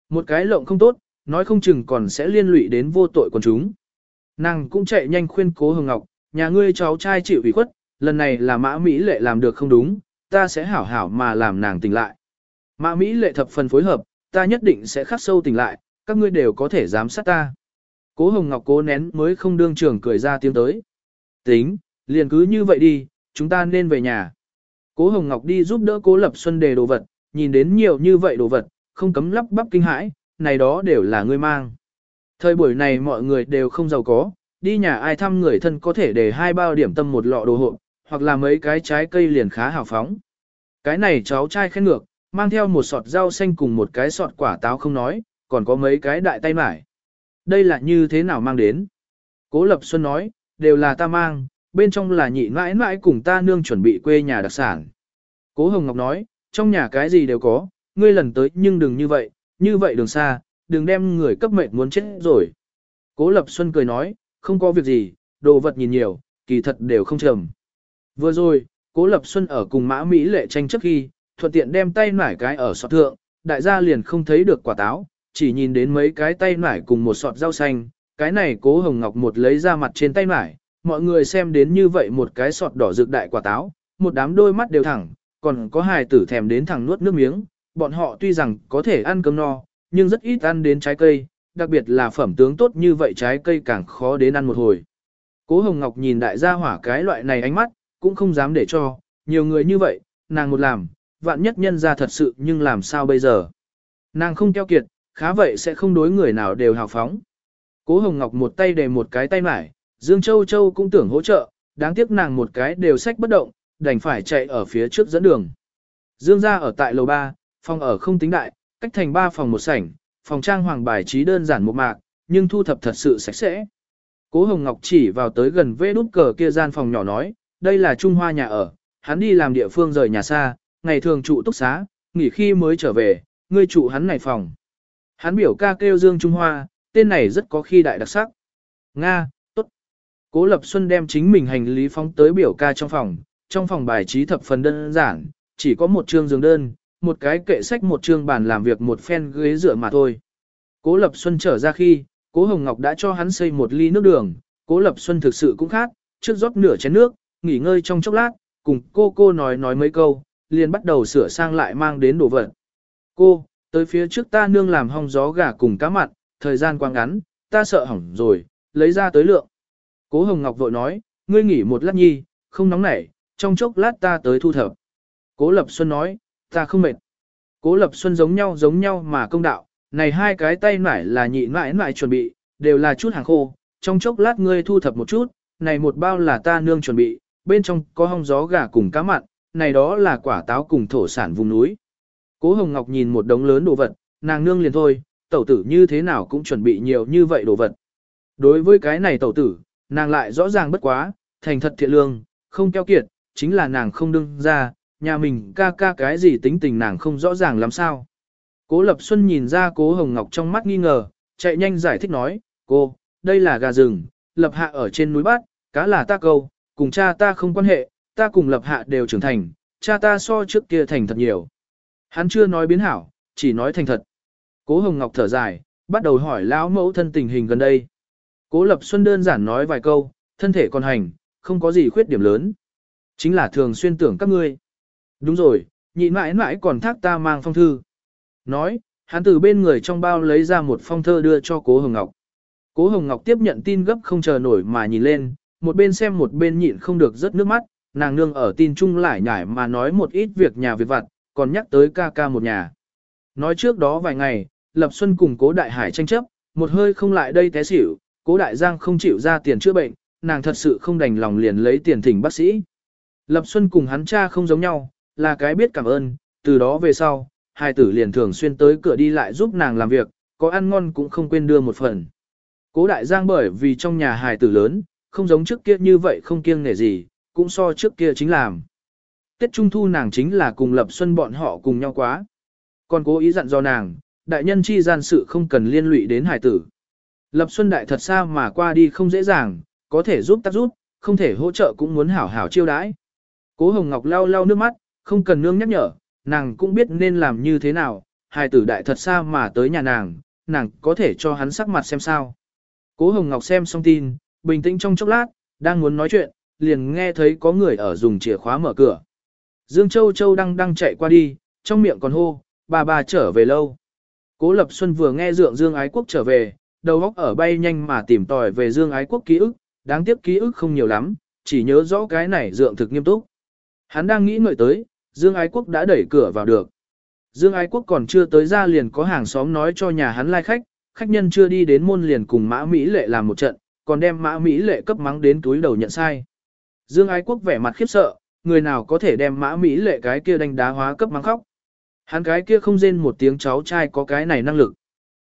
Một cái lộng không tốt, nói không chừng còn sẽ liên lụy đến vô tội quần chúng. Nàng cũng chạy nhanh khuyên cố Hồng Ngọc, nhà ngươi cháu trai chịu ủy khuất, lần này là mã Mỹ lệ làm được không đúng, ta sẽ hảo hảo mà làm nàng tỉnh lại. Mã Mỹ lệ thập phần phối hợp, ta nhất định sẽ khắc sâu tỉnh lại, các ngươi đều có thể giám sát ta. Cố Hồng Ngọc cố nén mới không đương trường cười ra tiếng tới. Tính, liền cứ như vậy đi, chúng ta nên về nhà. Cố Hồng Ngọc đi giúp đỡ Cố Lập Xuân đề đồ vật, nhìn đến nhiều như vậy đồ vật, không cấm lắp bắp kinh hãi, này đó đều là ngươi mang. Thời buổi này mọi người đều không giàu có, đi nhà ai thăm người thân có thể để hai bao điểm tâm một lọ đồ hộp, hoặc là mấy cái trái cây liền khá hào phóng. Cái này cháu trai khen ngược, mang theo một sọt rau xanh cùng một cái sọt quả táo không nói, còn có mấy cái đại tay mải. Đây là như thế nào mang đến? Cố Lập Xuân nói, đều là ta mang, bên trong là nhị mãi mãi cùng ta nương chuẩn bị quê nhà đặc sản. Cố Hồng Ngọc nói, trong nhà cái gì đều có, ngươi lần tới nhưng đừng như vậy, như vậy đường xa, đừng đem người cấp mệnh muốn chết rồi. Cố Lập Xuân cười nói, không có việc gì, đồ vật nhìn nhiều, kỳ thật đều không trầm. Vừa rồi, Cố Lập Xuân ở cùng Mã Mỹ lệ tranh trước khi, thuận tiện đem tay nải cái ở sọt thượng, đại gia liền không thấy được quả táo, chỉ nhìn đến mấy cái tay nải cùng một sọt rau xanh, cái này Cố Hồng Ngọc một lấy ra mặt trên tay nải, mọi người xem đến như vậy một cái sọt đỏ rực đại quả táo, một đám đôi mắt đều thẳng, còn có hài tử thèm đến thẳng nuốt nước miếng, bọn họ tuy rằng có thể ăn cơm no, nhưng rất ít ăn đến trái cây, đặc biệt là phẩm tướng tốt như vậy trái cây càng khó đến ăn một hồi. Cố Hồng Ngọc nhìn đại gia hỏa cái loại này ánh mắt, cũng không dám để cho, nhiều người như vậy, nàng một làm, vạn nhất nhân ra thật sự nhưng làm sao bây giờ. Nàng không keo kiệt, khá vậy sẽ không đối người nào đều hào phóng. Cố Hồng Ngọc một tay đề một cái tay mải, Dương Châu Châu cũng tưởng hỗ trợ, đáng tiếc nàng một cái đều sách bất động, đành phải chạy ở phía trước dẫn đường. Dương gia ở tại lầu 3, phòng ở không tính đại, cách thành 3 phòng một sảnh, phòng trang hoàng bài trí đơn giản một mạc, nhưng thu thập thật sự sạch sẽ. Cố Hồng Ngọc chỉ vào tới gần vê đút cờ kia gian phòng nhỏ nói, đây là Trung Hoa nhà ở, hắn đi làm địa phương rời nhà xa, ngày thường trụ túc xá, nghỉ khi mới trở về, ngươi trụ hắn này phòng. Hắn biểu ca kêu Dương Trung Hoa, tên này rất có khi đại đặc sắc. Nga. Cố Lập Xuân đem chính mình hành lý phóng tới biểu ca trong phòng, trong phòng bài trí thập phần đơn giản, chỉ có một chương giường đơn, một cái kệ sách một chương bàn làm việc một phen ghế dựa mà thôi. Cố Lập Xuân trở ra khi, Cố Hồng Ngọc đã cho hắn xây một ly nước đường, Cố Lập Xuân thực sự cũng khát, trước rót nửa chén nước, nghỉ ngơi trong chốc lát, cùng cô cô nói nói mấy câu, liền bắt đầu sửa sang lại mang đến đồ vật. Cô, tới phía trước ta nương làm hong gió gà cùng cá mặn, thời gian quá ngắn, ta sợ hỏng rồi, lấy ra tới lượng. Cố Hồng Ngọc vội nói, ngươi nghỉ một lát nhi, không nóng nảy, trong chốc lát ta tới thu thập. Cố Lập Xuân nói, ta không mệt. Cố Lập Xuân giống nhau giống nhau mà công đạo, này hai cái tay nải là nhị nải nải chuẩn bị, đều là chút hàng khô, trong chốc lát ngươi thu thập một chút, này một bao là ta nương chuẩn bị, bên trong có hong gió gà cùng cá mặn, này đó là quả táo cùng thổ sản vùng núi. Cố Hồng Ngọc nhìn một đống lớn đồ vật, nàng nương liền thôi, tẩu tử như thế nào cũng chuẩn bị nhiều như vậy đồ vật. Đối với cái này tẩu tử, nàng lại rõ ràng bất quá, thành thật thiện lương, không keo kiệt, chính là nàng không đương ra, nhà mình ca ca cái gì tính tình nàng không rõ ràng làm sao. Cố Lập Xuân nhìn ra cố Hồng Ngọc trong mắt nghi ngờ, chạy nhanh giải thích nói, cô, đây là gà rừng, lập hạ ở trên núi bát, cá là ta câu, cùng cha ta không quan hệ, ta cùng lập hạ đều trưởng thành, cha ta so trước kia thành thật nhiều. Hắn chưa nói biến hảo, chỉ nói thành thật. Cố Hồng Ngọc thở dài, bắt đầu hỏi lão mẫu thân tình hình gần đây. Cố Lập Xuân đơn giản nói vài câu, thân thể còn hành, không có gì khuyết điểm lớn. Chính là thường xuyên tưởng các ngươi. Đúng rồi, nhị mãi mãi còn thác ta mang phong thư. Nói, hắn từ bên người trong bao lấy ra một phong thơ đưa cho cố Hồng Ngọc. Cố Hồng Ngọc tiếp nhận tin gấp không chờ nổi mà nhìn lên, một bên xem một bên nhịn không được rớt nước mắt, nàng nương ở tin chung lại nhải mà nói một ít việc nhà việc vặt, còn nhắc tới ca ca một nhà. Nói trước đó vài ngày, Lập Xuân cùng cố Đại Hải tranh chấp, một hơi không lại đây té xỉu, cố Đại Giang không chịu ra tiền chữa bệnh, nàng thật sự không đành lòng liền lấy tiền thỉnh bác sĩ. Lập Xuân cùng hắn cha không giống nhau, là cái biết cảm ơn, từ đó về sau, hai tử liền thường xuyên tới cửa đi lại giúp nàng làm việc, có ăn ngon cũng không quên đưa một phần. Cố đại giang bởi vì trong nhà hài tử lớn, không giống trước kia như vậy không kiêng nể gì, cũng so trước kia chính làm. Tết Trung Thu nàng chính là cùng Lập Xuân bọn họ cùng nhau quá. Còn cố ý dặn do nàng, đại nhân chi gian sự không cần liên lụy đến hải tử. Lập Xuân đại thật xa mà qua đi không dễ dàng, có thể giúp tác giúp, không thể hỗ trợ cũng muốn hảo hảo chiêu đãi. Cố Hồng Ngọc lau lau nước mắt, không cần nương nhắc nhở, nàng cũng biết nên làm như thế nào, hài tử đại thật xa mà tới nhà nàng, nàng có thể cho hắn sắc mặt xem sao. Cố Hồng Ngọc xem xong tin, bình tĩnh trong chốc lát, đang muốn nói chuyện, liền nghe thấy có người ở dùng chìa khóa mở cửa. Dương Châu Châu đang đang chạy qua đi, trong miệng còn hô, bà bà trở về lâu. Cố Lập Xuân vừa nghe dượng Dương Ái Quốc trở về, đầu óc ở bay nhanh mà tìm tòi về Dương Ái Quốc ký ức, đáng tiếc ký ức không nhiều lắm, chỉ nhớ rõ cái này dượng thực nghiêm túc. Hắn đang nghĩ ngợi tới, Dương Ái Quốc đã đẩy cửa vào được. Dương Ái Quốc còn chưa tới ra liền có hàng xóm nói cho nhà hắn lai khách, khách nhân chưa đi đến môn liền cùng Mã Mỹ Lệ làm một trận, còn đem Mã Mỹ Lệ cấp mắng đến túi đầu nhận sai. Dương Ái Quốc vẻ mặt khiếp sợ, người nào có thể đem Mã Mỹ Lệ cái kia đánh đá hóa cấp mắng khóc. Hắn cái kia không rên một tiếng cháu trai có cái này năng lực.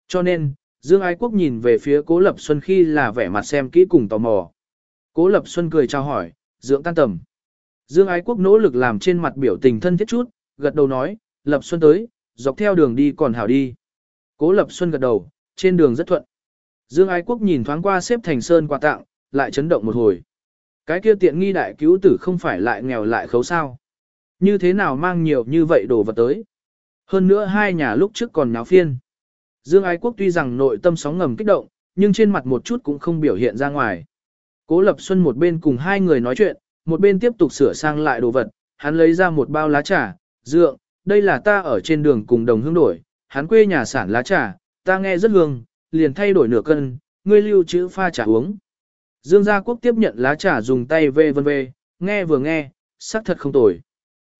Cho nên, Dương Ái Quốc nhìn về phía Cố Lập Xuân khi là vẻ mặt xem kỹ cùng tò mò. Cố Lập Xuân cười chào hỏi, dưỡng tan tầm. Dương Ái Quốc nỗ lực làm trên mặt biểu tình thân thiết chút, gật đầu nói, Lập Xuân tới, dọc theo đường đi còn hảo đi. Cố Lập Xuân gật đầu, trên đường rất thuận. Dương Ái Quốc nhìn thoáng qua xếp thành sơn quà tặng, lại chấn động một hồi. Cái kia tiện nghi đại cứu tử không phải lại nghèo lại khấu sao. Như thế nào mang nhiều như vậy đồ vật tới. Hơn nữa hai nhà lúc trước còn nháo phiên. Dương Ái Quốc tuy rằng nội tâm sóng ngầm kích động, nhưng trên mặt một chút cũng không biểu hiện ra ngoài. Cố Lập Xuân một bên cùng hai người nói chuyện, một bên tiếp tục sửa sang lại đồ vật, hắn lấy ra một bao lá trà, dượng, đây là ta ở trên đường cùng đồng hương đổi, hắn quê nhà sản lá trà, ta nghe rất hương, liền thay đổi nửa cân, ngươi lưu trữ pha trà uống. Dương Gia Quốc tiếp nhận lá trà dùng tay vê vân vê, nghe vừa nghe, sắc thật không tồi.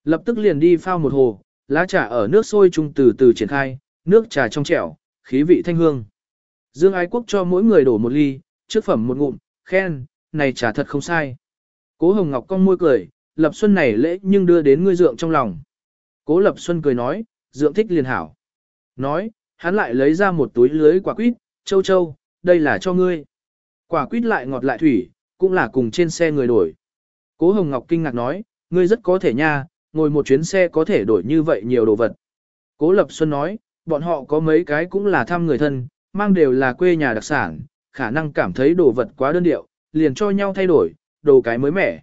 Lập tức liền đi phao một hồ, lá trà ở nước sôi trung từ từ triển khai, nước trà trong trẻo, khí vị thanh hương. Dương Ái Quốc cho mỗi người đổ một ly, trước phẩm một ngụm, khen, này trà thật không sai. Cố Hồng Ngọc cong môi cười, Lập Xuân này lễ nhưng đưa đến ngươi dượng trong lòng. Cố Lập Xuân cười nói, dượng thích liền hảo. Nói, hắn lại lấy ra một túi lưới quả quýt, châu châu, đây là cho ngươi. Quả quýt lại ngọt lại thủy, cũng là cùng trên xe người đổi. Cố Hồng Ngọc kinh ngạc nói, ngươi rất có thể nha, ngồi một chuyến xe có thể đổi như vậy nhiều đồ vật. Cố Lập Xuân nói, bọn họ có mấy cái cũng là thăm người thân, mang đều là quê nhà đặc sản, khả năng cảm thấy đồ vật quá đơn điệu, liền cho nhau thay đổi, đồ cái mới mẻ.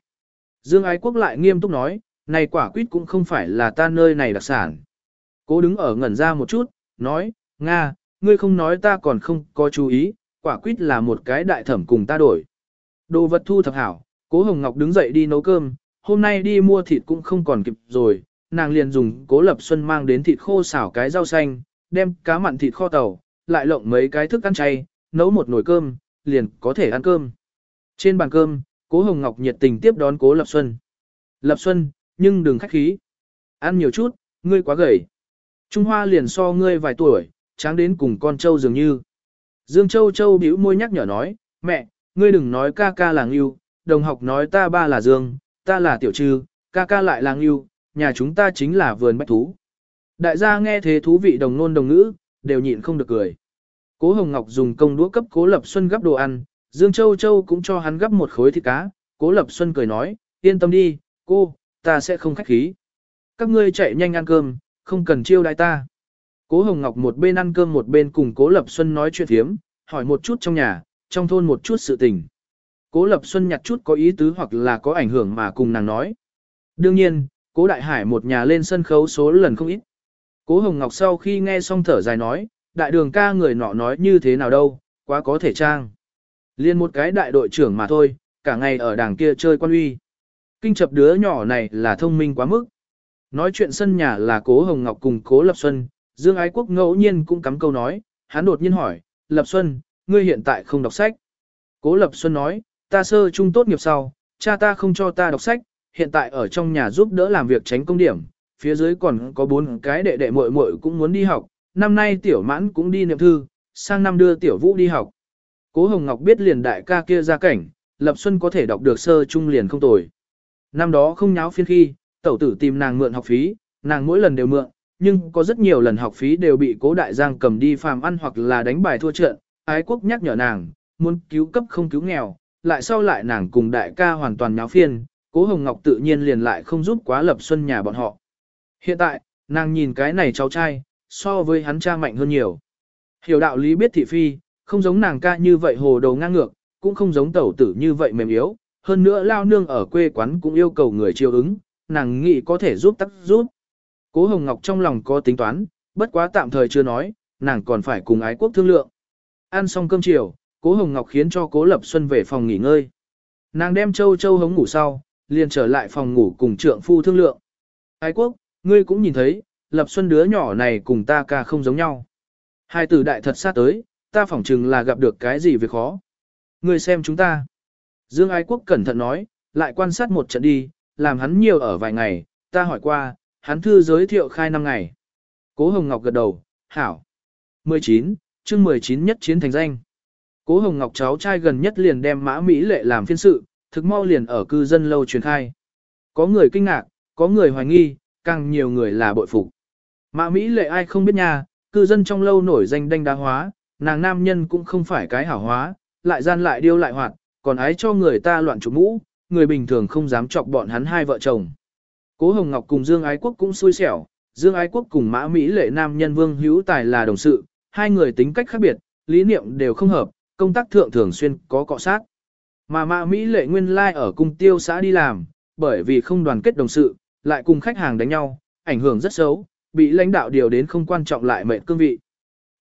Dương Ái Quốc lại nghiêm túc nói, này quả quýt cũng không phải là ta nơi này đặc sản. Cố đứng ở ngẩn ra một chút, nói, Nga, ngươi không nói ta còn không có chú ý, quả quýt là một cái đại thẩm cùng ta đổi. Đồ vật thu thập hảo, cố Hồng Ngọc đứng dậy đi nấu cơm, hôm nay đi mua thịt cũng không còn kịp rồi, nàng liền dùng cố lập xuân mang đến thịt khô xào cái rau xanh, đem cá mặn thịt kho tàu, lại lộng mấy cái thức ăn chay, nấu một nồi cơm, liền có thể ăn cơm. Trên bàn cơm, cố Hồng Ngọc nhiệt tình tiếp đón cố Lập Xuân. Lập Xuân, nhưng đừng khách khí. Ăn nhiều chút, ngươi quá gầy. Trung Hoa liền so ngươi vài tuổi, tráng đến cùng con trâu dường như. Dương Châu Châu bĩu môi nhắc nhở nói, mẹ, ngươi đừng nói ca ca là ngưu, đồng học nói ta ba là Dương, ta là tiểu trư, ca ca lại là ngưu, nhà chúng ta chính là vườn bách thú. Đại gia nghe thế thú vị đồng nôn đồng ngữ, đều nhịn không được cười. Cố Hồng Ngọc dùng công đũa cấp Cố Lập Xuân gấp đồ ăn, Dương Châu Châu cũng cho hắn gấp một khối thịt cá. Cố Lập Xuân cười nói, yên tâm đi, cô, ta sẽ không khách khí. Các ngươi chạy nhanh ăn cơm, không cần chiêu đãi ta. Cố Hồng Ngọc một bên ăn cơm một bên cùng Cố Lập Xuân nói chuyện thiếm, hỏi một chút trong nhà, trong thôn một chút sự tình. Cố Lập Xuân nhặt chút có ý tứ hoặc là có ảnh hưởng mà cùng nàng nói. Đương nhiên, Cố Đại Hải một nhà lên sân khấu số lần không ít. Cố Hồng Ngọc sau khi nghe xong thở dài nói, đại đường ca người nọ nói như thế nào đâu, quá có thể trang. Liên một cái đại đội trưởng mà thôi, cả ngày ở đảng kia chơi quan uy. Kinh chập đứa nhỏ này là thông minh quá mức. Nói chuyện sân nhà là cố Hồng Ngọc cùng cố Lập Xuân, Dương Ái Quốc ngẫu nhiên cũng cắm câu nói, hắn đột nhiên hỏi, Lập Xuân, ngươi hiện tại không đọc sách. Cố Lập Xuân nói, ta sơ trung tốt nghiệp sau, cha ta không cho ta đọc sách, hiện tại ở trong nhà giúp đỡ làm việc tránh công điểm, phía dưới còn có bốn cái đệ đệ muội muội cũng muốn đi học, năm nay tiểu mãn cũng đi niệm thư, sang năm đưa tiểu vũ đi học. Cố Hồng Ngọc biết liền đại ca kia ra cảnh, Lập Xuân có thể đọc được sơ trung liền không tồi. Năm đó không nháo phiên khi, tẩu tử tìm nàng mượn học phí, nàng mỗi lần đều mượn, nhưng có rất nhiều lần học phí đều bị cố đại giang cầm đi phàm ăn hoặc là đánh bài thua trận, ái quốc nhắc nhở nàng, muốn cứu cấp không cứu nghèo, lại sau lại nàng cùng đại ca hoàn toàn nháo phiên, cố Hồng Ngọc tự nhiên liền lại không giúp quá Lập Xuân nhà bọn họ. Hiện tại, nàng nhìn cái này cháu trai, so với hắn cha mạnh hơn nhiều. Hiểu đạo lý biết thị phi, không giống nàng ca như vậy hồ đầu ngang ngược, cũng không giống tẩu tử như vậy mềm yếu, hơn nữa lao nương ở quê quán cũng yêu cầu người chiêu ứng, nàng nghĩ có thể giúp tắc giúp. Cố Hồng Ngọc trong lòng có tính toán, bất quá tạm thời chưa nói, nàng còn phải cùng ái quốc thương lượng. Ăn xong cơm chiều, Cố Hồng Ngọc khiến cho Cố Lập Xuân về phòng nghỉ ngơi. Nàng đem Châu Châu hống ngủ sau, liền trở lại phòng ngủ cùng trượng phu thương lượng. Ái quốc, ngươi cũng nhìn thấy, Lập Xuân đứa nhỏ này cùng ta ca không giống nhau. Hai tử đại thật sát tới, ta phỏng chừng là gặp được cái gì việc khó. Ngươi xem chúng ta. Dương Ái Quốc cẩn thận nói, lại quan sát một trận đi, làm hắn nhiều ở vài ngày, ta hỏi qua, hắn thư giới thiệu khai năm ngày. Cố Hồng Ngọc gật đầu, hảo. 19, chương 19 nhất chiến thành danh. Cố Hồng Ngọc cháu trai gần nhất liền đem mã Mỹ lệ làm phiên sự, thực mau liền ở cư dân lâu truyền khai. Có người kinh ngạc, có người hoài nghi, càng nhiều người là bội phục. Mã Mỹ lệ ai không biết nha, cư dân trong lâu nổi danh đanh đá hóa, nàng nam nhân cũng không phải cái hảo hóa, lại gian lại điêu lại hoạt, còn ái cho người ta loạn chủ mũ, người bình thường không dám chọc bọn hắn hai vợ chồng. Cố Hồng Ngọc cùng Dương Ái Quốc cũng xui xẻo, Dương Ái Quốc cùng Mã Mỹ lệ nam nhân Vương Hữu Tài là đồng sự, hai người tính cách khác biệt, lý niệm đều không hợp, công tác thượng thường xuyên có cọ sát. Mà Mã Mỹ lệ nguyên lai like ở cung tiêu xã đi làm, bởi vì không đoàn kết đồng sự, lại cùng khách hàng đánh nhau, ảnh hưởng rất xấu, bị lãnh đạo điều đến không quan trọng lại mệnh cương vị.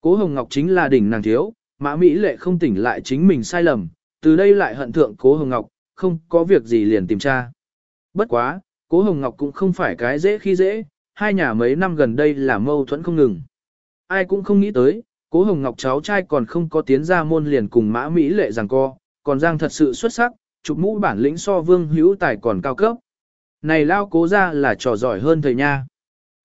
Cố Hồng Ngọc chính là đỉnh nàng thiếu, Mã Mỹ lệ không tỉnh lại chính mình sai lầm, từ đây lại hận thượng Cố Hồng Ngọc, không có việc gì liền tìm tra. Bất quá, Cố Hồng Ngọc cũng không phải cái dễ khi dễ, hai nhà mấy năm gần đây là mâu thuẫn không ngừng. Ai cũng không nghĩ tới, Cố Hồng Ngọc cháu trai còn không có tiến ra môn liền cùng Mã Mỹ lệ rằng co, còn Giang thật sự xuất sắc, chụp mũ bản lĩnh so vương hữu tài còn cao cấp. Này lao cố ra là trò giỏi hơn thầy nha.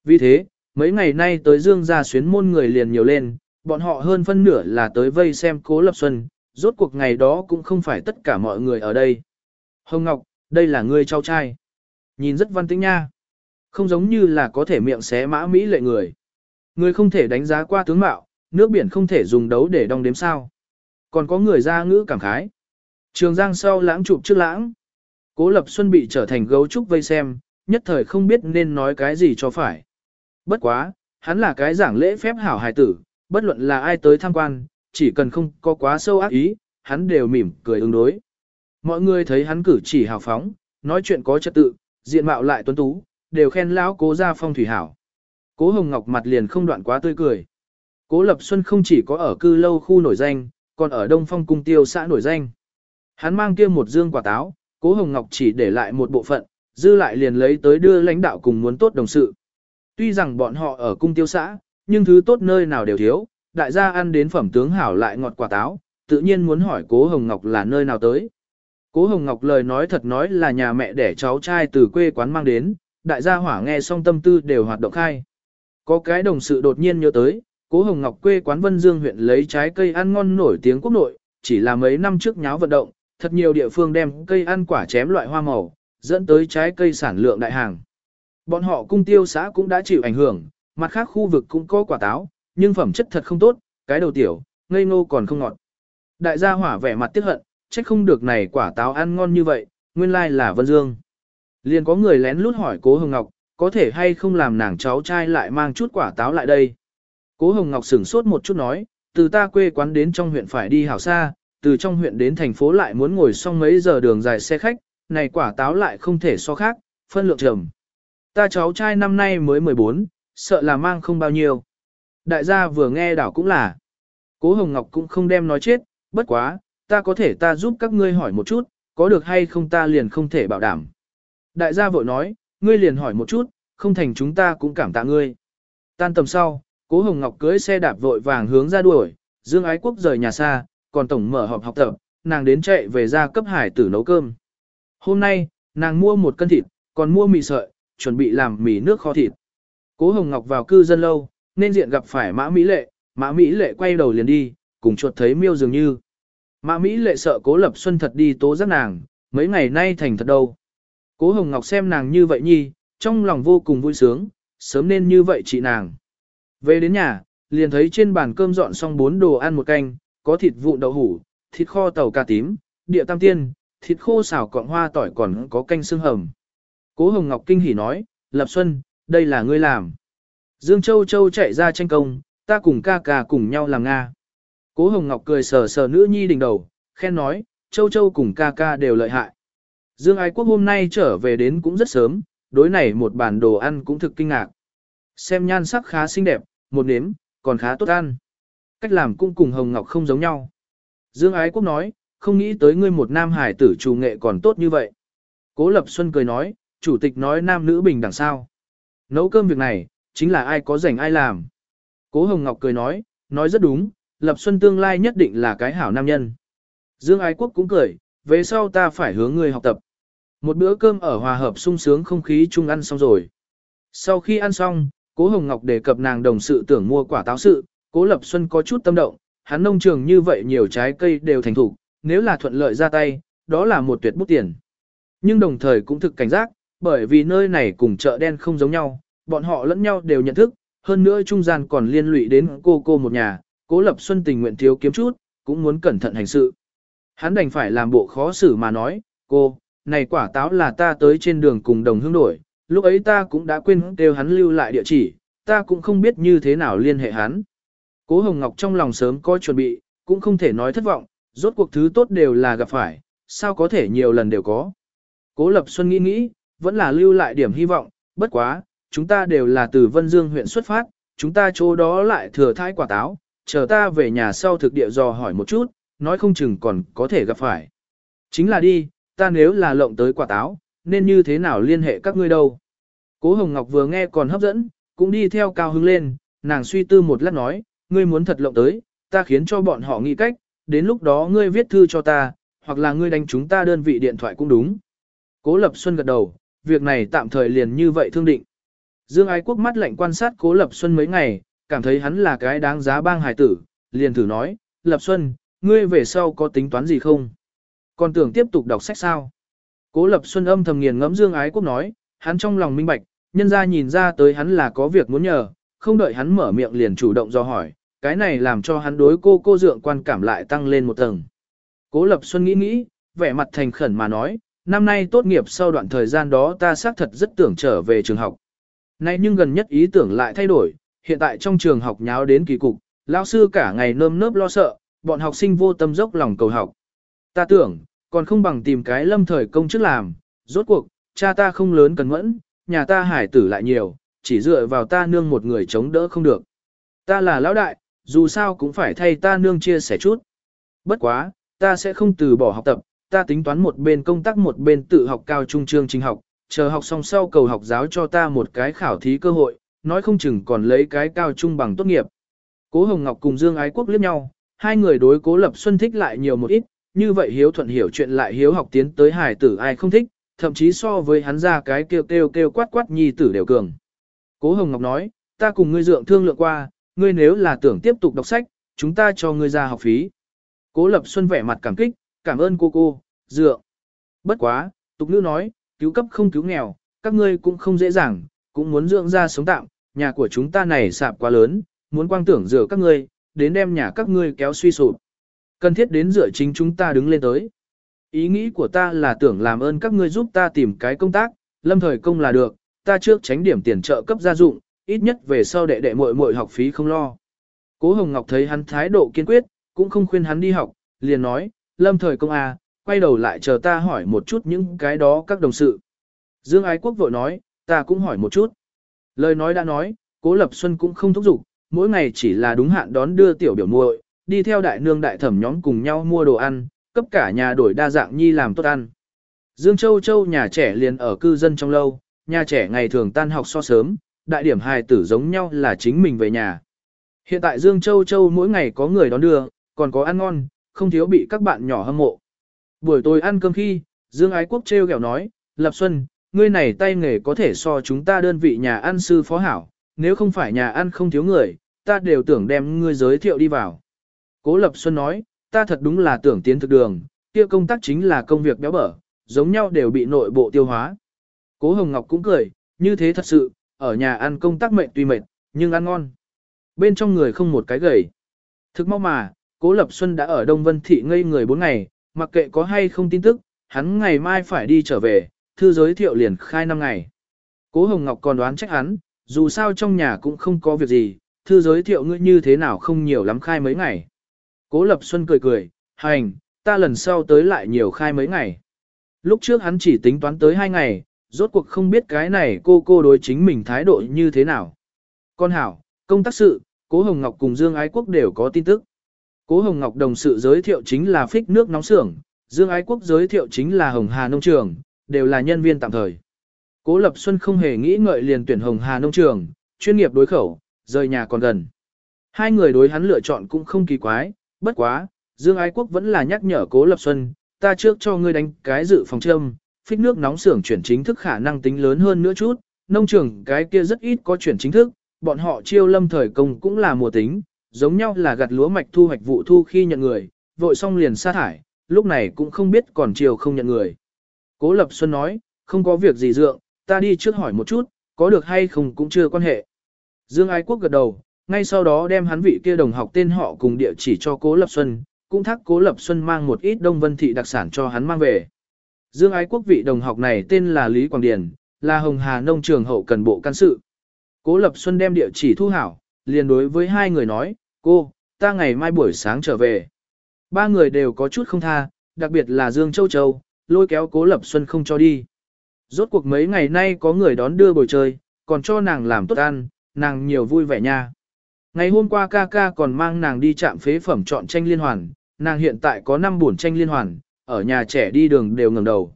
Vì thế, mấy ngày nay tới Dương gia xuyến môn người liền nhiều lên, bọn họ hơn phân nửa là tới vây xem cố lập xuân, rốt cuộc ngày đó cũng không phải tất cả mọi người ở đây. Hồng Ngọc, đây là người cháu trai. Nhìn rất văn tĩnh nha. Không giống như là có thể miệng xé mã Mỹ lệ người. Người không thể đánh giá qua tướng mạo, nước biển không thể dùng đấu để đong đếm sao. Còn có người ra ngữ cảm khái. Trường Giang sau lãng chụp trước lãng. Cố Lập Xuân bị trở thành gấu trúc vây xem, nhất thời không biết nên nói cái gì cho phải. Bất quá, hắn là cái giảng lễ phép hảo hài tử, bất luận là ai tới tham quan, chỉ cần không có quá sâu ác ý, hắn đều mỉm cười ứng đối. Mọi người thấy hắn cử chỉ hào phóng, nói chuyện có trật tự, diện mạo lại tuấn tú, đều khen lão cố gia phong thủy hảo. Cố Hồng Ngọc mặt liền không đoạn quá tươi cười. Cố Lập Xuân không chỉ có ở cư lâu khu nổi danh, còn ở Đông Phong cung tiêu xã nổi danh. Hắn mang kia một dương quả táo, Cố Hồng Ngọc chỉ để lại một bộ phận, dư lại liền lấy tới đưa lãnh đạo cùng muốn tốt đồng sự. Tuy rằng bọn họ ở cung tiêu xã, nhưng thứ tốt nơi nào đều thiếu, đại gia ăn đến phẩm tướng hảo lại ngọt quả táo, tự nhiên muốn hỏi Cố Hồng Ngọc là nơi nào tới. Cố Hồng Ngọc lời nói thật nói là nhà mẹ để cháu trai từ quê quán mang đến, đại gia hỏa nghe xong tâm tư đều hoạt động khai. Có cái đồng sự đột nhiên nhớ tới, Cố Hồng Ngọc quê quán Vân Dương huyện lấy trái cây ăn ngon nổi tiếng quốc nội, chỉ là mấy năm trước nháo vận động, thật nhiều địa phương đem cây ăn quả chém loại hoa màu, dẫn tới trái cây sản lượng đại hàng. Bọn họ cung tiêu xã cũng đã chịu ảnh hưởng, mặt khác khu vực cũng có quả táo, nhưng phẩm chất thật không tốt, cái đầu tiểu, ngây ngô còn không ngọt. Đại gia hỏa vẻ mặt tiếc hận, trách không được này quả táo ăn ngon như vậy, nguyên lai là Vân Dương. Liền có người lén lút hỏi Cố Hồng Ngọc, có thể hay không làm nàng cháu trai lại mang chút quả táo lại đây. Cố Hồng Ngọc sửng sốt một chút nói, từ ta quê quán đến trong huyện phải đi hảo xa, từ trong huyện đến thành phố lại muốn ngồi xong mấy giờ đường dài xe khách, này quả táo lại không thể so khác, phân lượng trầm. Ta cháu trai năm nay mới 14, sợ là mang không bao nhiêu. Đại gia vừa nghe đảo cũng là. Cố Hồng Ngọc cũng không đem nói chết, bất quá, ta có thể ta giúp các ngươi hỏi một chút, có được hay không ta liền không thể bảo đảm. Đại gia vội nói, ngươi liền hỏi một chút, không thành chúng ta cũng cảm tạ ngươi. Tan tầm sau, Cố Hồng Ngọc cưới xe đạp vội vàng hướng ra đuổi, Dương Ái Quốc rời nhà xa, còn tổng mở họp học tập, nàng đến chạy về ra cấp hải tử nấu cơm. Hôm nay, nàng mua một cân thịt, còn mua mì sợi, chuẩn bị làm mì nước kho thịt. Cố Hồng Ngọc vào cư dân lâu, nên diện gặp phải Mã Mỹ Lệ, Mã Mỹ Lệ quay đầu liền đi, cùng chuột thấy miêu dường như. Mã Mỹ Lệ sợ Cố Lập Xuân thật đi tố giác nàng, mấy ngày nay thành thật đâu. Cố Hồng Ngọc xem nàng như vậy nhi, trong lòng vô cùng vui sướng, sớm nên như vậy chị nàng. Về đến nhà, liền thấy trên bàn cơm dọn xong bốn đồ ăn một canh, có thịt vụn đậu hủ, thịt kho tàu cà tím, địa tam tiên, thịt khô xào cọng hoa tỏi còn có canh xương hầm. Cố Hồng Ngọc kinh hỉ nói, Lập Xuân, đây là ngươi làm. Dương Châu Châu chạy ra tranh công, ta cùng ca ca cùng nhau làm Nga. Cố Hồng Ngọc cười sờ sờ nữ nhi đỉnh đầu, khen nói, Châu Châu cùng ca ca đều lợi hại. Dương Ái Quốc hôm nay trở về đến cũng rất sớm, đối này một bản đồ ăn cũng thực kinh ngạc. Xem nhan sắc khá xinh đẹp, một nếm, còn khá tốt ăn. Cách làm cũng cùng Hồng Ngọc không giống nhau. Dương Ái Quốc nói, không nghĩ tới ngươi một nam hải tử chủ nghệ còn tốt như vậy. Cố Lập Xuân cười nói, chủ tịch nói nam nữ bình đẳng sao. Nấu cơm việc này, chính là ai có rảnh ai làm. Cố Hồng Ngọc cười nói, nói rất đúng, Lập Xuân tương lai nhất định là cái hảo nam nhân. Dương Ái Quốc cũng cười, về sau ta phải hướng ngươi học tập. Một bữa cơm ở hòa hợp sung sướng không khí chung ăn xong rồi. Sau khi ăn xong, Cố Hồng Ngọc đề cập nàng đồng sự tưởng mua quả táo sự, Cố Lập Xuân có chút tâm động, hắn nông trường như vậy nhiều trái cây đều thành thủ, nếu là thuận lợi ra tay, đó là một tuyệt bút tiền. Nhưng đồng thời cũng thực cảnh giác, bởi vì nơi này cùng chợ đen không giống nhau, bọn họ lẫn nhau đều nhận thức, hơn nữa trung gian còn liên lụy đến cô cô một nhà, Cố Lập Xuân tình nguyện thiếu kiếm chút, cũng muốn cẩn thận hành sự. Hắn đành phải làm bộ khó xử mà nói, cô, này quả táo là ta tới trên đường cùng đồng hương đổi, lúc ấy ta cũng đã quên kêu hắn lưu lại địa chỉ, ta cũng không biết như thế nào liên hệ hắn. Cố Hồng Ngọc trong lòng sớm có chuẩn bị, cũng không thể nói thất vọng, rốt cuộc thứ tốt đều là gặp phải, sao có thể nhiều lần đều có. Cố Lập Xuân nghĩ nghĩ, vẫn là lưu lại điểm hy vọng, bất quá, chúng ta đều là từ Vân Dương huyện xuất phát, chúng ta chỗ đó lại thừa thai quả táo, chờ ta về nhà sau thực địa dò hỏi một chút, nói không chừng còn có thể gặp phải. Chính là đi, ta nếu là lộng tới quả táo, nên như thế nào liên hệ các ngươi đâu. Cố Hồng Ngọc vừa nghe còn hấp dẫn, cũng đi theo cao hứng lên, nàng suy tư một lát nói, ngươi muốn thật lộng tới, ta khiến cho bọn họ nghĩ cách, đến lúc đó ngươi viết thư cho ta, hoặc là ngươi đánh chúng ta đơn vị điện thoại cũng đúng. Cố Lập Xuân gật đầu, việc này tạm thời liền như vậy thương định. Dương Ái Quốc mắt lạnh quan sát Cố Lập Xuân mấy ngày, cảm thấy hắn là cái đáng giá bang hài tử, liền thử nói, Lập Xuân, ngươi về sau có tính toán gì không? Còn tưởng tiếp tục đọc sách sao? Cố Lập Xuân âm thầm nghiền ngẫm Dương Ái Quốc nói, hắn trong lòng minh bạch, nhân ra nhìn ra tới hắn là có việc muốn nhờ, không đợi hắn mở miệng liền chủ động do hỏi, cái này làm cho hắn đối cô cô dượng quan cảm lại tăng lên một tầng. Cố Lập Xuân nghĩ nghĩ, vẻ mặt thành khẩn mà nói, năm nay tốt nghiệp sau đoạn thời gian đó ta xác thật rất tưởng trở về trường học. Nay nhưng gần nhất ý tưởng lại thay đổi, hiện tại trong trường học nháo đến kỳ cục, lão sư cả ngày nơm nớp lo sợ, bọn học sinh vô tâm dốc lòng cầu học. Ta tưởng, còn không bằng tìm cái lâm thời công chức làm, rốt cuộc, cha ta không lớn cần mẫn, nhà ta hải tử lại nhiều, chỉ dựa vào ta nương một người chống đỡ không được. Ta là lão đại, dù sao cũng phải thay ta nương chia sẻ chút. Bất quá, ta sẽ không từ bỏ học tập, ta tính toán một bên công tác một bên tự học cao trung chương trình học, chờ học xong sau cầu học giáo cho ta một cái khảo thí cơ hội, nói không chừng còn lấy cái cao trung bằng tốt nghiệp. Cố Hồng Ngọc cùng Dương Ái Quốc liếc nhau, hai người đối Cố Lập Xuân thích lại nhiều một ít, như vậy hiếu thuận hiểu chuyện lại hiếu học tiến tới hải tử ai không thích, thậm chí so với hắn ra cái kêu kêu kêu quát quát nhi tử đều cường. Cố Hồng Ngọc nói, ta cùng ngươi dượng thương lượng qua, ngươi nếu là tưởng tiếp tục đọc sách, chúng ta cho ngươi ra học phí. Cố Lập Xuân vẻ mặt cảm kích, cảm ơn cô cô, dượng. Bất quá, tục nữ nói, cứu cấp không cứu nghèo, các ngươi cũng không dễ dàng, cũng muốn dưỡng ra sống tạm, nhà của chúng ta này sạp quá lớn, muốn quang tưởng dựa các ngươi, đến đem nhà các ngươi kéo suy sụp. Cần thiết đến dựa chính chúng ta đứng lên tới. Ý nghĩ của ta là tưởng làm ơn các ngươi giúp ta tìm cái công tác, lâm thời công là được, ta trước tránh điểm tiền trợ cấp gia dụng, ít nhất về sau đệ đệ muội muội học phí không lo. Cố Hồng Ngọc thấy hắn thái độ kiên quyết, cũng không khuyên hắn đi học, liền nói, lâm thời công à, quay đầu lại chờ ta hỏi một chút những cái đó các đồng sự. Dương Ái Quốc vội nói, ta cũng hỏi một chút. Lời nói đã nói, Cố Lập Xuân cũng không thúc giục, mỗi ngày chỉ là đúng hạn đón đưa tiểu biểu muội, đi theo đại nương đại thẩm nhóm cùng nhau mua đồ ăn, cấp cả nhà đổi đa dạng nhi làm tốt ăn. Dương Châu Châu nhà trẻ liền ở cư dân trong lâu, nhà trẻ ngày thường tan học so sớm, đại điểm hài tử giống nhau là chính mình về nhà. Hiện tại Dương Châu Châu mỗi ngày có người đón đưa, còn có ăn ngon, không thiếu bị các bạn nhỏ hâm mộ. Buổi tối ăn cơm khi, Dương Ái Quốc treo kẹo nói, Lập Xuân, ngươi này tay nghề có thể so chúng ta đơn vị nhà ăn sư phó hảo, nếu không phải nhà ăn không thiếu người, ta đều tưởng đem ngươi giới thiệu đi vào. Cố Lập Xuân nói, ta thật đúng là tưởng tiến thực đường, kia công tác chính là công việc béo bở, giống nhau đều bị nội bộ tiêu hóa. Cố Hồng Ngọc cũng cười, như thế thật sự, ở nhà ăn công tác mệt tuy mệt, nhưng ăn ngon. Bên trong người không một cái gầy. Thực mau mà, Cố Lập Xuân đã ở Đông Vân Thị ngây người 4 ngày, mặc kệ có hay không tin tức, hắn ngày mai phải đi trở về, thư giới thiệu liền khai 5 ngày. Cố Hồng Ngọc còn đoán trách hắn, dù sao trong nhà cũng không có việc gì, thư giới thiệu ngươi như thế nào không nhiều lắm khai mấy ngày. Cố Lập Xuân cười cười, hành, ta lần sau tới lại nhiều khai mấy ngày. Lúc trước hắn chỉ tính toán tới 2 ngày, rốt cuộc không biết cái này cô cô đối chính mình thái độ như thế nào. Con hảo, công tác sự, Cố Hồng Ngọc cùng Dương Ái Quốc đều có tin tức. Cố Hồng Ngọc đồng sự giới thiệu chính là phích nước nóng xưởng, Dương Ái Quốc giới thiệu chính là Hồng Hà Nông Trường, đều là nhân viên tạm thời. Cố Lập Xuân không hề nghĩ ngợi liền tuyển Hồng Hà Nông Trường, chuyên nghiệp đối khẩu, rời nhà còn gần. Hai người đối hắn lựa chọn cũng không kỳ quái, bất quá, Dương Ái Quốc vẫn là nhắc nhở Cố Lập Xuân, ta trước cho ngươi đánh cái dự phòng châm, phích nước nóng xưởng chuyển chính thức khả năng tính lớn hơn nữa chút, nông trường cái kia rất ít có chuyển chính thức, bọn họ chiêu lâm thời công cũng là mùa tính, giống nhau là gặt lúa mạch thu hoạch vụ thu khi nhận người, vội xong liền sa thải, lúc này cũng không biết còn chiều không nhận người. Cố Lập Xuân nói, không có việc gì dượng, ta đi trước hỏi một chút, có được hay không cũng chưa quan hệ. Dương Ái Quốc gật đầu, ngay sau đó đem hắn vị kia đồng học tên họ cùng địa chỉ cho Cố Lập Xuân, cũng thắc Cố Lập Xuân mang một ít Đông Vân Thị đặc sản cho hắn mang về. Dương Ái Quốc vị đồng học này tên là Lý quảng Điền, là Hồng Hà Nông Trường hậu cần bộ can sự. Cố Lập Xuân đem địa chỉ thu hảo, liền đối với hai người nói, cô, ta ngày mai buổi sáng trở về. Ba người đều có chút không tha, đặc biệt là Dương Châu Châu, lôi kéo Cố Lập Xuân không cho đi. Rốt cuộc mấy ngày nay có người đón đưa bồi chơi, còn cho nàng làm tốt ăn, nàng nhiều vui vẻ nha. Ngày hôm qua ca ca còn mang nàng đi chạm phế phẩm chọn tranh liên hoàn, nàng hiện tại có 5 buồn tranh liên hoàn, ở nhà trẻ đi đường đều ngẩng đầu.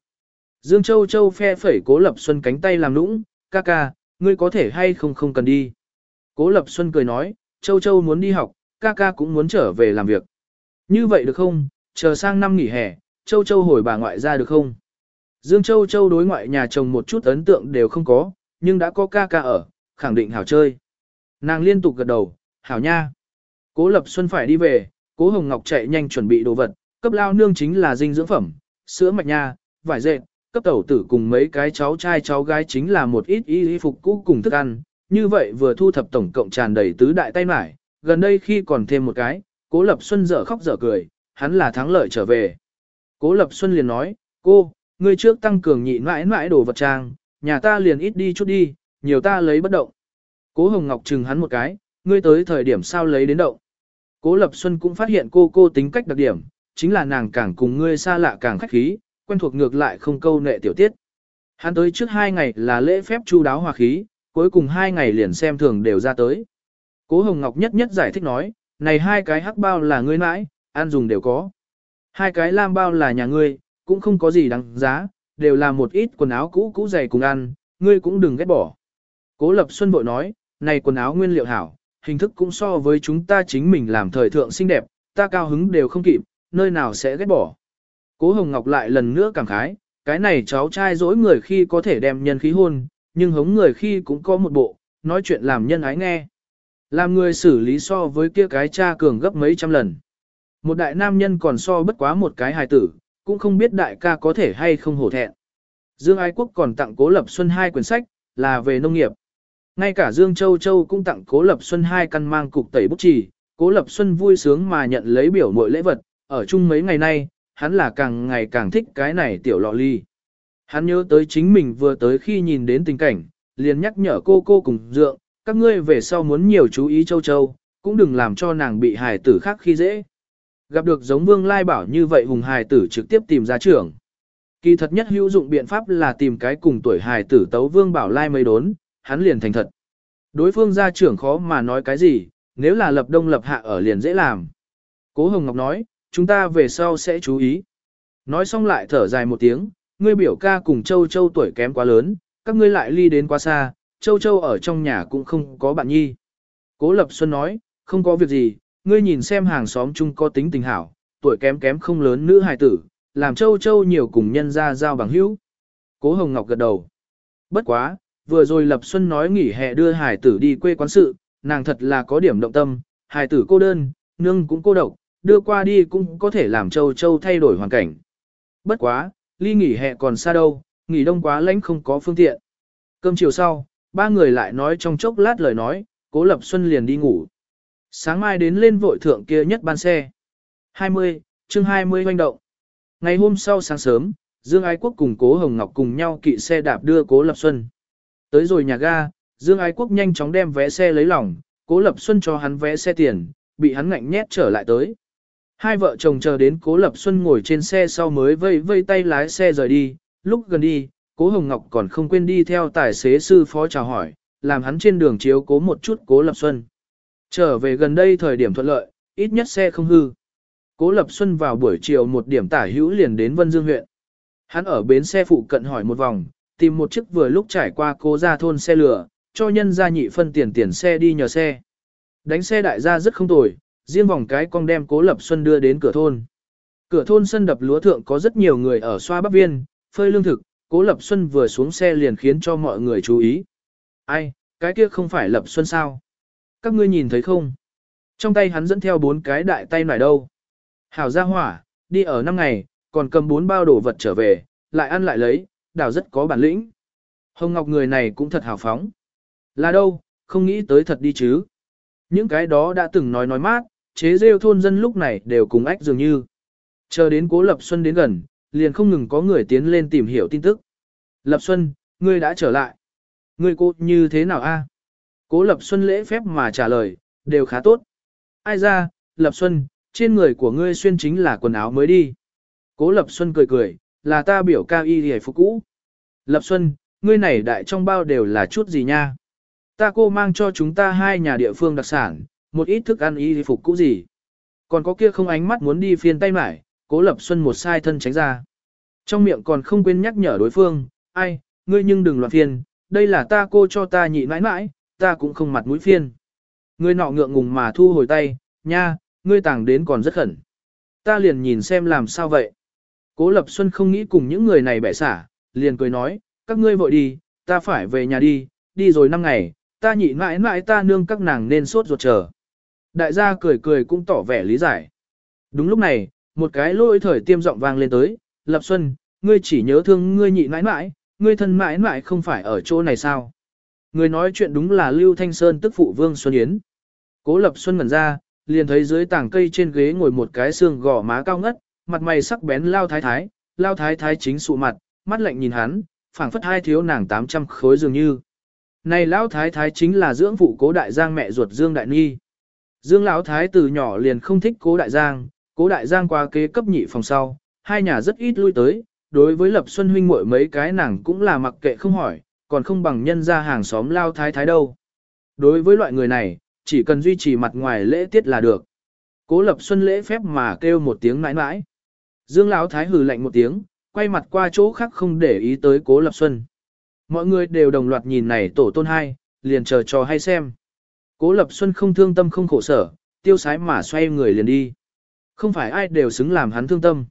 Dương Châu Châu phe phẩy Cố Lập Xuân cánh tay làm nũng, ca ca, ngươi có thể hay không không cần đi. Cố Lập Xuân cười nói, Châu Châu muốn đi học, ca ca cũng muốn trở về làm việc. Như vậy được không, chờ sang năm nghỉ hè, Châu Châu hồi bà ngoại ra được không? Dương Châu Châu đối ngoại nhà chồng một chút ấn tượng đều không có, nhưng đã có ca ca ở, khẳng định hảo chơi. Nàng liên tục gật đầu, hảo nha. Cố Lập Xuân phải đi về, Cố Hồng Ngọc chạy nhanh chuẩn bị đồ vật, cấp lao nương chính là dinh dưỡng phẩm, sữa mạch nha, vải dệt, cấp tẩu tử cùng mấy cái cháu trai cháu gái chính là một ít y phục cũ cùng thức ăn, như vậy vừa thu thập tổng cộng tràn đầy tứ đại tay mải, gần đây khi còn thêm một cái, Cố Lập Xuân dở khóc dở cười, hắn là thắng lợi trở về. Cố Lập Xuân liền nói, cô, ngươi trước tăng cường nhịn mãi mãi đồ vật trang, nhà ta liền ít đi chút đi, nhiều ta lấy bất động. Cố Hồng Ngọc chừng hắn một cái, ngươi tới thời điểm sao lấy đến động. Cố Lập Xuân cũng phát hiện cô cô tính cách đặc điểm, chính là nàng càng cùng ngươi xa lạ càng khách khí, quen thuộc ngược lại không câu nệ tiểu tiết. Hắn tới trước hai ngày là lễ phép chu đáo hòa khí, cuối cùng hai ngày liền xem thường đều ra tới. Cố Hồng Ngọc nhất nhất giải thích nói, này hai cái hắc bao là ngươi mãi, ăn dùng đều có. Hai cái lam bao là nhà ngươi, cũng không có gì đáng giá, đều là một ít quần áo cũ cũ dày cùng ăn, ngươi cũng đừng ghét bỏ. Cố Lập Xuân bội nói, này quần áo nguyên liệu hảo, hình thức cũng so với chúng ta chính mình làm thời thượng xinh đẹp, ta cao hứng đều không kịp, nơi nào sẽ ghét bỏ. Cố Hồng Ngọc lại lần nữa cảm khái, cái này cháu trai dỗi người khi có thể đem nhân khí hôn, nhưng hống người khi cũng có một bộ, nói chuyện làm nhân ái nghe. Làm người xử lý so với kia cái cha cường gấp mấy trăm lần. Một đại nam nhân còn so bất quá một cái hài tử, cũng không biết đại ca có thể hay không hổ thẹn. Dương Ái Quốc còn tặng Cố Lập Xuân hai quyển sách, là về nông nghiệp. Ngay cả Dương Châu Châu cũng tặng Cố Lập Xuân hai căn mang cục tẩy bút chỉ, Cố Lập Xuân vui sướng mà nhận lấy biểu mội lễ vật, ở chung mấy ngày nay, hắn là càng ngày càng thích cái này tiểu lọ ly. Hắn nhớ tới chính mình vừa tới khi nhìn đến tình cảnh, liền nhắc nhở cô cô cùng dượng, các ngươi về sau muốn nhiều chú ý Châu Châu, cũng đừng làm cho nàng bị hài tử khác khi dễ. Gặp được giống Vương Lai Bảo như vậy hùng hài tử trực tiếp tìm ra trưởng. Kỳ thật nhất hữu dụng biện pháp là tìm cái cùng tuổi hài tử tấu Vương Bảo Lai mấy đốn, hắn liền thành thật. Đối phương gia trưởng khó mà nói cái gì, nếu là lập đông lập hạ ở liền dễ làm. Cố Hồng Ngọc nói, chúng ta về sau sẽ chú ý. Nói xong lại thở dài một tiếng, ngươi biểu ca cùng Châu Châu tuổi kém quá lớn, các ngươi lại ly đến quá xa, Châu Châu ở trong nhà cũng không có bạn nhi. Cố Lập Xuân nói, không có việc gì, ngươi nhìn xem hàng xóm chung có tính tình hảo, tuổi kém kém không lớn nữ hài tử, làm Châu Châu nhiều cùng nhân ra giao bằng hữu. Cố Hồng Ngọc gật đầu. Bất quá, vừa rồi Lập Xuân nói nghỉ hè đưa hài tử đi quê quán sự, nàng thật là có điểm động tâm, hài tử cô đơn, nương cũng cô độc, đưa qua đi cũng có thể làm Châu Châu thay đổi hoàn cảnh. Bất quá, ly nghỉ hè còn xa đâu, nghỉ đông quá lạnh không có phương tiện. Cơm chiều sau, ba người lại nói trong chốc lát lời nói, Cố Lập Xuân liền đi ngủ. Sáng mai đến lên vội thượng kia nhất ban xe. 20, chương 20 hoành động. Ngày hôm sau sáng sớm, Dương Ái Quốc cùng Cố Hồng Ngọc cùng nhau kỵ xe đạp đưa Cố Lập Xuân. Tới rồi nhà ga, Dương Ái Quốc nhanh chóng đem vé xe lấy lòng, Cố Lập Xuân cho hắn vé xe tiền, bị hắn ngạnh nhét trở lại tới. Hai vợ chồng chờ đến Cố Lập Xuân ngồi trên xe sau mới vây vây tay lái xe rời đi, lúc gần đi, Cố Hồng Ngọc còn không quên đi theo tài xế sư phó chào hỏi, làm hắn trên đường chiếu cố một chút Cố Lập Xuân. Trở về gần đây thời điểm thuận lợi, ít nhất xe không hư. Cố Lập Xuân vào buổi chiều một điểm tả hữu liền đến Vân Dương huyện. Hắn ở bến xe phụ cận hỏi một vòng, tìm một chiếc vừa lúc trải qua cố ra thôn xe lửa, cho nhân gia nhị phân tiền tiền xe đi nhờ xe. Đánh xe đại gia rất không tồi, riêng vòng cái con đem Cố Lập Xuân đưa đến cửa thôn. Cửa thôn sân đập lúa thượng có rất nhiều người ở xoa bắp viên, phơi lương thực, Cố Lập Xuân vừa xuống xe liền khiến cho mọi người chú ý. Ai, cái kia không phải Lập Xuân sao? Các ngươi nhìn thấy không? Trong tay hắn dẫn theo bốn cái đại tay nải đâu. Hảo ra hỏa, đi ở năm ngày, còn cầm bốn bao đồ vật trở về, lại ăn lại lấy, đảo rất có bản lĩnh. Hồng Ngọc người này cũng thật hào phóng. Là đâu, không nghĩ tới thật đi chứ. Những cái đó đã từng nói nói mát, chế rêu thôn dân lúc này đều cùng ách dường như. Chờ đến cố Lập Xuân đến gần, liền không ngừng có người tiến lên tìm hiểu tin tức. Lập Xuân, ngươi đã trở lại. Ngươi cô như thế nào a? Cố Lập Xuân lễ phép mà trả lời, đều khá tốt. Ai ra, Lập Xuân, trên người của ngươi xuyên chính là quần áo mới đi. Cố Lập Xuân cười cười, là ta biểu ca y hề phục cũ. Lập Xuân, ngươi này đại trong bao đều là chút gì nha? Ta cô mang cho chúng ta hai nhà địa phương đặc sản, một ít thức ăn y phục cũ gì. Còn có kia không ánh mắt muốn đi phiên tay mải, cố Lập Xuân một sai thân tránh ra. Trong miệng còn không quên nhắc nhở đối phương, ai, ngươi nhưng đừng loạn phiên, đây là ta cô cho ta nhị mãi mãi, ta cũng không mặt mũi phiên. Ngươi nọ ngượng ngùng mà thu hồi tay, nha, ngươi tàng đến còn rất khẩn. Ta liền nhìn xem làm sao vậy. Cố Lập Xuân không nghĩ cùng những người này bẻ xả, liền cười nói, các ngươi vội đi, ta phải về nhà đi, đi rồi năm ngày, ta nhị mãi mãi ta nương các nàng nên sốt ruột chờ. Đại gia cười cười cũng tỏ vẻ lý giải. Đúng lúc này, một cái lôi thời tiêm giọng vang lên tới, Lập Xuân, ngươi chỉ nhớ thương ngươi nhị mãi mãi, ngươi thân mãi mãi không phải ở chỗ này sao? Người nói chuyện đúng là Lưu Thanh Sơn tức phụ Vương Xuân Yến. Cố Lập Xuân ngẩn ra, liền thấy dưới tảng cây trên ghế ngồi một cái xương gò má cao ngất, mặt mày sắc bén lao thái thái, lao thái thái chính sụ mặt, mắt lạnh nhìn hắn, phảng phất hai thiếu nàng 800 khối dường như. Này lão thái thái chính là dưỡng phụ cố đại giang mẹ ruột Dương Đại Ni. Dương lão thái từ nhỏ liền không thích cố đại giang, cố đại giang qua kế cấp nhị phòng sau, hai nhà rất ít lui tới, đối với Lập Xuân huynh muội mấy cái nàng cũng là mặc kệ không hỏi, còn không bằng nhân ra hàng xóm lao thái thái đâu. Đối với loại người này, chỉ cần duy trì mặt ngoài lễ tiết là được. Cố Lập Xuân lễ phép mà kêu một tiếng mãi mãi. Dương Lão Thái hừ lạnh một tiếng, quay mặt qua chỗ khác không để ý tới Cố Lập Xuân. Mọi người đều đồng loạt nhìn này tổ tôn hai, liền chờ cho hay xem. Cố Lập Xuân không thương tâm không khổ sở, tiêu sái mà xoay người liền đi. Không phải ai đều xứng làm hắn thương tâm.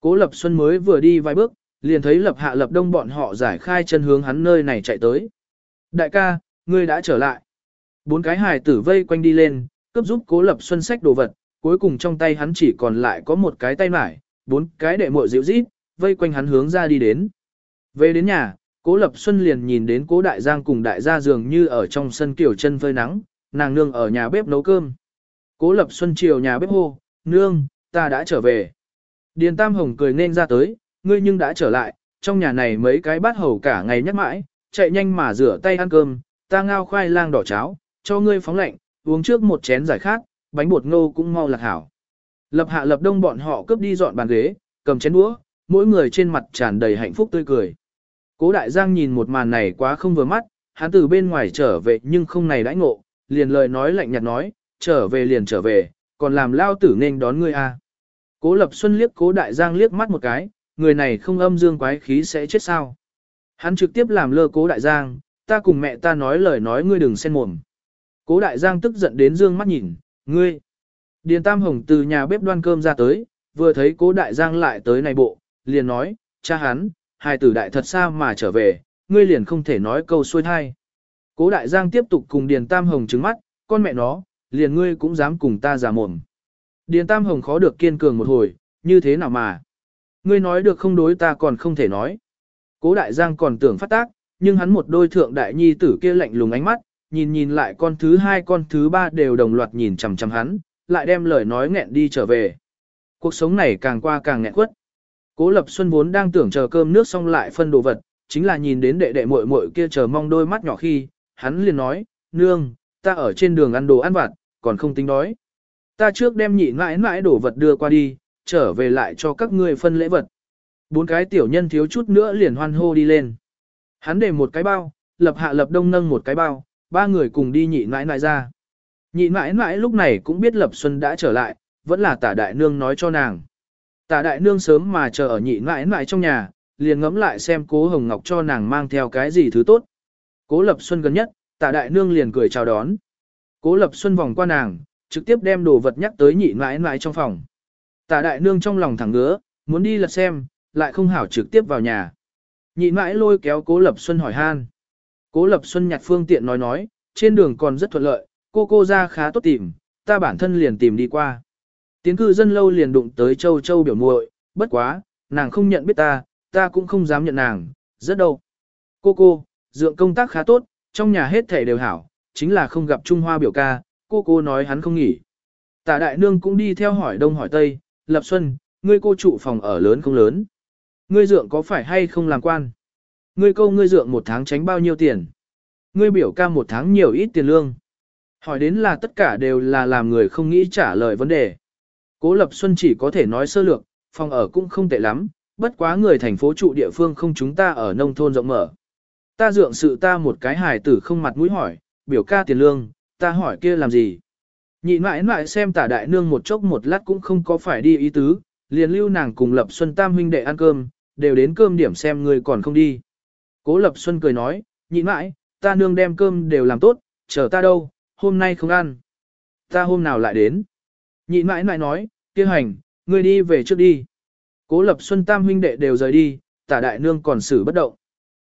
Cố Lập Xuân mới vừa đi vài bước, liền thấy Lập Hạ Lập Đông bọn họ giải khai chân hướng hắn nơi này chạy tới. Đại ca, ngươi đã trở lại. Bốn cái hài tử vây quanh đi lên, cướp giúp Cố Lập Xuân xách đồ vật, cuối cùng trong tay hắn chỉ còn lại có một cái tay mải, bốn cái đệ muội dịu rít, vây quanh hắn hướng ra đi đến. Về đến nhà, Cố Lập Xuân liền nhìn đến Cố Đại Giang cùng đại gia dường như ở trong sân kiểu chân phơi nắng, nàng nương ở nhà bếp nấu cơm. Cố Lập Xuân chiều nhà bếp hô, nương, ta đã trở về. Điền Tam Hồng cười nên ra tới, ngươi nhưng đã trở lại, trong nhà này mấy cái bát hầu cả ngày nhắc mãi, chạy nhanh mà rửa tay ăn cơm, ta ngao khoai lang đỏ cháo, cho ngươi phóng lạnh, uống trước một chén giải khát, bánh bột ngô cũng mau lạc hảo. Lập hạ lập đông bọn họ cướp đi dọn bàn ghế, cầm chén đũa, mỗi người trên mặt tràn đầy hạnh phúc tươi cười. Cố đại giang nhìn một màn này quá không vừa mắt, hắn từ bên ngoài trở về nhưng không này đãi ngộ, liền lời nói lạnh nhạt nói, trở về liền trở về, còn làm lao tử nên đón ngươi à. Cố lập xuân liếc cố đại giang liếc mắt một cái, người này không âm dương quái khí sẽ chết sao. Hắn trực tiếp làm lơ cố đại giang, ta cùng mẹ ta nói lời nói ngươi đừng xen mồm. Cố đại giang tức giận đến dương mắt nhìn, ngươi. Điền Tam Hồng từ nhà bếp đoan cơm ra tới, vừa thấy cố đại giang lại tới này bộ, liền nói, cha hắn, hai tử đại thật xa mà trở về, ngươi liền không thể nói câu xuôi thai. Cố đại giang tiếp tục cùng Điền Tam Hồng trứng mắt, con mẹ nó, liền ngươi cũng dám cùng ta giả mồm. Điền Tam Hồng khó được kiên cường một hồi, như thế nào mà. Ngươi nói được không đối ta còn không thể nói. Cố đại giang còn tưởng phát tác, nhưng hắn một đôi thượng đại nhi tử kia lạnh lùng ánh mắt, nhìn nhìn lại con thứ hai con thứ ba đều đồng loạt nhìn chằm chằm hắn, lại đem lời nói nghẹn đi trở về. Cuộc sống này càng qua càng nghẹn quất. Cố Lập Xuân vốn đang tưởng chờ cơm nước xong lại phân đồ vật, chính là nhìn đến đệ đệ muội muội kia chờ mong đôi mắt nhỏ khi, hắn liền nói, nương, ta ở trên đường ăn đồ ăn vặt, còn không tính đói. Ta trước đem nhị mãi mãi đồ vật đưa qua đi, trở về lại cho các ngươi phân lễ vật. Bốn cái tiểu nhân thiếu chút nữa liền hoan hô đi lên. Hắn để một cái bao, lập hạ lập đông nâng một cái bao, ba người cùng đi nhị mãi mãi ra. Nhị mãi mãi lúc này cũng biết Lập Xuân đã trở lại, vẫn là tả đại nương nói cho nàng. Tả đại nương sớm mà chờ ở nhị mãi mãi trong nhà, liền ngẫm lại xem cố Hồng Ngọc cho nàng mang theo cái gì thứ tốt. Cố Lập Xuân gần nhất, Tạ đại nương liền cười chào đón. Cố Lập Xuân vòng qua nàng, trực tiếp đem đồ vật nhắc tới nhị mãi mãi trong phòng. Tạ đại nương trong lòng thẳng ngứa, muốn đi lật xem, lại không hảo trực tiếp vào nhà. Nhị mãi lôi kéo Cố Lập Xuân hỏi han. Cố Lập Xuân nhặt phương tiện nói nói, trên đường còn rất thuận lợi, cô cô ra khá tốt tìm, ta bản thân liền tìm đi qua. Tiến cư dân lâu liền đụng tới châu châu biểu muội, bất quá, nàng không nhận biết ta, ta cũng không dám nhận nàng, rất đâu. Cô cô, dượng công tác khá tốt, trong nhà hết thể đều hảo, chính là không gặp Trung Hoa biểu ca, cô cô nói hắn không nghỉ. Tả đại nương cũng đi theo hỏi đông hỏi tây, Lập Xuân, ngươi cô trụ phòng ở lớn không lớn. Ngươi dượng có phải hay không làm quan? Ngươi câu ngươi dượng một tháng tránh bao nhiêu tiền? Ngươi biểu ca một tháng nhiều ít tiền lương? Hỏi đến là tất cả đều là làm người không nghĩ trả lời vấn đề. Cố Lập Xuân chỉ có thể nói sơ lược, phòng ở cũng không tệ lắm, bất quá người thành phố trụ địa phương không chúng ta ở nông thôn rộng mở. Ta dượng sự ta một cái hài tử không mặt mũi hỏi, biểu ca tiền lương, ta hỏi kia làm gì? Nhị mãi mãi xem tả đại nương một chốc một lát cũng không có phải đi ý tứ, liền lưu nàng cùng Lập Xuân tam huynh đệ ăn cơm, đều đến cơm điểm xem người còn không đi. Cố Lập Xuân cười nói, nhị mãi, ta nương đem cơm đều làm tốt, chờ ta đâu, hôm nay không ăn. Ta hôm nào lại đến. Nhị mãi mãi nói, kia hành, ngươi đi về trước đi. Cố Lập Xuân tam huynh đệ đều rời đi, tả đại nương còn xử bất động.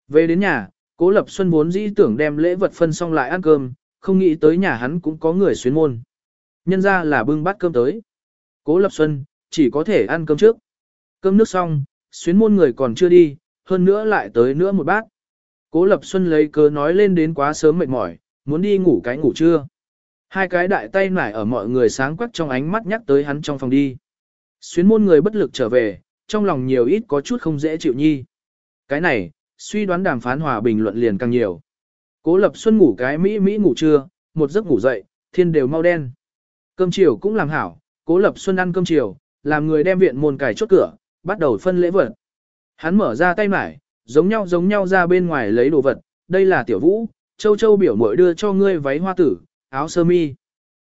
Về đến nhà, Cố Lập Xuân vốn dĩ tưởng đem lễ vật phân xong lại ăn cơm, không nghĩ tới nhà hắn cũng có người xuyến môn. Nhân ra là bưng bát cơm tới. Cố Lập Xuân, chỉ có thể ăn cơm trước. Cơm nước xong, xuyến môn người còn chưa đi, hơn nữa lại tới nữa một bát. Cố Lập Xuân lấy cớ nói lên đến quá sớm mệt mỏi, muốn đi ngủ cái ngủ trưa. Hai cái đại tay nải ở mọi người sáng quắc trong ánh mắt nhắc tới hắn trong phòng đi. Xuyến môn người bất lực trở về, trong lòng nhiều ít có chút không dễ chịu nhi. Cái này, suy đoán đàm phán hòa bình luận liền càng nhiều. Cố Lập Xuân ngủ cái Mỹ Mỹ ngủ trưa, một giấc ngủ dậy, thiên đều mau đen. Cơm chiều cũng làm hảo, Cố Lập Xuân ăn cơm chiều, làm người đem viện môn cài chốt cửa, bắt đầu phân lễ vật. Hắn mở ra tay mải, giống nhau giống nhau ra bên ngoài lấy đồ vật, đây là tiểu vũ, châu châu biểu muội đưa cho ngươi váy hoa tử, áo sơ mi.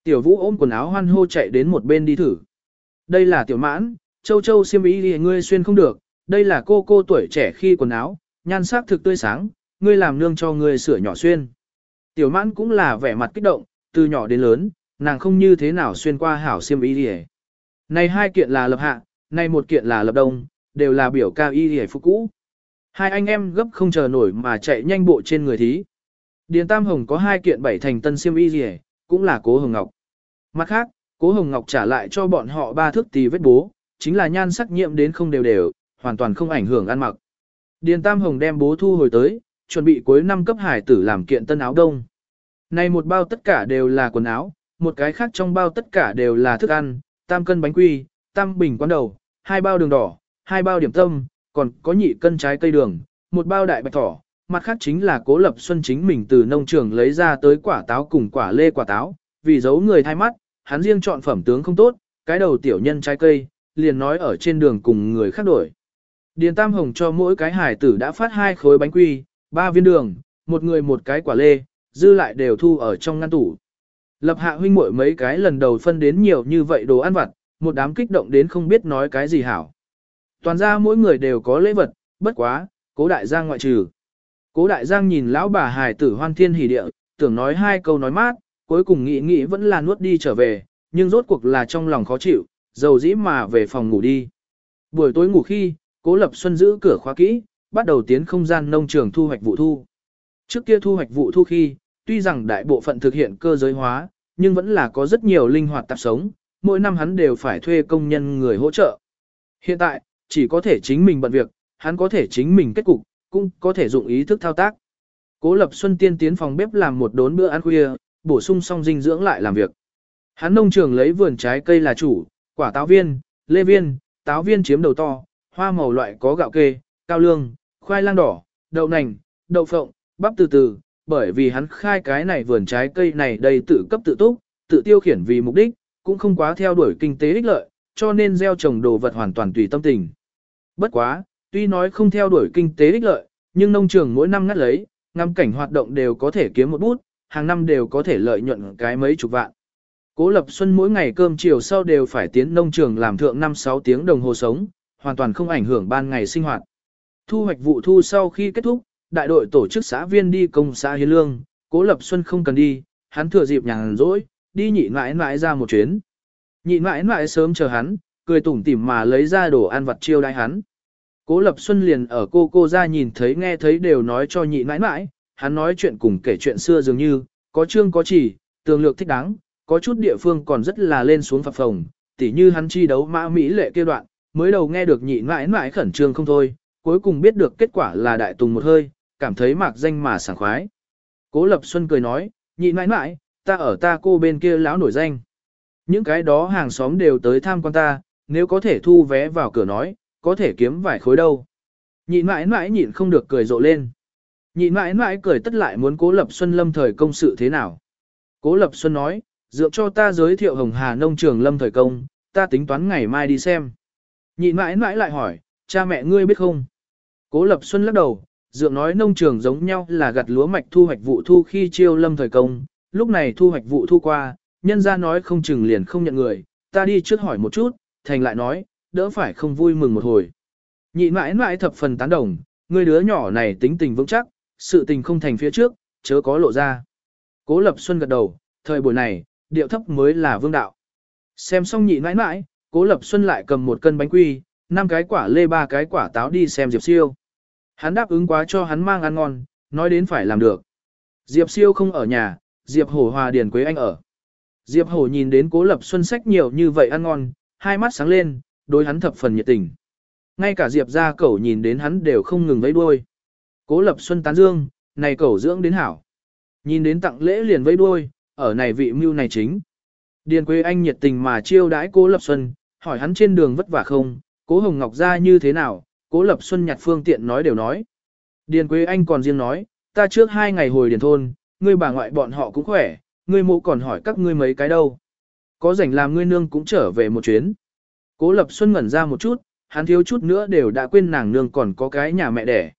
Tiểu vũ ôm quần áo hoan hô chạy đến một bên đi thử. Đây là tiểu mãn, châu châu xiêm ý thì ngươi xuyên không được, đây là cô cô tuổi trẻ khi quần áo, nhan sắc thực tươi sáng, ngươi làm nương cho ngươi sửa nhỏ xuyên. Tiểu mãn cũng là vẻ mặt kích động, từ nhỏ đến lớn, nàng không như thế nào xuyên qua hảo xiêm y đi Này hai kiện là lập hạ, này một kiện là lập đông, đều là biểu cao y đi phục cũ. Hai anh em gấp không chờ nổi mà chạy nhanh bộ trên người thí. Điền Tam Hồng có hai kiện bảy thành tân siêm y gì cũng là cố Hồng Ngọc. Mặt khác, cố Hồng Ngọc trả lại cho bọn họ ba thước tì vết bố, chính là nhan sắc nhiễm đến không đều đều, hoàn toàn không ảnh hưởng ăn mặc. Điền Tam Hồng đem bố thu hồi tới, chuẩn bị cuối năm cấp hải tử làm kiện tân áo đông. Này một bao tất cả đều là quần áo, một cái khác trong bao tất cả đều là thức ăn, tam cân bánh quy, tam bình quán đầu, hai bao đường đỏ, hai bao điểm tâm, còn có nhị cân trái cây đường, một bao đại bạch thỏ, mặt khác chính là cố lập xuân chính mình từ nông trường lấy ra tới quả táo cùng quả lê quả táo, vì giấu người thay mắt, hắn riêng chọn phẩm tướng không tốt, cái đầu tiểu nhân trái cây, liền nói ở trên đường cùng người khác đổi. Điền Tam Hồng cho mỗi cái hải tử đã phát hai khối bánh quy, ba viên đường, một người một cái quả lê, dư lại đều thu ở trong ngăn tủ. Lập hạ huynh muội mấy cái lần đầu phân đến nhiều như vậy đồ ăn vặt, một đám kích động đến không biết nói cái gì hảo. Toàn ra mỗi người đều có lễ vật, bất quá, cố đại giang ngoại trừ. Cố đại giang nhìn lão bà hài tử hoan thiên hỉ địa, tưởng nói hai câu nói mát, cuối cùng nghĩ nghĩ vẫn là nuốt đi trở về, nhưng rốt cuộc là trong lòng khó chịu, dầu dĩ mà về phòng ngủ đi. Buổi tối ngủ khi, cố lập xuân giữ cửa khóa kỹ, bắt đầu tiến không gian nông trường thu hoạch vụ thu. Trước kia thu hoạch vụ thu khi, tuy rằng đại bộ phận thực hiện cơ giới hóa, nhưng vẫn là có rất nhiều linh hoạt tạp sống, mỗi năm hắn đều phải thuê công nhân người hỗ trợ. Hiện tại, chỉ có thể chính mình bận việc, hắn có thể chính mình kết cục, cũng có thể dụng ý thức thao tác. Cố Lập Xuân tiên tiến phòng bếp làm một đốn bữa ăn khuya, bổ sung xong dinh dưỡng lại làm việc. Hắn nông trường lấy vườn trái cây là chủ, quả táo viên, lê viên, táo viên chiếm đầu to, hoa màu loại có gạo kê, cao lương, khoai lang đỏ, đậu nành, đậu phộng, bắp từ từ, bởi vì hắn khai cái này vườn trái cây này đầy tự cấp tự túc, tự tiêu khiển vì mục đích, cũng không quá theo đuổi kinh tế ích lợi, cho nên gieo trồng đồ vật hoàn toàn tùy tâm tình. Bất quá, tuy nói không theo đuổi kinh tế ích lợi, nhưng nông trường mỗi năm ngắt lấy, ngắm cảnh hoạt động đều có thể kiếm một bút, hàng năm đều có thể lợi nhuận cái mấy chục vạn. Cố Lập Xuân mỗi ngày cơm chiều sau đều phải tiến nông trường làm thượng 5-6 tiếng đồng hồ sống, hoàn toàn không ảnh hưởng ban ngày sinh hoạt. Thu hoạch vụ thu sau khi kết thúc, đại đội tổ chức xã viên đi công xã Hiến Lương, Cố Lập Xuân không cần đi, hắn thừa dịp nhàn rỗi, đi nhị mãi mãi ra một chuyến. Nhị mãi mãi sớm chờ hắn, cười tủm tỉm mà lấy ra đồ ăn vặt chiêu đãi hắn. Cố Lập Xuân liền ở cô cô ra nhìn thấy nghe thấy đều nói cho nhị mãi mãi, hắn nói chuyện cùng kể chuyện xưa dường như, có chương có chỉ, tường lược thích đáng, có chút địa phương còn rất là lên xuống phập phồng, tỉ như hắn chi đấu mã Mỹ lệ kia đoạn, mới đầu nghe được nhị mãi mãi khẩn trương không thôi, cuối cùng biết được kết quả là đại tùng một hơi, cảm thấy mạc danh mà sảng khoái. Cố Lập Xuân cười nói, nhị mãi mãi, ta ở ta cô bên kia lão nổi danh. Những cái đó hàng xóm đều tới tham quan ta, nếu có thể thu vé vào cửa nói, có thể kiếm vài khối đâu. Nhị mãi mãi nhịn không được cười rộ lên. Nhị mãi mãi cười tất lại muốn Cố Lập Xuân lâm thời công sự thế nào. Cố Lập Xuân nói, dựa cho ta giới thiệu Hồng Hà nông trường lâm thời công, ta tính toán ngày mai đi xem. Nhị mãi mãi lại hỏi, cha mẹ ngươi biết không? Cố Lập Xuân lắc đầu, dượng nói nông trường giống nhau là gặt lúa mạch thu hoạch vụ thu khi chiêu lâm thời công, lúc này thu hoạch vụ thu qua, nhân ra nói không chừng liền không nhận người, ta đi trước hỏi một chút, thành lại nói, đỡ phải không vui mừng một hồi. Nhị mãi mãi thập phần tán đồng, người đứa nhỏ này tính tình vững chắc, sự tình không thành phía trước, chớ có lộ ra. Cố Lập Xuân gật đầu, thời buổi này, điệu thấp mới là vương đạo. Xem xong nhị mãi mãi, Cố Lập Xuân lại cầm một cân bánh quy, năm cái quả lê ba cái quả táo đi xem Diệp Siêu. Hắn đáp ứng quá cho hắn mang ăn ngon, nói đến phải làm được. Diệp Siêu không ở nhà, Diệp Hổ Hòa Điền Quế Anh ở. Diệp Hổ nhìn đến Cố Lập Xuân sách nhiều như vậy ăn ngon, hai mắt sáng lên, đối hắn thập phần nhiệt tình. Ngay cả Diệp gia cẩu nhìn đến hắn đều không ngừng vẫy đuôi. Cố Lập Xuân tán dương, này cẩu dưỡng đến hảo. Nhìn đến tặng lễ liền vẫy đuôi, ở này vị mưu này chính. Điền Quế Anh nhiệt tình mà chiêu đãi Cố Lập Xuân, hỏi hắn trên đường vất vả không, Cố Hồng Ngọc ra như thế nào, Cố Lập Xuân nhặt phương tiện nói đều nói. Điền Quế Anh còn riêng nói, ta trước hai ngày hồi điền thôn, ngươi bà ngoại bọn họ cũng khỏe, ngươi mộ còn hỏi các ngươi mấy cái đâu. Có rảnh làm ngươi nương cũng trở về một chuyến. Cố Lập Xuân ngẩn ra một chút, hắn thiếu chút nữa đều đã quên nàng nương còn có cái nhà mẹ đẻ.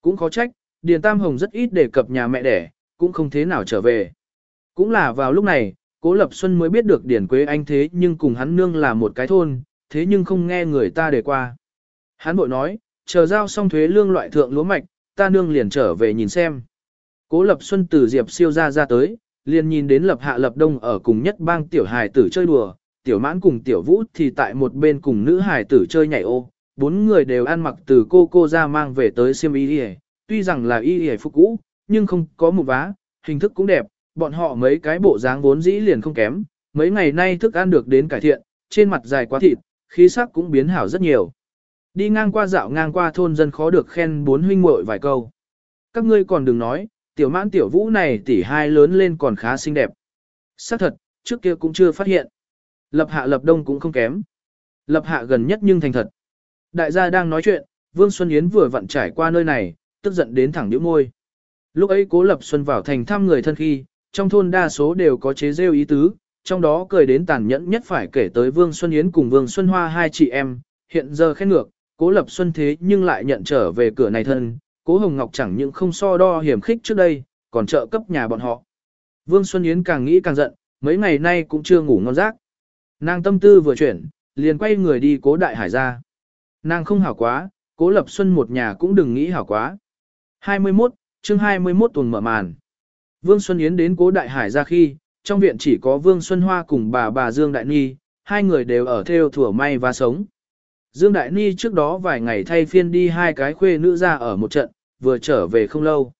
Cũng khó trách, Điền Tam Hồng rất ít đề cập nhà mẹ đẻ, cũng không thế nào trở về. Cũng là vào lúc này, Cố Lập Xuân mới biết được điển Quế Anh thế nhưng cùng hắn nương là một cái thôn, thế nhưng không nghe người ta đề qua. Hắn bội nói, chờ giao xong thuế lương loại thượng lúa mạch, ta nương liền trở về nhìn xem. Cố Lập Xuân từ Diệp siêu ra ra tới, liền nhìn đến Lập Hạ Lập Đông ở cùng nhất bang tiểu hài tử chơi đùa, tiểu mãn cùng tiểu vũ thì tại một bên cùng nữ hài tử chơi nhảy ô. Bốn người đều ăn mặc từ cô cô ra mang về tới xiêm y tuy rằng là y y phục cũ, nhưng không có một vá, hình thức cũng đẹp, bọn họ mấy cái bộ dáng vốn dĩ liền không kém, mấy ngày nay thức ăn được đến cải thiện, trên mặt dài quá thịt, khí sắc cũng biến hảo rất nhiều. Đi ngang qua dạo ngang qua thôn dân khó được khen bốn huynh muội vài câu. Các ngươi còn đừng nói, tiểu mãn tiểu vũ này tỷ hai lớn lên còn khá xinh đẹp. Xác thật, trước kia cũng chưa phát hiện. Lập hạ lập đông cũng không kém. Lập hạ gần nhất nhưng thành thật. Đại gia đang nói chuyện, Vương Xuân Yến vừa vặn trải qua nơi này, tức giận đến thẳng nhíu môi. Lúc ấy cố lập Xuân vào thành thăm người thân khi, trong thôn đa số đều có chế rêu ý tứ, trong đó cười đến tàn nhẫn nhất phải kể tới Vương Xuân Yến cùng Vương Xuân Hoa hai chị em, hiện giờ khen ngược, cố lập Xuân thế nhưng lại nhận trở về cửa này thân, cố Hồng Ngọc chẳng những không so đo hiểm khích trước đây, còn trợ cấp nhà bọn họ. Vương Xuân Yến càng nghĩ càng giận, mấy ngày nay cũng chưa ngủ ngon giấc. Nàng tâm tư vừa chuyển, liền quay người đi cố đại hải ra. Nàng không hảo quá, cố lập xuân một nhà cũng đừng nghĩ hảo quá. 21, chương 21 tuần mở màn. Vương Xuân Yến đến cố đại hải ra khi, trong viện chỉ có Vương Xuân Hoa cùng bà bà Dương Đại Ni, hai người đều ở theo thủa may và sống. Dương Đại Ni trước đó vài ngày thay phiên đi hai cái khuê nữ ra ở một trận, vừa trở về không lâu.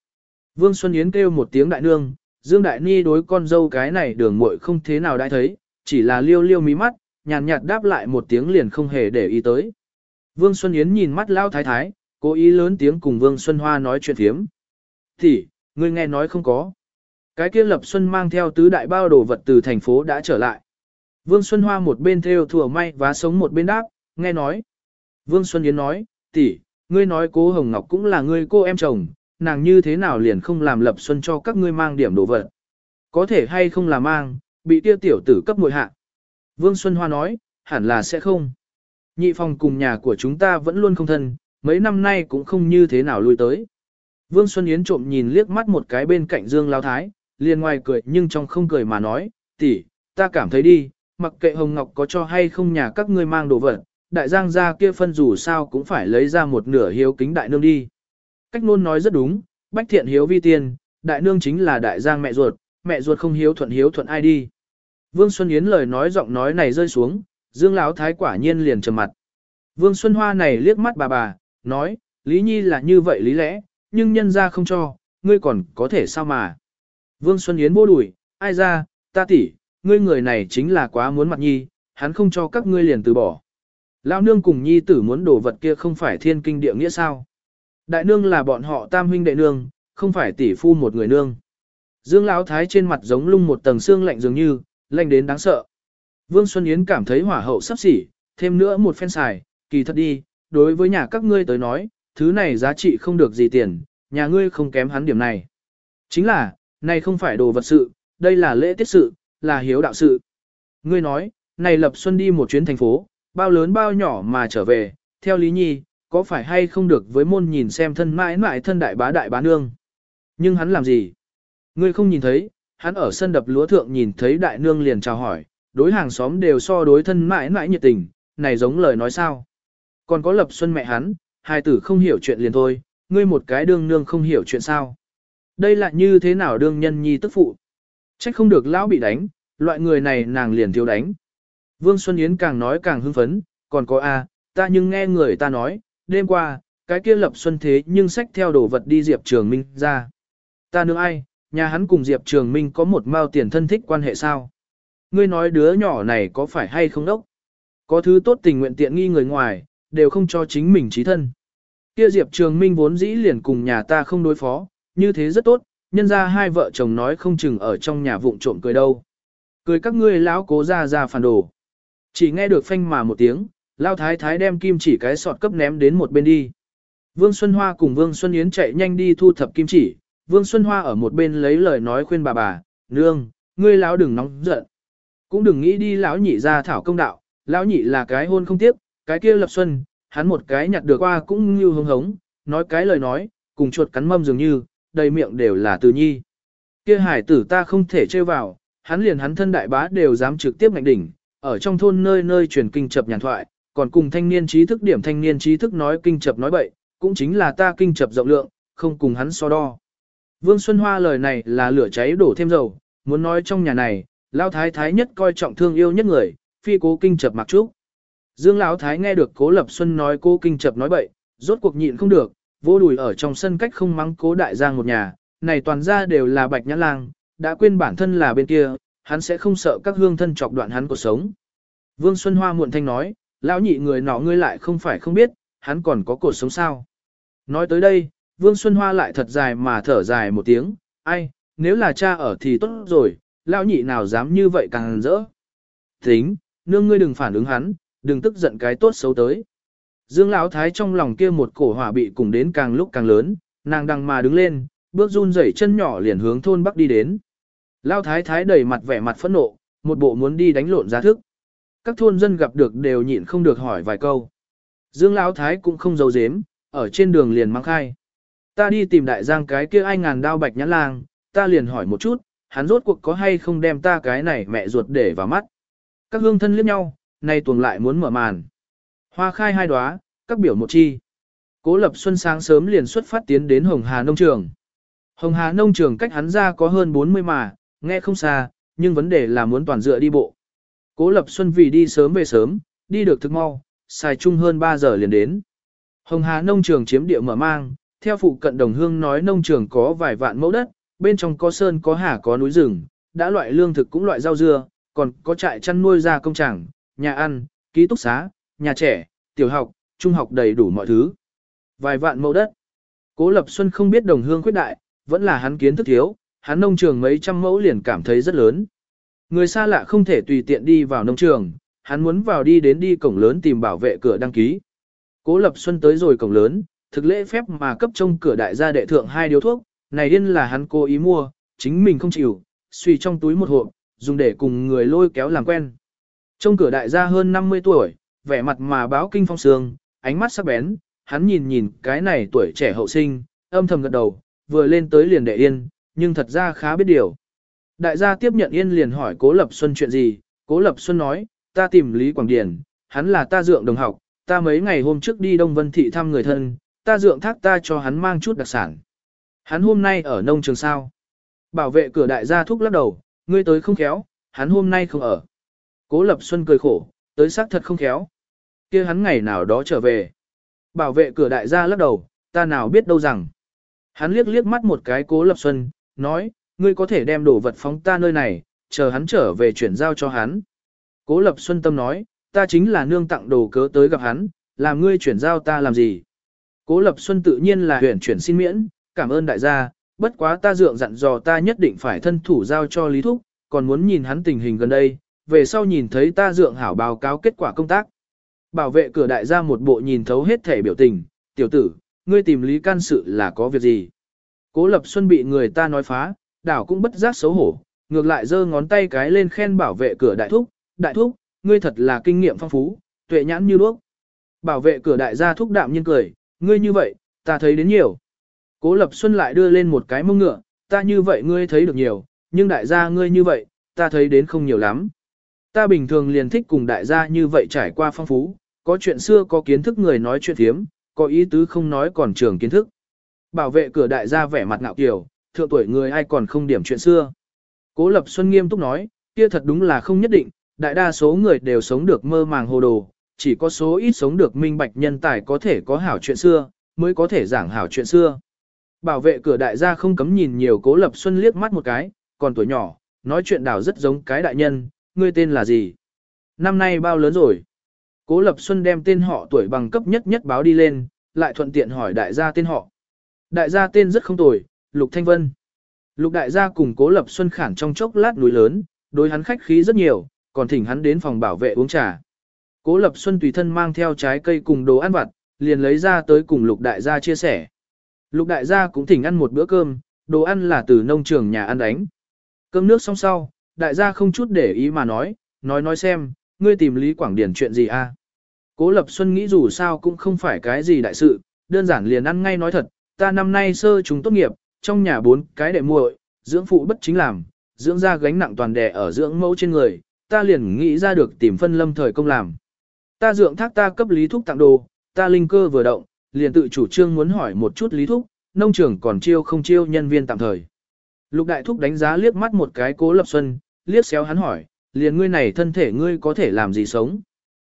Vương Xuân Yến kêu một tiếng đại nương, Dương Đại Ni đối con dâu cái này đường muội không thế nào đã thấy, chỉ là liêu liêu mí mắt, nhàn nhạt đáp lại một tiếng liền không hề để ý tới. Vương Xuân Yến nhìn mắt lao thái thái, cố ý lớn tiếng cùng Vương Xuân Hoa nói chuyện thiếm. Thì, ngươi nghe nói không có. Cái kia Lập Xuân mang theo tứ đại bao đồ vật từ thành phố đã trở lại. Vương Xuân Hoa một bên theo thừa may và sống một bên đáp, nghe nói. Vương Xuân Yến nói, tỷ, ngươi nói cố Hồng Ngọc cũng là ngươi cô em chồng, nàng như thế nào liền không làm Lập Xuân cho các ngươi mang điểm đồ vật. Có thể hay không là mang, bị tiêu tiểu tử cấp mùi hạ. Vương Xuân Hoa nói, hẳn là sẽ không. Nhị phòng cùng nhà của chúng ta vẫn luôn không thân, mấy năm nay cũng không như thế nào lui tới. Vương Xuân Yến trộm nhìn liếc mắt một cái bên cạnh Dương lao Thái, liền ngoài cười nhưng trong không cười mà nói, tỷ, ta cảm thấy đi, mặc kệ Hồng Ngọc có cho hay không nhà các ngươi mang đồ vật, đại giang gia kia phân dù sao cũng phải lấy ra một nửa hiếu kính đại nương đi. Cách nôn nói rất đúng, bách thiện hiếu vi tiên, đại nương chính là đại giang mẹ ruột, mẹ ruột không hiếu thuận hiếu thuận ai đi. Vương Xuân Yến lời nói giọng nói này rơi xuống, Dương Lão Thái quả nhiên liền trầm mặt. Vương Xuân Hoa này liếc mắt bà bà, nói, Lý Nhi là như vậy lý lẽ, nhưng nhân ra không cho, ngươi còn có thể sao mà. Vương Xuân Yến vô đuổi, ai ra, ta tỷ, ngươi người này chính là quá muốn mặt nhi, hắn không cho các ngươi liền từ bỏ. Lão nương cùng nhi tử muốn đổ vật kia không phải thiên kinh địa nghĩa sao. Đại nương là bọn họ tam huynh đệ nương, không phải tỷ phu một người nương. Dương Lão Thái trên mặt giống lung một tầng xương lạnh dường như, lạnh đến đáng sợ. Vương Xuân Yến cảm thấy hỏa hậu sắp xỉ, thêm nữa một phen xài, kỳ thật đi, đối với nhà các ngươi tới nói, thứ này giá trị không được gì tiền, nhà ngươi không kém hắn điểm này. Chính là, này không phải đồ vật sự, đây là lễ tiết sự, là hiếu đạo sự. Ngươi nói, này Lập Xuân đi một chuyến thành phố, bao lớn bao nhỏ mà trở về, theo Lý Nhi, có phải hay không được với môn nhìn xem thân mãi mãi thân đại bá đại bá nương. Nhưng hắn làm gì? Ngươi không nhìn thấy, hắn ở sân đập lúa thượng nhìn thấy đại nương liền chào hỏi, đối hàng xóm đều so đối thân mãi mãi nhiệt tình, này giống lời nói sao. Còn có Lập Xuân mẹ hắn, hai tử không hiểu chuyện liền thôi, ngươi một cái đương nương không hiểu chuyện sao. Đây là như thế nào đương nhân nhi tức phụ. Trách không được lão bị đánh, loại người này nàng liền thiếu đánh. Vương Xuân Yến càng nói càng hưng phấn, còn có a, ta nhưng nghe người ta nói, đêm qua, cái kia lập xuân thế nhưng sách theo đồ vật đi Diệp Trường Minh ra. Ta nương ai, nhà hắn cùng Diệp Trường Minh có một mao tiền thân thích quan hệ sao? Ngươi nói đứa nhỏ này có phải hay không đốc? Có thứ tốt tình nguyện tiện nghi người ngoài, đều không cho chính mình trí thân. Kia Diệp Trường Minh vốn dĩ liền cùng nhà ta không đối phó, như thế rất tốt, nhân ra hai vợ chồng nói không chừng ở trong nhà vụng trộm cười đâu. Cười các ngươi lão cố ra ra phản đồ. Chỉ nghe được phanh mà một tiếng, lao thái thái đem kim chỉ cái sọt cấp ném đến một bên đi. Vương Xuân Hoa cùng Vương Xuân Yến chạy nhanh đi thu thập kim chỉ, Vương Xuân Hoa ở một bên lấy lời nói khuyên bà bà, nương, ngươi lão đừng nóng giận. Cũng đừng nghĩ đi lão nhị ra thảo công đạo, lão nhị là cái hôn không tiếp, cái kia lập xuân, hắn một cái nhặt được qua cũng như hống hống, nói cái lời nói, cùng chuột cắn mâm dường như, đầy miệng đều là từ nhi. Kia hải tử ta không thể chơi vào, hắn liền hắn thân đại bá đều dám trực tiếp ngạnh đỉnh, ở trong thôn nơi nơi truyền kinh chập nhàn thoại, còn cùng thanh niên trí thức điểm thanh niên trí thức nói kinh chập nói bậy, cũng chính là ta kinh chập rộng lượng, không cùng hắn so đo. Vương Xuân Hoa lời này là lửa cháy đổ thêm dầu, muốn nói trong nhà này, Lão Thái Thái nhất coi trọng thương yêu nhất người, phi cố kinh chập mặc trúc. Dương Lão Thái nghe được Cố Lập Xuân nói cô kinh chập nói bậy, rốt cuộc nhịn không được, vô đùi ở trong sân cách không mắng Cố Đại Giang một nhà, này toàn ra đều là bạch nhã lang, đã quên bản thân là bên kia, hắn sẽ không sợ các hương thân chọc đoạn hắn cuộc sống. Vương Xuân Hoa muộn thanh nói, lão nhị người nọ ngươi lại không phải không biết, hắn còn có cuộc sống sao. Nói tới đây, Vương Xuân Hoa lại thật dài mà thở dài một tiếng, ai, nếu là cha ở thì tốt rồi, lão nhị nào dám như vậy càng rỡ. Tính, nương ngươi đừng phản ứng hắn, đừng tức giận cái tốt xấu tới. Dương Lão Thái trong lòng kia một cổ hỏa bị cùng đến càng lúc càng lớn, nàng đằng mà đứng lên, bước run rẩy chân nhỏ liền hướng thôn Bắc đi đến. Lão Thái Thái đầy mặt vẻ mặt phẫn nộ, một bộ muốn đi đánh lộn giá thức. Các thôn dân gặp được đều nhịn không được hỏi vài câu. Dương Lão Thái cũng không giấu giếm, ở trên đường liền mang khai. Ta đi tìm đại giang cái kia ai ngàn đao bạch nhãn lang, ta liền hỏi một chút, hắn rốt cuộc có hay không đem ta cái này mẹ ruột để vào mắt. Các hương thân liếc nhau, nay tuồng lại muốn mở màn. Hoa khai hai đóa, các biểu một chi. Cố Lập Xuân sáng sớm liền xuất phát tiến đến Hồng Hà Nông Trường. Hồng Hà Nông Trường cách hắn ra có hơn 40 mà, nghe không xa, nhưng vấn đề là muốn toàn dựa đi bộ. Cố Lập Xuân vì đi sớm về sớm, đi được thực mau, xài chung hơn 3 giờ liền đến. Hồng Hà Nông Trường chiếm địa mở mang, theo phụ cận đồng hương nói nông trường có vài vạn mẫu đất, bên trong có sơn có hà có núi rừng, đã loại lương thực cũng loại rau dưa, còn có trại chăn nuôi ra chẳng, nhà ăn, ký túc xá, nhà trẻ, tiểu học, trung học đầy đủ mọi thứ. Vài vạn mẫu đất. Cố Lập Xuân không biết đồng hương khuyết đại, vẫn là hắn kiến thức thiếu, hắn nông trường mấy trăm mẫu liền cảm thấy rất lớn. Người xa lạ không thể tùy tiện đi vào nông trường, hắn muốn vào đi đến đi cổng lớn tìm bảo vệ cửa đăng ký. Cố Lập Xuân tới rồi cổng lớn, thực lễ phép mà cấp trông cửa đại gia đệ thượng hai điếu thuốc, này điên là hắn cố ý mua, chính mình không chịu, suy trong túi một hộp, dùng để cùng người lôi kéo làm quen. Trông cửa đại gia hơn 50 tuổi, vẻ mặt mà báo kinh phong sương, ánh mắt sắc bén, hắn nhìn nhìn cái này tuổi trẻ hậu sinh, âm thầm gật đầu, vừa lên tới liền đệ yên, nhưng thật ra khá biết điều. Đại gia tiếp nhận yên liền hỏi Cố Lập Xuân chuyện gì, Cố Lập Xuân nói, ta tìm Lý Quảng Điền, hắn là ta dượng đồng học, ta mấy ngày hôm trước đi Đông Vân Thị thăm người thân, ta dượng thác ta cho hắn mang chút đặc sản. Hắn hôm nay ở nông trường sao. Bảo vệ cửa đại gia thúc lắc đầu, ngươi tới không khéo, hắn hôm nay không ở. Cố Lập Xuân cười khổ, tới xác thật không khéo. kia hắn ngày nào đó trở về. Bảo vệ cửa đại gia lắc đầu, ta nào biết đâu rằng. Hắn liếc liếc mắt một cái Cố Lập Xuân, nói, ngươi có thể đem đồ vật phóng ta nơi này, chờ hắn trở về chuyển giao cho hắn. Cố Lập Xuân tâm nói, ta chính là nương tặng đồ cớ tới gặp hắn, làm ngươi chuyển giao ta làm gì. Cố Lập Xuân tự nhiên là huyền chuyển xin miễn, cảm ơn đại gia, bất quá ta dượng dặn dò ta nhất định phải thân thủ giao cho Lý Thúc, còn muốn nhìn hắn tình hình gần đây, về sau nhìn thấy ta dượng hảo báo cáo kết quả công tác. Bảo vệ cửa đại gia một bộ nhìn thấu hết thể biểu tình, tiểu tử, ngươi tìm Lý can sự là có việc gì. Cố Lập Xuân bị người ta nói phá, đảo cũng bất giác xấu hổ, ngược lại giơ ngón tay cái lên khen bảo vệ cửa đại thúc, đại thúc, ngươi thật là kinh nghiệm phong phú, tuệ nhãn như đuốc. Bảo vệ cửa đại gia thúc đạm nhiên cười, ngươi như vậy, ta thấy đến nhiều. Cố Lập Xuân lại đưa lên một cái mông ngựa, ta như vậy ngươi thấy được nhiều, nhưng đại gia ngươi như vậy, ta thấy đến không nhiều lắm. Ta bình thường liền thích cùng đại gia như vậy trải qua phong phú, có chuyện xưa có kiến thức người nói chuyện thiếm, có ý tứ không nói còn trường kiến thức. Bảo vệ cửa đại gia vẻ mặt ngạo kiều, thượng tuổi người ai còn không điểm chuyện xưa. Cố Lập Xuân nghiêm túc nói, kia thật đúng là không nhất định, đại đa số người đều sống được mơ màng hồ đồ, chỉ có số ít sống được minh bạch nhân tài có thể có hảo chuyện xưa, mới có thể giảng hảo chuyện xưa. Bảo vệ cửa đại gia không cấm nhìn nhiều Cố Lập Xuân liếc mắt một cái, còn tuổi nhỏ, nói chuyện đảo rất giống cái đại nhân, ngươi tên là gì? Năm nay bao lớn rồi? Cố Lập Xuân đem tên họ tuổi bằng cấp nhất nhất báo đi lên, lại thuận tiện hỏi đại gia tên họ. Đại gia tên rất không tồi, Lục Thanh Vân. Lục đại gia cùng Cố Lập Xuân khản trong chốc lát núi lớn, đối hắn khách khí rất nhiều, còn thỉnh hắn đến phòng bảo vệ uống trà. Cố Lập Xuân tùy thân mang theo trái cây cùng đồ ăn vặt, liền lấy ra tới cùng Lục đại gia chia sẻ. Lục đại gia cũng thỉnh ăn một bữa cơm, đồ ăn là từ nông trường nhà ăn đánh. Cơm nước xong sau, đại gia không chút để ý mà nói, nói nói xem, ngươi tìm Lý Quảng Điển chuyện gì a? À? Cố Lập Xuân nghĩ dù sao cũng không phải cái gì đại sự, đơn giản liền ăn ngay nói thật, ta năm nay sơ chúng tốt nghiệp, trong nhà bốn cái đệ muội, dưỡng phụ bất chính làm, dưỡng ra gánh nặng toàn đè ở dưỡng mẫu trên người, ta liền nghĩ ra được tìm phân lâm thời công làm. Ta dưỡng thác ta cấp lý thúc tặng đồ, ta linh cơ vừa động, liền tự chủ trương muốn hỏi một chút lý thúc, nông trường còn chiêu không chiêu nhân viên tạm thời. Lục đại thúc đánh giá liếc mắt một cái cố lập xuân, liếc xéo hắn hỏi, liền ngươi này thân thể ngươi có thể làm gì sống.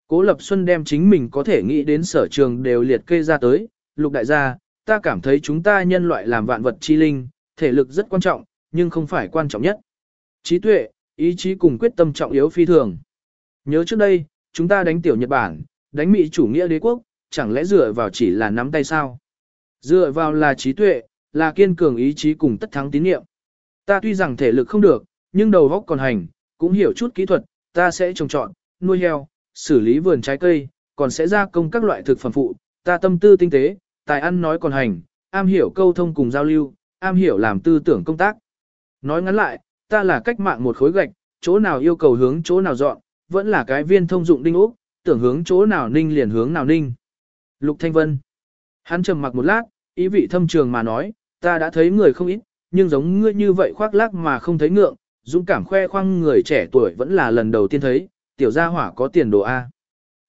Cố lập xuân đem chính mình có thể nghĩ đến sở trường đều liệt kê ra tới, lục đại gia, ta cảm thấy chúng ta nhân loại làm vạn vật chi linh, thể lực rất quan trọng, nhưng không phải quan trọng nhất. Trí tuệ, ý chí cùng quyết tâm trọng yếu phi thường. Nhớ trước đây, chúng ta đánh tiểu Nhật Bản, đánh Mỹ chủ nghĩa đế quốc, chẳng lẽ dựa vào chỉ là nắm tay sao? Dựa vào là trí tuệ, là kiên cường ý chí cùng tất thắng tín nhiệm. Ta tuy rằng thể lực không được, nhưng đầu óc còn hành, cũng hiểu chút kỹ thuật, ta sẽ trồng trọt, nuôi heo, xử lý vườn trái cây, còn sẽ gia công các loại thực phẩm phụ, ta tâm tư tinh tế, tài ăn nói còn hành, am hiểu câu thông cùng giao lưu, am hiểu làm tư tưởng công tác. Nói ngắn lại, ta là cách mạng một khối gạch, chỗ nào yêu cầu hướng chỗ nào dọn, vẫn là cái viên thông dụng đinh ốc, tưởng hướng chỗ nào ninh liền hướng nào ninh. Lục Thanh Vân. Hắn trầm mặc một lát, ý vị thâm trường mà nói, ta đã thấy người không ít, nhưng giống ngươi như vậy khoác lác mà không thấy ngượng, dũng cảm khoe khoang người trẻ tuổi vẫn là lần đầu tiên thấy, tiểu gia hỏa có tiền đồ A.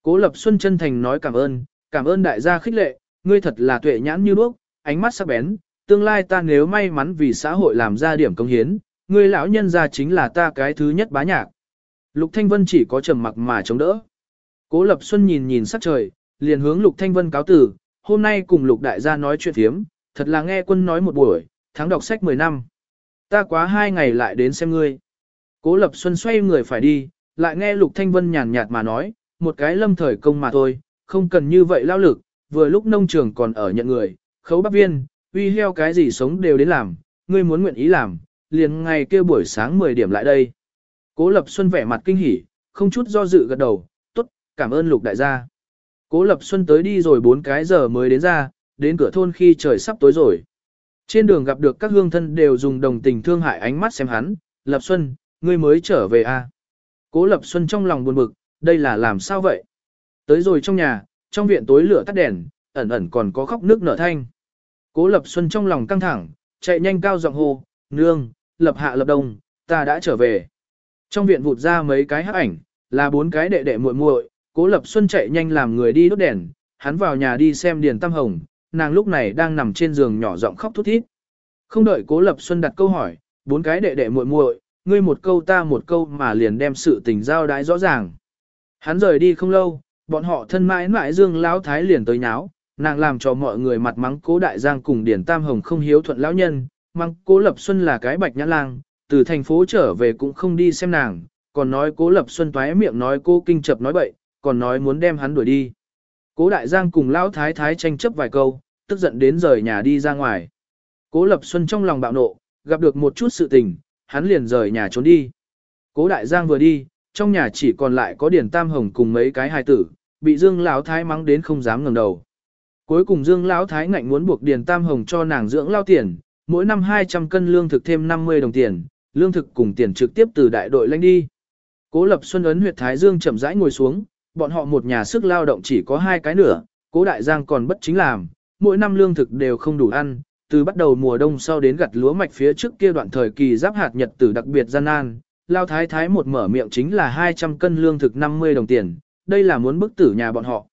Cố Lập Xuân chân thành nói cảm ơn, cảm ơn đại gia khích lệ, ngươi thật là tuệ nhãn như đuốc, ánh mắt sắc bén, tương lai ta nếu may mắn vì xã hội làm ra điểm công hiến, ngươi lão nhân gia chính là ta cái thứ nhất bá nhạc. Lục Thanh Vân chỉ có trầm mặc mà chống đỡ. Cố Lập Xuân nhìn nhìn sắc trời, liền hướng Lục Thanh Vân cáo tử, hôm nay cùng Lục Đại gia nói chuyện thiếm, thật là nghe quân nói một buổi, tháng đọc sách 10 năm. Ta quá hai ngày lại đến xem ngươi. Cố Lập Xuân xoay người phải đi, lại nghe Lục Thanh Vân nhàn nhạt mà nói, một cái lâm thời công mà thôi, không cần như vậy lao lực, vừa lúc nông trường còn ở nhận người, khấu bác viên, uy heo cái gì sống đều đến làm, ngươi muốn nguyện ý làm, liền ngày kia buổi sáng 10 điểm lại đây. Cố Lập Xuân vẻ mặt kinh hỉ, không chút do dự gật đầu, tốt, cảm ơn Lục đại gia. Cố Lập Xuân tới đi rồi 4 cái giờ mới đến ra, đến cửa thôn khi trời sắp tối rồi. Trên đường gặp được các hương thân đều dùng đồng tình thương hại ánh mắt xem hắn, Lập Xuân, ngươi mới trở về à? Cố Lập Xuân trong lòng buồn bực, đây là làm sao vậy? Tới rồi trong nhà, trong viện tối lửa tắt đèn, ẩn ẩn còn có khóc nước nở thanh. Cố Lập Xuân trong lòng căng thẳng, chạy nhanh cao giọng hô, nương, lập hạ lập đông, ta đã trở về. Trong viện vụt ra mấy cái hắc ảnh, là bốn cái đệ đệ muội muội, Cố Lập Xuân chạy nhanh làm người đi đốt đèn, hắn vào nhà đi xem Điền Tam Hồng, nàng lúc này đang nằm trên giường nhỏ giọng khóc thút thít. Không đợi Cố Lập Xuân đặt câu hỏi, bốn cái đệ đệ muội muội, ngươi một câu ta một câu mà liền đem sự tình giao đái rõ ràng. Hắn rời đi không lâu, bọn họ thân mãi mãi Dương Lão Thái liền tới nháo, nàng làm cho mọi người mặt mắng Cố Đại Giang cùng Điền Tam Hồng không hiếu thuận lão nhân, mắng Cố Lập Xuân là cái bạch nhã lang, từ thành phố trở về cũng không đi xem nàng, còn nói Cố Lập Xuân toé miệng nói cô kinh chập nói bậy, còn nói muốn đem hắn đuổi đi. Cố Đại Giang cùng Lão Thái Thái tranh chấp vài câu, tức giận đến rời nhà đi ra ngoài. Cố Lập Xuân trong lòng bạo nộ, gặp được một chút sự tình, hắn liền rời nhà trốn đi. Cố Đại Giang vừa đi, trong nhà chỉ còn lại có Điền Tam Hồng cùng mấy cái hài tử, bị Dương Lão Thái mắng đến không dám ngẩng đầu. Cuối cùng Dương Lão Thái ngạnh muốn buộc Điền Tam Hồng cho nàng dưỡng lao tiền, mỗi năm 200 cân lương thực thêm 50 đồng tiền, lương thực cùng tiền trực tiếp từ đại đội lãnh đi. Cố Lập Xuân ấn huyệt Thái Dương chậm rãi ngồi xuống, bọn họ một nhà sức lao động chỉ có hai cái nửa, Cố Đại Giang còn bất chính làm, mỗi năm lương thực đều không đủ ăn, từ bắt đầu mùa đông sau đến gặt lúa mạch phía trước kia đoạn thời kỳ giáp hạt nhật tử đặc biệt gian nan, lao thái thái một mở miệng chính là 200 cân lương thực 50 đồng tiền, đây là muốn bức tử nhà bọn họ.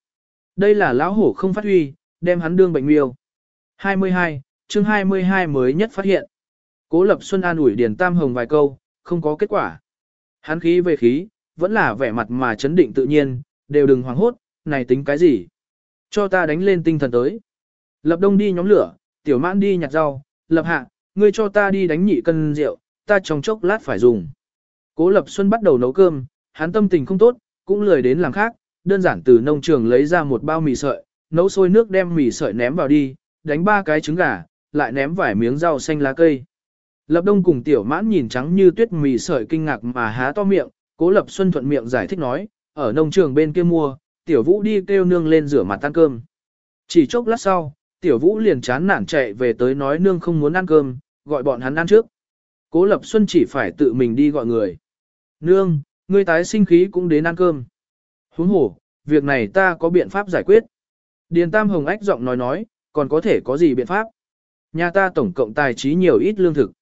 Đây là lão hổ không phát huy, đem hắn đương bệnh miêu. 22, chương 22 mới nhất phát hiện. Cố Lập Xuân an ủi Điền Tam Hồng vài câu, không có kết quả. Hắn khí về khí, vẫn là vẻ mặt mà chấn định tự nhiên, đều đừng hoảng hốt, này tính cái gì. Cho ta đánh lên tinh thần tới. Lập đông đi nhóm lửa, tiểu mãn đi nhặt rau, lập hạ, ngươi cho ta đi đánh nhị cân rượu, ta trong chốc lát phải dùng. Cố Lập Xuân bắt đầu nấu cơm, hắn tâm tình không tốt, cũng lười đến làm khác, đơn giản từ nông trường lấy ra một bao mì sợi, nấu sôi nước đem mì sợi ném vào đi, đánh ba cái trứng gà, lại ném vài miếng rau xanh lá cây. Lập Đông cùng Tiểu Mãn nhìn trắng như tuyết mì sợi kinh ngạc mà há to miệng, Cố Lập Xuân thuận miệng giải thích nói, ở nông trường bên kia mua, Tiểu Vũ đi kêu nương lên rửa mặt ăn cơm. Chỉ chốc lát sau, Tiểu Vũ liền chán nản chạy về tới nói nương không muốn ăn cơm, gọi bọn hắn ăn trước. Cố Lập Xuân chỉ phải tự mình đi gọi người. Nương, ngươi tái sinh khí cũng đến ăn cơm. Huống hổ, việc này ta có biện pháp giải quyết. Điền Tam Hồng ách giọng nói nói, còn có thể có gì biện pháp? Nhà ta tổng cộng tài trí nhiều ít lương thực.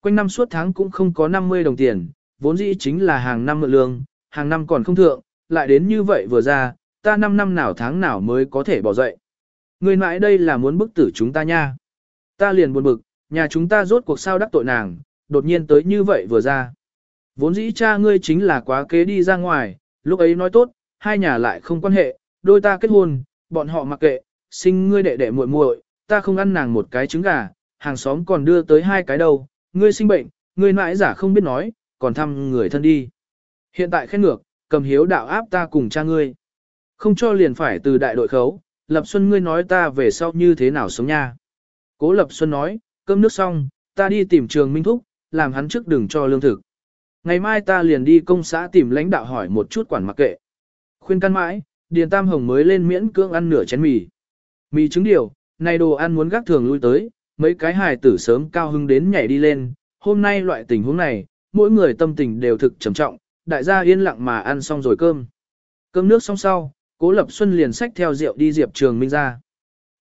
Quanh năm suốt tháng cũng không có 50 đồng tiền, vốn dĩ chính là hàng năm mượn lương, hàng năm còn không thượng, lại đến như vậy vừa ra, ta 5 năm nào tháng nào mới có thể bỏ dậy. Người mãi đây là muốn bức tử chúng ta nha. Ta liền buồn bực, nhà chúng ta rốt cuộc sao đắc tội nàng, đột nhiên tới như vậy vừa ra. Vốn dĩ cha ngươi chính là quá kế đi ra ngoài, lúc ấy nói tốt, hai nhà lại không quan hệ, đôi ta kết hôn, bọn họ mặc kệ, sinh ngươi đệ đệ muội muội, ta không ăn nàng một cái trứng gà, hàng xóm còn đưa tới hai cái đâu, ngươi sinh bệnh, ngươi mãi giả không biết nói, còn thăm người thân đi. Hiện tại khen ngược, cầm hiếu đạo áp ta cùng cha ngươi. Không cho liền phải từ đại đội khấu, Lập Xuân ngươi nói ta về sau như thế nào sống nha. Cố Lập Xuân nói, cơm nước xong, ta đi tìm trường Minh Thúc, làm hắn trước đừng cho lương thực. Ngày mai ta liền đi công xã tìm lãnh đạo hỏi một chút quản mặc kệ. Khuyên căn mãi, Điền Tam Hồng mới lên miễn cưỡng ăn nửa chén mì. Mì trứng điều, này đồ ăn muốn gác thường lui tới, mấy cái hài tử sớm cao hưng đến nhảy đi lên. Hôm nay loại tình huống này, mỗi người tâm tình đều thực trầm trọng, đại gia yên lặng mà ăn xong rồi cơm. Cơm nước xong sau, Cố Lập Xuân liền xách theo rượu đi Diệp Trường Minh ra.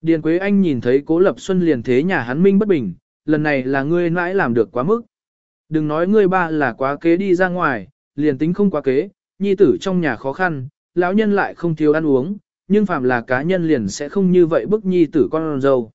Điền Quế Anh nhìn thấy Cố Lập Xuân liền thế nhà hắn Minh bất bình, lần này là ngươi nãi làm được quá mức. Đừng nói ngươi ba là quá kế đi ra ngoài, liền tính không quá kế, nhi tử trong nhà khó khăn, lão nhân lại không thiếu ăn uống, nhưng phàm là cá nhân liền sẽ không như vậy bức nhi tử con dâu.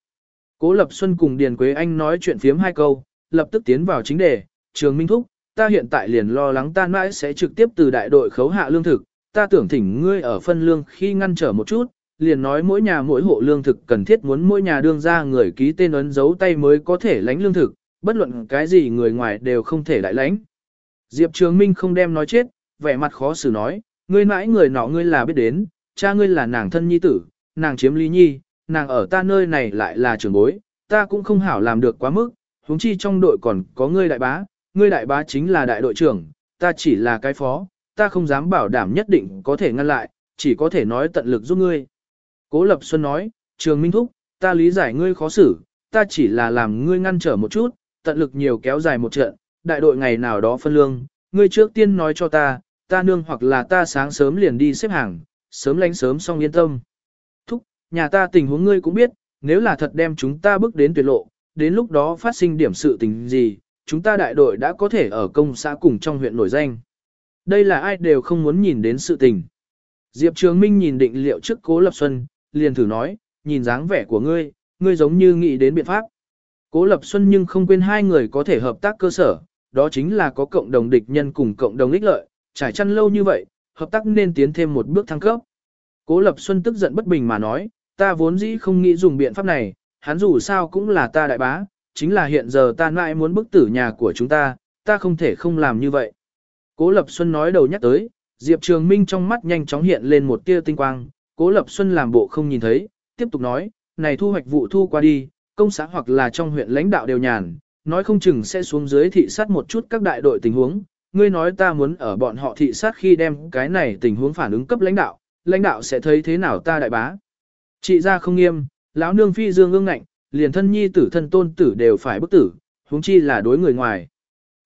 Cố Lập Xuân cùng Điền Quế Anh nói chuyện phiếm hai câu, lập tức tiến vào chính đề, trường Minh Thúc, ta hiện tại liền lo lắng ta mãi sẽ trực tiếp từ đại đội khấu hạ lương thực, ta tưởng thỉnh ngươi ở phân lương khi ngăn trở một chút, liền nói mỗi nhà mỗi hộ lương thực cần thiết muốn mỗi nhà đương ra người ký tên ấn dấu tay mới có thể lãnh lương thực, bất luận cái gì người ngoài đều không thể lại lãnh. Diệp Trường Minh không đem nói chết, vẻ mặt khó xử nói, ngươi mãi người nọ ngươi là biết đến, cha ngươi là nàng thân nhi tử, nàng chiếm lý nhi, nàng ở ta nơi này lại là trưởng bối, ta cũng không hảo làm được quá mức, huống chi trong đội còn có ngươi đại bá, ngươi đại bá chính là đại đội trưởng, ta chỉ là cái phó, ta không dám bảo đảm nhất định có thể ngăn lại, chỉ có thể nói tận lực giúp ngươi. Cố Lập Xuân nói, Trường Minh Thúc, ta lý giải ngươi khó xử, ta chỉ là làm ngươi ngăn trở một chút, tận lực nhiều kéo dài một trận, đại đội ngày nào đó phân lương, ngươi trước tiên nói cho ta, ta nương hoặc là ta sáng sớm liền đi xếp hàng, sớm lánh sớm xong yên tâm. Thúc, nhà ta tình huống ngươi cũng biết, nếu là thật đem chúng ta bước đến tuyệt lộ, đến lúc đó phát sinh điểm sự tình gì, chúng ta đại đội đã có thể ở công xã cùng trong huyện nổi danh. Đây là ai đều không muốn nhìn đến sự tình. Diệp Trường Minh nhìn định liệu trước Cố Lập Xuân, liền thử nói, nhìn dáng vẻ của ngươi, ngươi giống như nghĩ đến biện pháp. Cố Lập Xuân nhưng không quên hai người có thể hợp tác cơ sở, đó chính là có cộng đồng địch nhân cùng cộng đồng ích lợi, trải chăn lâu như vậy, hợp tác nên tiến thêm một bước thăng cấp. Cố Lập Xuân tức giận bất bình mà nói, ta vốn dĩ không nghĩ dùng biện pháp này, hắn dù sao cũng là ta đại bá, chính là hiện giờ ta lại muốn bức tử nhà của chúng ta, ta không thể không làm như vậy. Cố Lập Xuân nói đầu nhắc tới, Diệp Trường Minh trong mắt nhanh chóng hiện lên một tia tinh quang, Cố Lập Xuân làm bộ không nhìn thấy, tiếp tục nói, này thu hoạch vụ thu qua đi, công xã hoặc là trong huyện lãnh đạo đều nhàn, nói không chừng sẽ xuống dưới thị sát một chút các đại đội tình huống, ngươi nói ta muốn ở bọn họ thị sát khi đem cái này tình huống phản ứng cấp lãnh đạo, lãnh đạo sẽ thấy thế nào ta đại bá. Chị ra không nghiêm, lão nương phi dương ương ngạnh, liền thân nhi tử thân tôn tử đều phải bức tử, huống chi là đối người ngoài.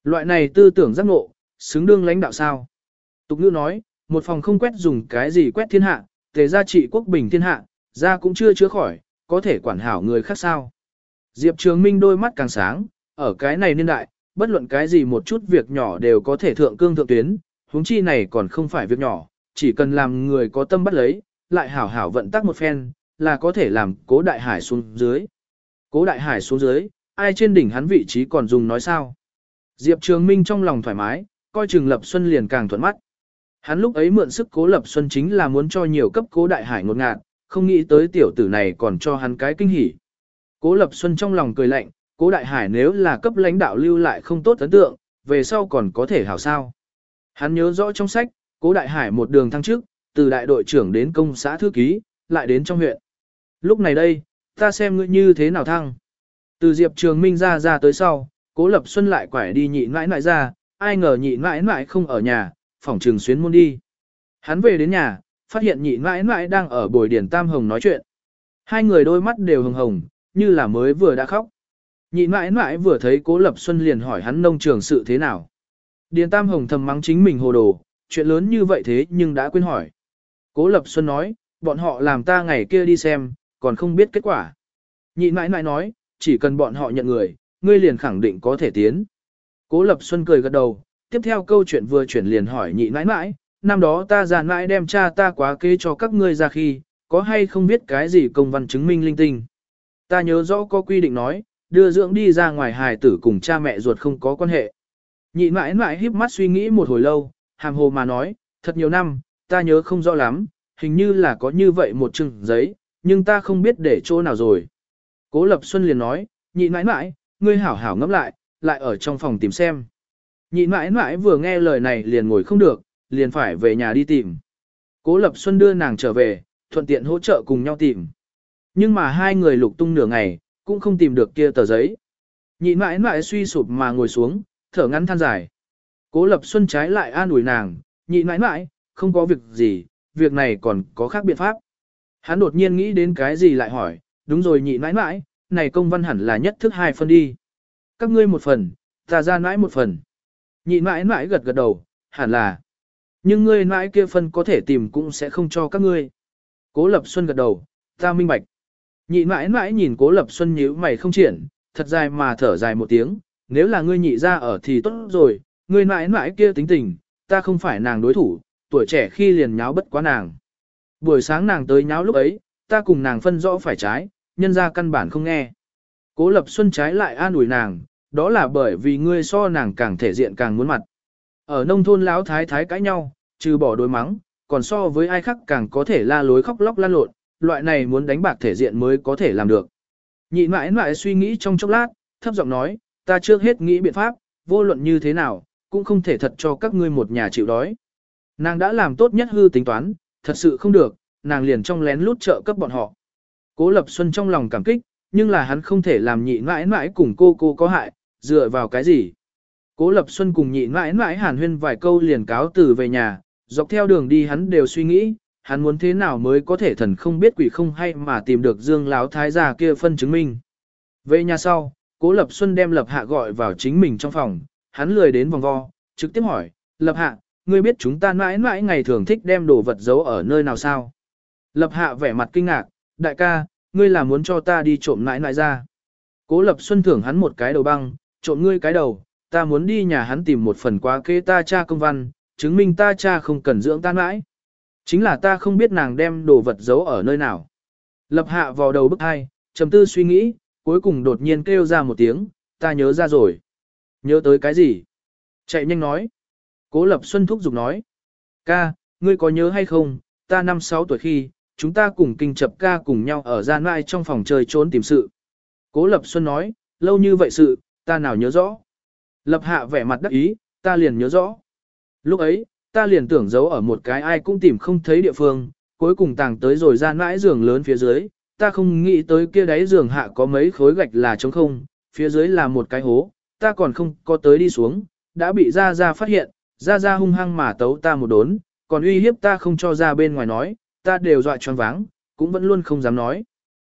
Loại này tư tưởng giác ngộ, xứng đương lãnh đạo sao? Tục ngữ nói, một phòng không quét dùng cái gì quét thiên hạ, tề gia trị quốc bình thiên hạ, ra cũng chưa chữa khỏi, có thể quản hảo người khác sao. Diệp Trường Minh đôi mắt càng sáng, ở cái này niên đại, bất luận cái gì một chút việc nhỏ đều có thể thượng cương thượng tuyến, huống chi này còn không phải việc nhỏ, chỉ cần làm người có tâm bắt lấy, lại hảo hảo vận tắc một phen, là có thể làm cố đại hải xuống dưới. Cố đại hải xuống dưới, ai trên đỉnh hắn vị trí còn dùng nói sao. Diệp Trường Minh trong lòng thoải mái, coi chừng Lập Xuân liền càng thuận mắt. Hắn lúc ấy mượn sức cố Lập Xuân chính là muốn cho nhiều cấp cố đại hải ngột ngạt, không nghĩ tới tiểu tử này còn cho hắn cái kinh hỉ. Cố Lập Xuân trong lòng cười lạnh, cố đại hải nếu là cấp lãnh đạo lưu lại không tốt ấn tượng, về sau còn có thể hảo sao. Hắn nhớ rõ trong sách, cố đại hải một đường thăng trước, từ đại đội trưởng đến công xã thư ký, lại đến trong huyện. Lúc này đây, ta xem ngươi như thế nào thăng. Từ Diệp Trường Minh ra ra tới sau, Cố Lập Xuân lại quải đi nhị mãi mãi ra, ai ngờ nhị mãi mãi không ở nhà, phòng trường xuyến môn đi. Hắn về đến nhà, phát hiện nhị mãi mãi đang ở bồi điển tam hồng nói chuyện. Hai người đôi mắt đều hồng hồng, như là mới vừa đã khóc. Nhị mãi mãi vừa thấy Cố Lập Xuân liền hỏi hắn nông trường sự thế nào. Điền Tam Hồng thầm mắng chính mình hồ đồ, chuyện lớn như vậy thế nhưng đã quên hỏi. Cố Lập Xuân nói, bọn họ làm ta ngày kia đi xem, còn không biết kết quả. Nhị mãi mãi nói, chỉ cần bọn họ nhận người, ngươi liền khẳng định có thể tiến. Cố Lập Xuân cười gật đầu, tiếp theo câu chuyện vừa chuyển liền hỏi nhị mãi mãi, năm đó ta già mãi đem cha ta quá kế cho các ngươi ra khi, có hay không biết cái gì công văn chứng minh linh tinh. Ta nhớ rõ có quy định nói, đưa dưỡng đi ra ngoài hài tử cùng cha mẹ ruột không có quan hệ. Nhị mãi mãi híp mắt suy nghĩ một hồi lâu, hàm hồ mà nói, thật nhiều năm, ta nhớ không rõ lắm, hình như là có như vậy một chừng giấy, nhưng ta không biết để chỗ nào rồi. Cố Lập Xuân liền nói, nhị mãi mãi, ngươi hảo hảo ngẫm lại, lại ở trong phòng tìm xem. Nhị mãi mãi vừa nghe lời này liền ngồi không được, liền phải về nhà đi tìm. Cố Lập Xuân đưa nàng trở về, thuận tiện hỗ trợ cùng nhau tìm. Nhưng mà hai người lục tung nửa ngày, cũng không tìm được kia tờ giấy. Nhị mãi mãi suy sụp mà ngồi xuống, thở ngắn than dài. Cố Lập Xuân trái lại an ủi nàng, nhị mãi mãi, không có việc gì, việc này còn có khác biện pháp. Hắn đột nhiên nghĩ đến cái gì lại hỏi, đúng rồi nhị mãi mãi, này công văn hẳn là nhất thức hai phân đi. Các ngươi một phần, ta ra mãi một phần. Nhị mãi mãi gật gật đầu, hẳn là. Nhưng ngươi mãi kia phân có thể tìm cũng sẽ không cho các ngươi. Cố Lập Xuân gật đầu, ta minh bạch. Nhị mãi mãi nhìn Cố Lập Xuân nhíu mày không triển, thật dài mà thở dài một tiếng, nếu là ngươi nhị ra ở thì tốt rồi, ngươi mãi mãi kia tính tình, ta không phải nàng đối thủ, tuổi trẻ khi liền nháo bất quá nàng. Buổi sáng nàng tới nháo lúc ấy, ta cùng nàng phân rõ phải trái, nhân ra căn bản không nghe. Cố Lập Xuân trái lại an ủi nàng, đó là bởi vì ngươi so nàng càng thể diện càng muốn mặt. Ở nông thôn lão thái thái cãi nhau, trừ bỏ đối mắng, còn so với ai khác càng có thể la lối khóc lóc lan lộn, loại này muốn đánh bạc thể diện mới có thể làm được. Nhị mãi mãi suy nghĩ trong chốc lát, thấp giọng nói, ta trước hết nghĩ biện pháp, vô luận như thế nào, cũng không thể thật cho các ngươi một nhà chịu đói. Nàng đã làm tốt nhất hư tính toán, thật sự không được, nàng liền trong lén lút trợ cấp bọn họ. Cố Lập Xuân trong lòng cảm kích, nhưng là hắn không thể làm nhị mãi mãi cùng cô cô có hại, dựa vào cái gì. Cố Lập Xuân cùng nhị mãi mãi hàn huyên vài câu liền cáo từ về nhà, dọc theo đường đi hắn đều suy nghĩ, hắn muốn thế nào mới có thể thần không biết quỷ không hay mà tìm được Dương Láo Thái già kia phân chứng minh. Về nhà sau, Cố Lập Xuân đem Lập Hạ gọi vào chính mình trong phòng, hắn lười đến vòng vo, trực tiếp hỏi, Lập Hạ, ngươi biết chúng ta mãi mãi ngày thường thích đem đồ vật giấu ở nơi nào sao? Lập Hạ vẻ mặt kinh ngạc, đại ca, ngươi là muốn cho ta đi trộm nãi nãi ra. Cố Lập Xuân thưởng hắn một cái đầu băng, trộm ngươi cái đầu, ta muốn đi nhà hắn tìm một phần quá kế ta cha công văn, chứng minh ta cha không cần dưỡng ta nãi. Chính là ta không biết nàng đem đồ vật giấu ở nơi nào. Lập hạ vào đầu bức hai, trầm tư suy nghĩ, cuối cùng đột nhiên kêu ra một tiếng, ta nhớ ra rồi. Nhớ tới cái gì? Chạy nhanh nói. Cố Lập Xuân thúc giục nói. Ca, ngươi có nhớ hay không, ta năm sáu tuổi khi, chúng ta cùng kinh chập ca cùng nhau ở gian mai trong phòng chơi trốn tìm sự. Cố Lập Xuân nói, lâu như vậy sự, ta nào nhớ rõ. Lập hạ vẻ mặt đắc ý, ta liền nhớ rõ. Lúc ấy, ta liền tưởng giấu ở một cái ai cũng tìm không thấy địa phương, cuối cùng tàng tới rồi gian mãi giường lớn phía dưới, ta không nghĩ tới kia đáy giường hạ có mấy khối gạch là trống không, phía dưới là một cái hố, ta còn không có tới đi xuống, đã bị Ra Ra phát hiện, ra Ra hung hăng mà tấu ta một đốn, còn uy hiếp ta không cho ra bên ngoài nói, ta đều dọa choáng váng, cũng vẫn luôn không dám nói.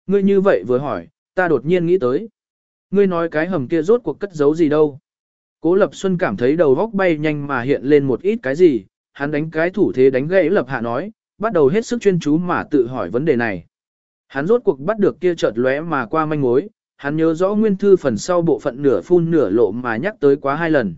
Ngươi như vậy vừa hỏi, ta đột nhiên nghĩ tới. Ngươi nói cái hầm kia rốt cuộc cất giấu gì đâu. Cố Lập Xuân cảm thấy đầu góc bay nhanh mà hiện lên một ít cái gì, hắn đánh cái thủ thế đánh gãy Lập Hạ nói, bắt đầu hết sức chuyên chú mà tự hỏi vấn đề này. Hắn rốt cuộc bắt được kia chợt lóe mà qua manh mối, hắn nhớ rõ nguyên thư phần sau bộ phận nửa phun nửa lộ mà nhắc tới quá hai lần.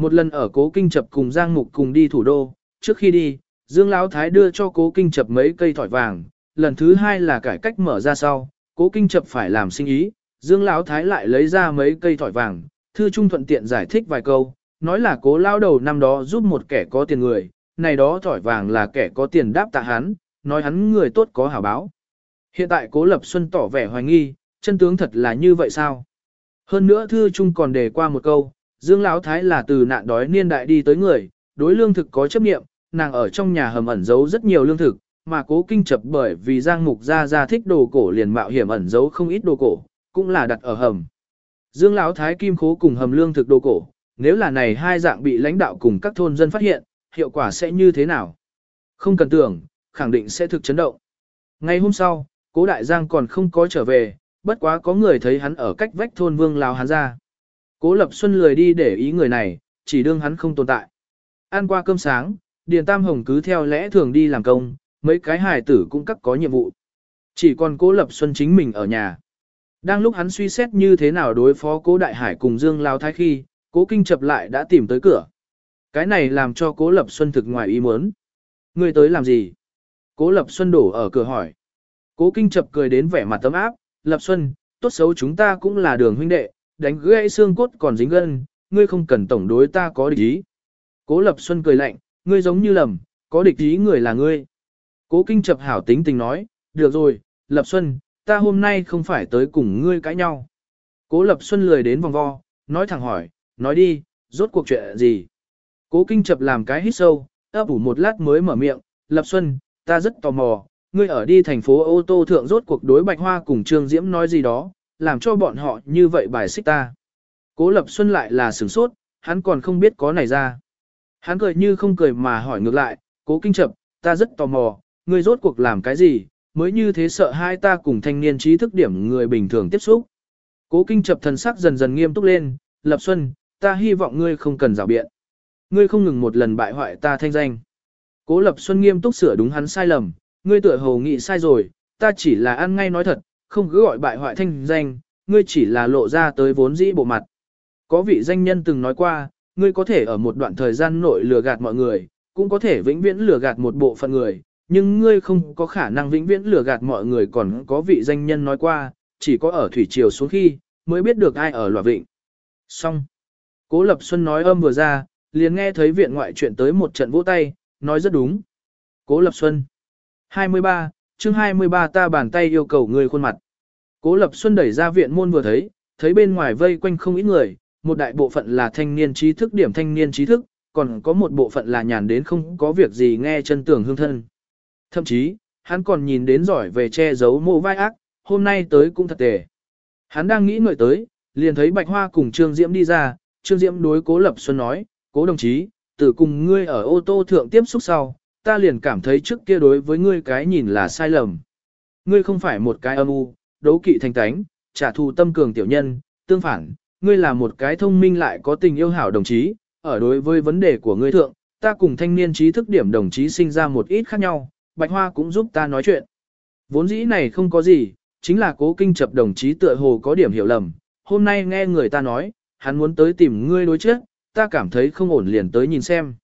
Một lần ở cố kinh chập cùng Giang Mục cùng đi thủ đô, trước khi đi, Dương Lão Thái đưa cho cố kinh chập mấy cây thỏi vàng, lần thứ hai là cải cách mở ra sau, cố kinh chập phải làm sinh ý, Dương Lão Thái lại lấy ra mấy cây thỏi vàng, thư trung thuận tiện giải thích vài câu, nói là cố lao đầu năm đó giúp một kẻ có tiền người, này đó thỏi vàng là kẻ có tiền đáp tạ hắn, nói hắn người tốt có hảo báo. Hiện tại cố lập xuân tỏ vẻ hoài nghi, chân tướng thật là như vậy sao? Hơn nữa thư trung còn đề qua một câu, Dương Lão Thái là từ nạn đói niên đại đi tới người, đối lương thực có chấp nghiệm, nàng ở trong nhà hầm ẩn giấu rất nhiều lương thực, mà cố kinh chập bởi vì Giang Mục gia gia thích đồ cổ liền mạo hiểm ẩn giấu không ít đồ cổ, cũng là đặt ở hầm. Dương Lão Thái Kim Khố cùng hầm lương thực đồ cổ, nếu là này hai dạng bị lãnh đạo cùng các thôn dân phát hiện, hiệu quả sẽ như thế nào? Không cần tưởng, khẳng định sẽ thực chấn động. Ngày hôm sau, cố đại giang còn không có trở về, bất quá có người thấy hắn ở cách vách thôn vương Lão Hán ra. Cố lập xuân lười đi để ý người này, chỉ đương hắn không tồn tại. Ăn qua cơm sáng, Điền Tam Hồng cứ theo lẽ thường đi làm công, mấy cái hài tử cũng cắt có nhiệm vụ. Chỉ còn cố lập xuân chính mình ở nhà. Đang lúc hắn suy xét như thế nào đối phó cố đại hải cùng Dương Lao Thái khi, cố kinh chập lại đã tìm tới cửa. Cái này làm cho cố lập xuân thực ngoài ý muốn. Người tới làm gì? Cố lập xuân đổ ở cửa hỏi. Cố kinh chập cười đến vẻ mặt tấm áp, lập xuân, tốt xấu chúng ta cũng là đường huynh đệ, đánh gãy xương cốt còn dính gân, ngươi không cần tổng đối ta có địch ý. Cố lập xuân cười lạnh, ngươi giống như lầm, có địch ý người là ngươi. Cố kinh chập hảo tính tình nói, được rồi, lập xuân, ta hôm nay không phải tới cùng ngươi cãi nhau. Cố lập xuân lười đến vòng vo, nói thẳng hỏi, nói đi, rốt cuộc chuyện gì. Cố kinh chập làm cái hít sâu, ấp ủ một lát mới mở miệng, lập xuân, ta rất tò mò, ngươi ở đi thành phố ô tô thượng rốt cuộc đối bạch hoa cùng Trương Diễm nói gì đó, làm cho bọn họ như vậy bài xích ta. Cố Lập Xuân lại là sửng sốt, hắn còn không biết có này ra. Hắn cười như không cười mà hỏi ngược lại, cố kinh chậm, ta rất tò mò, ngươi rốt cuộc làm cái gì, mới như thế sợ hai ta cùng thanh niên trí thức điểm người bình thường tiếp xúc. Cố kinh chập thần sắc dần dần nghiêm túc lên, Lập Xuân, ta hy vọng ngươi không cần rào biện. Ngươi không ngừng một lần bại hoại ta thanh danh. Cố Lập Xuân nghiêm túc sửa đúng hắn sai lầm, ngươi tựa hồ nghĩ sai rồi, ta chỉ là ăn ngay nói thật, không cứ gọi bại hoại thanh danh, ngươi chỉ là lộ ra tới vốn dĩ bộ mặt. Có vị danh nhân từng nói qua, ngươi có thể ở một đoạn thời gian nội lừa gạt mọi người, cũng có thể vĩnh viễn lừa gạt một bộ phận người, nhưng ngươi không có khả năng vĩnh viễn lừa gạt mọi người còn có vị danh nhân nói qua, chỉ có ở thủy triều xuống khi, mới biết được ai ở lòa vịnh. Xong. Cố Lập Xuân nói âm vừa ra, liền nghe thấy viện ngoại chuyện tới một trận vỗ tay, nói rất đúng. Cố Lập Xuân. 23, chương 23 ta bàn tay yêu cầu người khuôn mặt. Cố Lập Xuân đẩy ra viện môn vừa thấy, thấy bên ngoài vây quanh không ít người, một đại bộ phận là thanh niên trí thức điểm thanh niên trí thức, còn có một bộ phận là nhàn đến không có việc gì nghe chân tưởng hương thân. Thậm chí, hắn còn nhìn đến giỏi về che giấu mộ vai ác, hôm nay tới cũng thật tệ. Hắn đang nghĩ ngợi tới, liền thấy Bạch Hoa cùng Trương Diễm đi ra, Trương Diễm đối Cố Lập Xuân nói, Cố đồng chí, từ cùng ngươi ở ô tô thượng tiếp xúc sau, ta liền cảm thấy trước kia đối với ngươi cái nhìn là sai lầm. Ngươi không phải một cái âm u, đấu kỵ thành tánh, trả thù tâm cường tiểu nhân, tương phản, ngươi là một cái thông minh lại có tình yêu hảo đồng chí, ở đối với vấn đề của ngươi thượng, ta cùng thanh niên trí thức điểm đồng chí sinh ra một ít khác nhau, Bạch Hoa cũng giúp ta nói chuyện. Vốn dĩ này không có gì, chính là cố kinh chập đồng chí tựa hồ có điểm hiểu lầm, hôm nay nghe người ta nói, hắn muốn tới tìm ngươi đối trước, ta cảm thấy không ổn liền tới nhìn xem.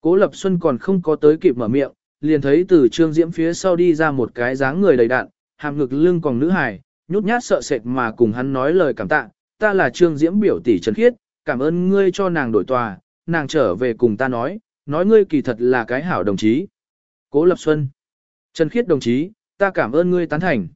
Cố Lập Xuân còn không có tới kịp mở miệng, liền thấy từ trương diễm phía sau đi ra một cái dáng người đầy đạn, hàm ngực lưng còn nữ hài, nhút nhát sợ sệt mà cùng hắn nói lời cảm tạ, ta là trương diễm biểu tỷ Trần Khiết, cảm ơn ngươi cho nàng đổi tòa, nàng trở về cùng ta nói, nói ngươi kỳ thật là cái hảo đồng chí. Cố Lập Xuân. Trần Khiết đồng chí, ta cảm ơn ngươi tán thành.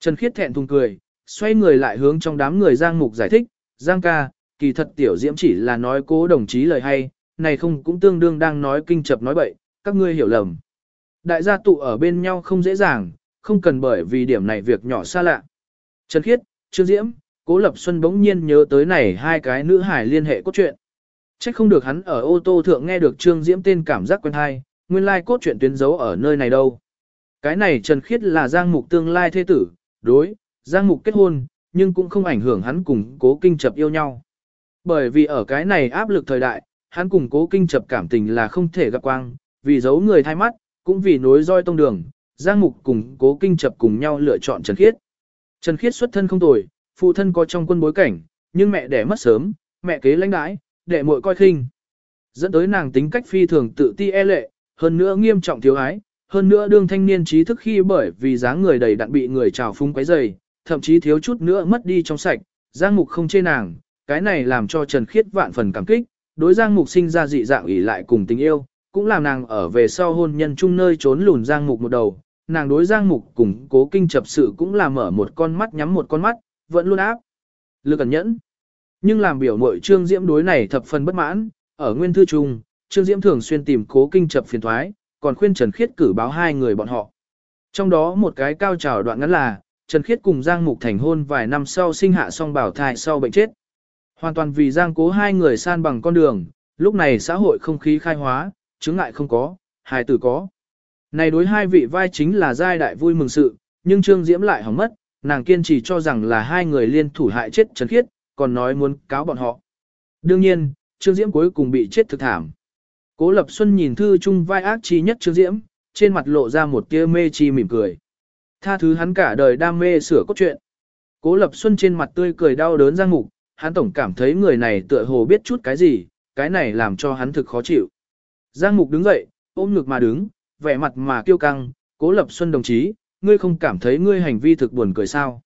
Trần Khiết thẹn thùng cười, xoay người lại hướng trong đám người Giang Mục giải thích, Giang ca, kỳ thật tiểu diễm chỉ là nói cố đồng chí lời hay, này không cũng tương đương đang nói kinh chập nói bậy, các ngươi hiểu lầm. Đại gia tụ ở bên nhau không dễ dàng, không cần bởi vì điểm này việc nhỏ xa lạ. Trần Khiết, Trương Diễm, Cố Lập Xuân bỗng nhiên nhớ tới này hai cái nữ hải liên hệ cốt truyện. Chắc không được hắn ở ô tô thượng nghe được Trương Diễm tên cảm giác quen hay, nguyên lai cốt truyện tuyến dấu ở nơi này đâu. Cái này Trần Khiết là Giang Mục tương lai thế tử, đối, Giang Mục kết hôn, nhưng cũng không ảnh hưởng hắn cùng cố kinh chập yêu nhau. Bởi vì ở cái này áp lực thời đại, hắn cùng cố kinh chập cảm tình là không thể gặp quang, vì giấu người thay mắt, cũng vì nối roi tông đường, Giang Mục cùng cố kinh chập cùng nhau lựa chọn Trần Khiết. Trần Khiết xuất thân không tồi, phụ thân có trong quân bối cảnh, nhưng mẹ đẻ mất sớm, mẹ kế lãnh đãi, đệ muội coi khinh. Dẫn tới nàng tính cách phi thường tự ti e lệ, hơn nữa nghiêm trọng thiếu ái, hơn nữa đương thanh niên trí thức khi bởi vì dáng người đầy đặn bị người trào phúng quấy dày, thậm chí thiếu chút nữa mất đi trong sạch, Giang Mục không chê nàng, cái này làm cho Trần Khiết vạn phần cảm kích, đối Giang Mục sinh ra dị dạng ỷ lại cùng tình yêu, cũng làm nàng ở về sau hôn nhân chung nơi trốn lùn Giang Mục một đầu, nàng đối Giang Mục cùng cố kinh chập sự cũng là mở một con mắt nhắm một con mắt, vẫn luôn áp. Lực ẩn nhẫn. Nhưng làm biểu mội Trương Diễm đối này thập phần bất mãn, ở nguyên thư chung, Trương Diễm thường xuyên tìm cố kinh chập phiền thoái, còn khuyên Trần Khiết cử báo hai người bọn họ. Trong đó một cái cao trào đoạn ngắn là, Trần Khiết cùng Giang Mục thành hôn vài năm sau sinh hạ song bảo thai sau bệnh chết. Hoàn toàn vì Giang cố hai người san bằng con đường, lúc này xã hội không khí khai hóa, chứng ngại không có, hài tử có. Này đối hai vị vai chính là giai đại vui mừng sự, nhưng Trương Diễm lại hỏng mất, nàng kiên trì cho rằng là hai người liên thủ hại chết Trần Khiết, còn nói muốn cáo bọn họ. Đương nhiên, Trương Diễm cuối cùng bị chết thực thảm. Cố Lập Xuân nhìn thư chung vai ác chi nhất Trương Diễm, trên mặt lộ ra một tia mê chi mỉm cười. Tha thứ hắn cả đời đam mê sửa cốt truyện. Cố Lập Xuân trên mặt tươi cười đau đớn ra ngục, hắn tổng cảm thấy người này tựa hồ biết chút cái gì, cái này làm cho hắn thực khó chịu. Giang Mục đứng dậy, ôm ngực mà đứng, vẻ mặt mà kiêu căng, Cố Lập Xuân đồng chí, ngươi không cảm thấy ngươi hành vi thực buồn cười sao?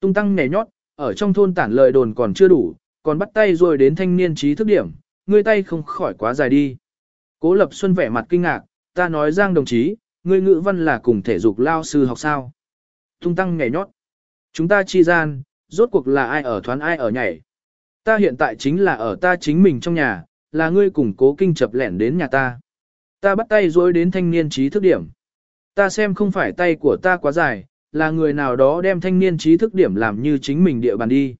Tung tăng nhảy nhót, ở trong thôn tản lời đồn còn chưa đủ, còn bắt tay rồi đến thanh niên trí thức điểm, ngươi tay không khỏi quá dài đi. Cố Lập Xuân vẻ mặt kinh ngạc, ta nói Giang đồng chí, ngươi ngữ văn là cùng thể dục lao sư học sao. Tung tăng nhảy nhót. Chúng ta chi gian, rốt cuộc là ai ở thoán ai ở nhảy. Ta hiện tại chính là ở ta chính mình trong nhà, là ngươi cùng cố kinh chập lẻn đến nhà ta. Ta bắt tay dối đến thanh niên trí thức điểm. Ta xem không phải tay của ta quá dài, là người nào đó đem thanh niên trí thức điểm làm như chính mình địa bàn đi.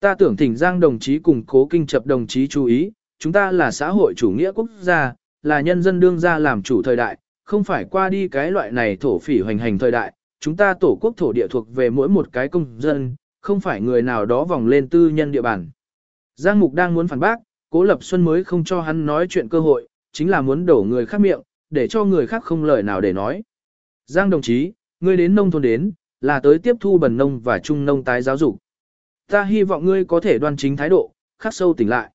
Ta tưởng thỉnh Giang đồng chí cùng cố kinh chập đồng chí chú ý, chúng ta là xã hội chủ nghĩa quốc gia, là nhân dân đương gia làm chủ thời đại, không phải qua đi cái loại này thổ phỉ hoành hành thời đại, chúng ta tổ quốc thổ địa thuộc về mỗi một cái công dân, không phải người nào đó vòng lên tư nhân địa bàn. Giang Mục đang muốn phản bác, Cố Lập Xuân mới không cho hắn nói chuyện cơ hội, chính là muốn đổ người khác miệng, để cho người khác không lời nào để nói. Giang đồng chí, ngươi đến nông thôn đến, là tới tiếp thu bần nông và trung nông tái giáo dục. Ta hy vọng ngươi có thể đoan chính thái độ, khắc sâu tỉnh lại.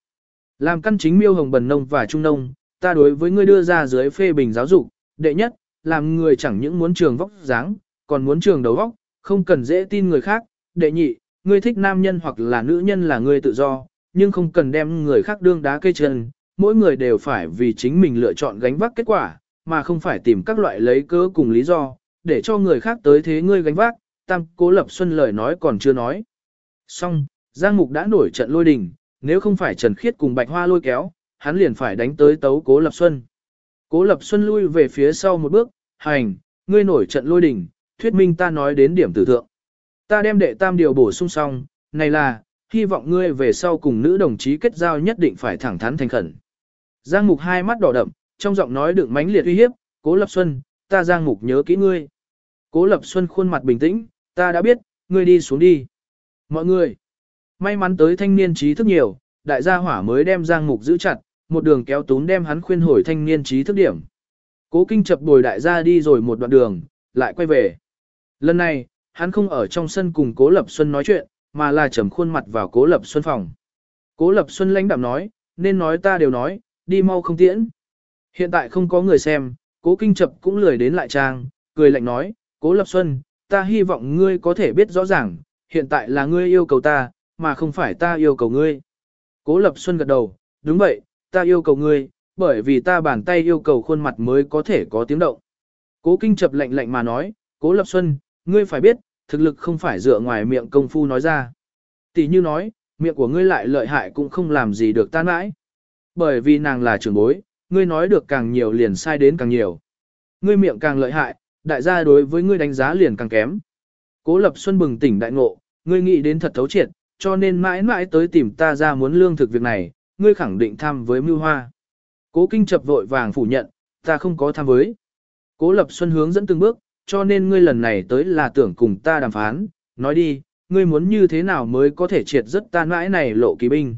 Làm căn chính miêu hồng bần nông và trung nông, ta đối với ngươi đưa ra dưới phê bình giáo dục, đệ nhất, làm người chẳng những muốn trường vóc dáng, còn muốn trường đầu vóc, không cần dễ tin người khác, đệ nhị, ngươi thích nam nhân hoặc là nữ nhân là ngươi tự do, nhưng không cần đem người khác đương đá cây chân, mỗi người đều phải vì chính mình lựa chọn gánh vác kết quả, mà không phải tìm các loại lấy cớ cùng lý do, để cho người khác tới thế ngươi gánh vác, tam cố lập xuân lời nói còn chưa nói. Xong, Giang Mục đã nổi trận lôi đình, nếu không phải Trần Khiết cùng Bạch Hoa lôi kéo, hắn liền phải đánh tới tấu cố lập xuân. Cố lập xuân lui về phía sau một bước, hành, ngươi nổi trận lôi đình, thuyết minh ta nói đến điểm tử thượng. Ta đem đệ tam điều bổ sung xong, này là, hy vọng ngươi về sau cùng nữ đồng chí kết giao nhất định phải thẳng thắn thành khẩn. Giang Mục hai mắt đỏ đậm, trong giọng nói đựng mãnh liệt uy hiếp, Cố Lập Xuân, ta Giang Mục nhớ kỹ ngươi. Cố Lập Xuân khuôn mặt bình tĩnh, ta đã biết, ngươi đi xuống đi. Mọi người, may mắn tới thanh niên trí thức nhiều, đại gia hỏa mới đem Giang Mục giữ chặt, một đường kéo tún đem hắn khuyên hồi thanh niên trí thức điểm. Cố Kinh chập bồi đại gia đi rồi một đoạn đường, lại quay về. Lần này, hắn không ở trong sân cùng Cố Lập Xuân nói chuyện, mà là trầm khuôn mặt vào Cố Lập Xuân phòng. Cố Lập Xuân lãnh đạm nói, nên nói ta đều nói, đi mau không tiễn. Hiện tại không có người xem, Cố Kinh Chập cũng lười đến lại trang, cười lạnh nói, Cố Lập Xuân, ta hy vọng ngươi có thể biết rõ ràng, hiện tại là ngươi yêu cầu ta, mà không phải ta yêu cầu ngươi. Cố Lập Xuân gật đầu, đúng vậy, ta yêu cầu ngươi, bởi vì ta bàn tay yêu cầu khuôn mặt mới có thể có tiếng động. Cố Kinh chập lạnh lạnh mà nói, Cố Lập Xuân, ngươi phải biết, thực lực không phải dựa ngoài miệng công phu nói ra. Tỷ như nói, miệng của ngươi lại lợi hại cũng không làm gì được ta mãi. Bởi vì nàng là trưởng bối, ngươi nói được càng nhiều liền sai đến càng nhiều. Ngươi miệng càng lợi hại, đại gia đối với ngươi đánh giá liền càng kém. Cố Lập Xuân bừng tỉnh đại ngộ, ngươi nghĩ đến thật thấu triệt, cho nên mãi mãi tới tìm ta ra muốn lương thực việc này, ngươi khẳng định tham với mưu hoa. Cố kinh chập vội vàng phủ nhận, ta không có tham với. Cố lập xuân hướng dẫn từng bước, cho nên ngươi lần này tới là tưởng cùng ta đàm phán, nói đi, ngươi muốn như thế nào mới có thể triệt rất ta mãi này lộ kỳ binh.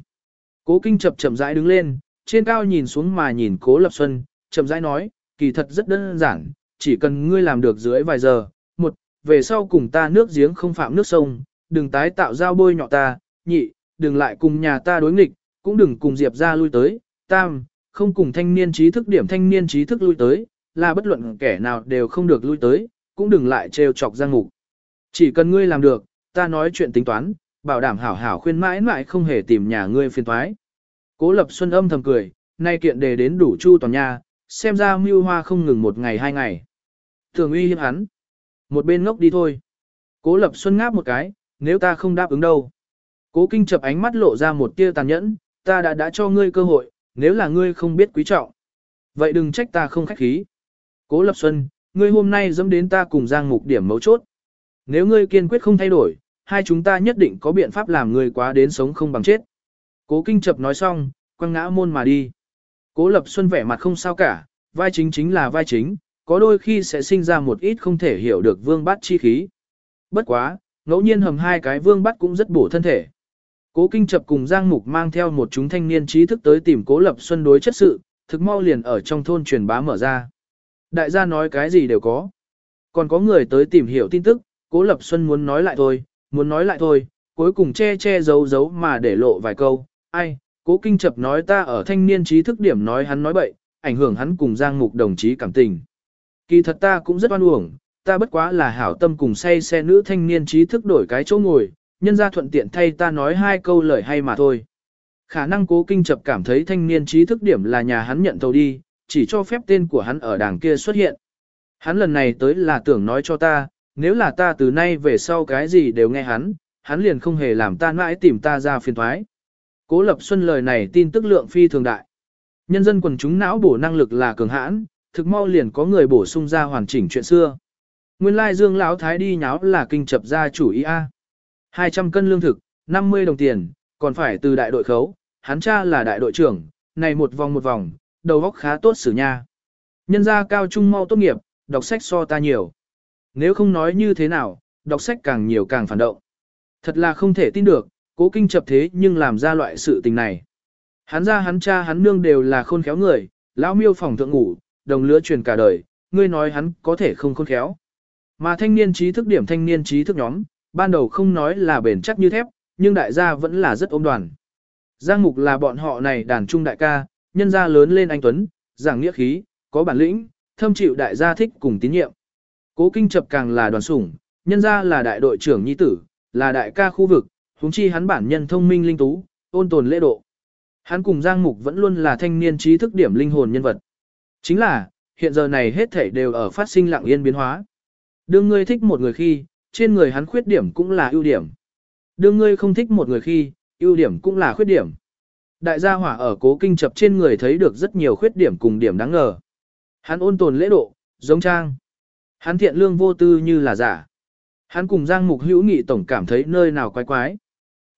Cố kinh chậm chậm rãi đứng lên, trên cao nhìn xuống mà nhìn cố lập xuân, chậm rãi nói, kỳ thật rất đơn giản, chỉ cần ngươi làm được dưới vài giờ, một, về sau cùng ta nước giếng không phạm nước sông, đừng tái tạo giao bôi nhọ ta, nhị, đừng lại cùng nhà ta đối nghịch, cũng đừng cùng Diệp ra lui tới, tam, không cùng thanh niên trí thức điểm thanh niên trí thức lui tới, là bất luận kẻ nào đều không được lui tới, cũng đừng lại trêu chọc giang ngục. Chỉ cần ngươi làm được, ta nói chuyện tính toán, bảo đảm hảo hảo khuyên mãi mãi không hề tìm nhà ngươi phiền toái. Cố Lập Xuân âm thầm cười, nay kiện đề đến đủ chu toàn nha xem ra mưu hoa không ngừng một ngày hai ngày. Thường uy hiếp hắn. Một bên ngốc đi thôi. Cố Lập Xuân ngáp một cái, nếu ta không đáp ứng đâu. Cố kinh chập ánh mắt lộ ra một tia tàn nhẫn, ta đã đã cho ngươi cơ hội, nếu là ngươi không biết quý trọng. Vậy đừng trách ta không khách khí. Cố Lập Xuân, ngươi hôm nay dẫm đến ta cùng Giang Mục điểm mấu chốt. Nếu ngươi kiên quyết không thay đổi, hai chúng ta nhất định có biện pháp làm ngươi quá đến sống không bằng chết. Cố Kinh Chập nói xong, quăng ngã môn mà đi. Cố Lập Xuân vẻ mặt không sao cả, vai chính chính là vai chính, có đôi khi sẽ sinh ra một ít không thể hiểu được vương bát chi khí. Bất quá, ngẫu nhiên hầm hai cái vương bát cũng rất bổ thân thể. Cố Kinh Chập cùng Giang Mục mang theo một chúng thanh niên trí thức tới tìm Cố Lập Xuân đối chất sự, thực mau liền ở trong thôn truyền bá mở ra. Đại gia nói cái gì đều có. Còn có người tới tìm hiểu tin tức, Cố Lập Xuân muốn nói lại thôi, muốn nói lại thôi, cuối cùng che che giấu giấu mà để lộ vài câu. Ai, Cố Kinh Chập nói ta ở thanh niên trí thức điểm nói hắn nói bậy, ảnh hưởng hắn cùng Giang Mục đồng chí cảm tình. Kỳ thật ta cũng rất oan uổng, ta bất quá là hảo tâm cùng say xe nữ thanh niên trí thức đổi cái chỗ ngồi, nhân ra thuận tiện thay ta nói hai câu lời hay mà thôi. Khả năng cố kinh chập cảm thấy thanh niên trí thức điểm là nhà hắn nhận thầu đi, chỉ cho phép tên của hắn ở đảng kia xuất hiện. Hắn lần này tới là tưởng nói cho ta, nếu là ta từ nay về sau cái gì đều nghe hắn, hắn liền không hề làm ta mãi tìm ta ra phiền thoái. Cố Lập Xuân lời này tin tức lượng phi thường đại. Nhân dân quần chúng não bổ năng lực là cường hãn, thực mau liền có người bổ sung ra hoàn chỉnh chuyện xưa. Nguyên lai Dương lão thái đi nháo là kinh chập ra chủ ý a. 200 cân lương thực, 50 đồng tiền, còn phải từ đại đội khấu, hắn cha là đại đội trưởng, này một vòng một vòng, đầu óc khá tốt xử nha. Nhân gia cao trung mau tốt nghiệp, đọc sách so ta nhiều. Nếu không nói như thế nào, đọc sách càng nhiều càng phản động. Thật là không thể tin được, cố kinh chập thế nhưng làm ra loại sự tình này. Hắn ra hắn cha hắn nương đều là khôn khéo người, lão miêu phòng thượng ngủ, đồng lứa truyền cả đời, ngươi nói hắn có thể không khôn khéo. Mà thanh niên trí thức điểm thanh niên trí thức nhóm, ban đầu không nói là bền chắc như thép, nhưng đại gia vẫn là rất ôm đoàn. Giang Mục là bọn họ này đàn trung đại ca, nhân gia lớn lên anh Tuấn, giảng nghĩa khí, có bản lĩnh, thâm chịu đại gia thích cùng tín nhiệm. Cố Kinh Chập càng là đoàn sủng, nhân gia là đại đội trưởng nhi tử, là đại ca khu vực, huống chi hắn bản nhân thông minh linh tú, ôn tồn lễ độ. Hắn cùng Giang Mục vẫn luôn là thanh niên trí thức điểm linh hồn nhân vật. Chính là, hiện giờ này hết thảy đều ở phát sinh lặng yên biến hóa. Đương ngươi thích một người khi, trên người hắn khuyết điểm cũng là ưu điểm. Đương ngươi không thích một người khi, ưu điểm cũng là khuyết điểm. Đại gia hỏa ở cố kinh chập trên người thấy được rất nhiều khuyết điểm cùng điểm đáng ngờ. Hắn ôn tồn lễ độ, giống trang. Hắn thiện lương vô tư như là giả. Hắn cùng Giang Mục hữu nghị tổng cảm thấy nơi nào quái quái.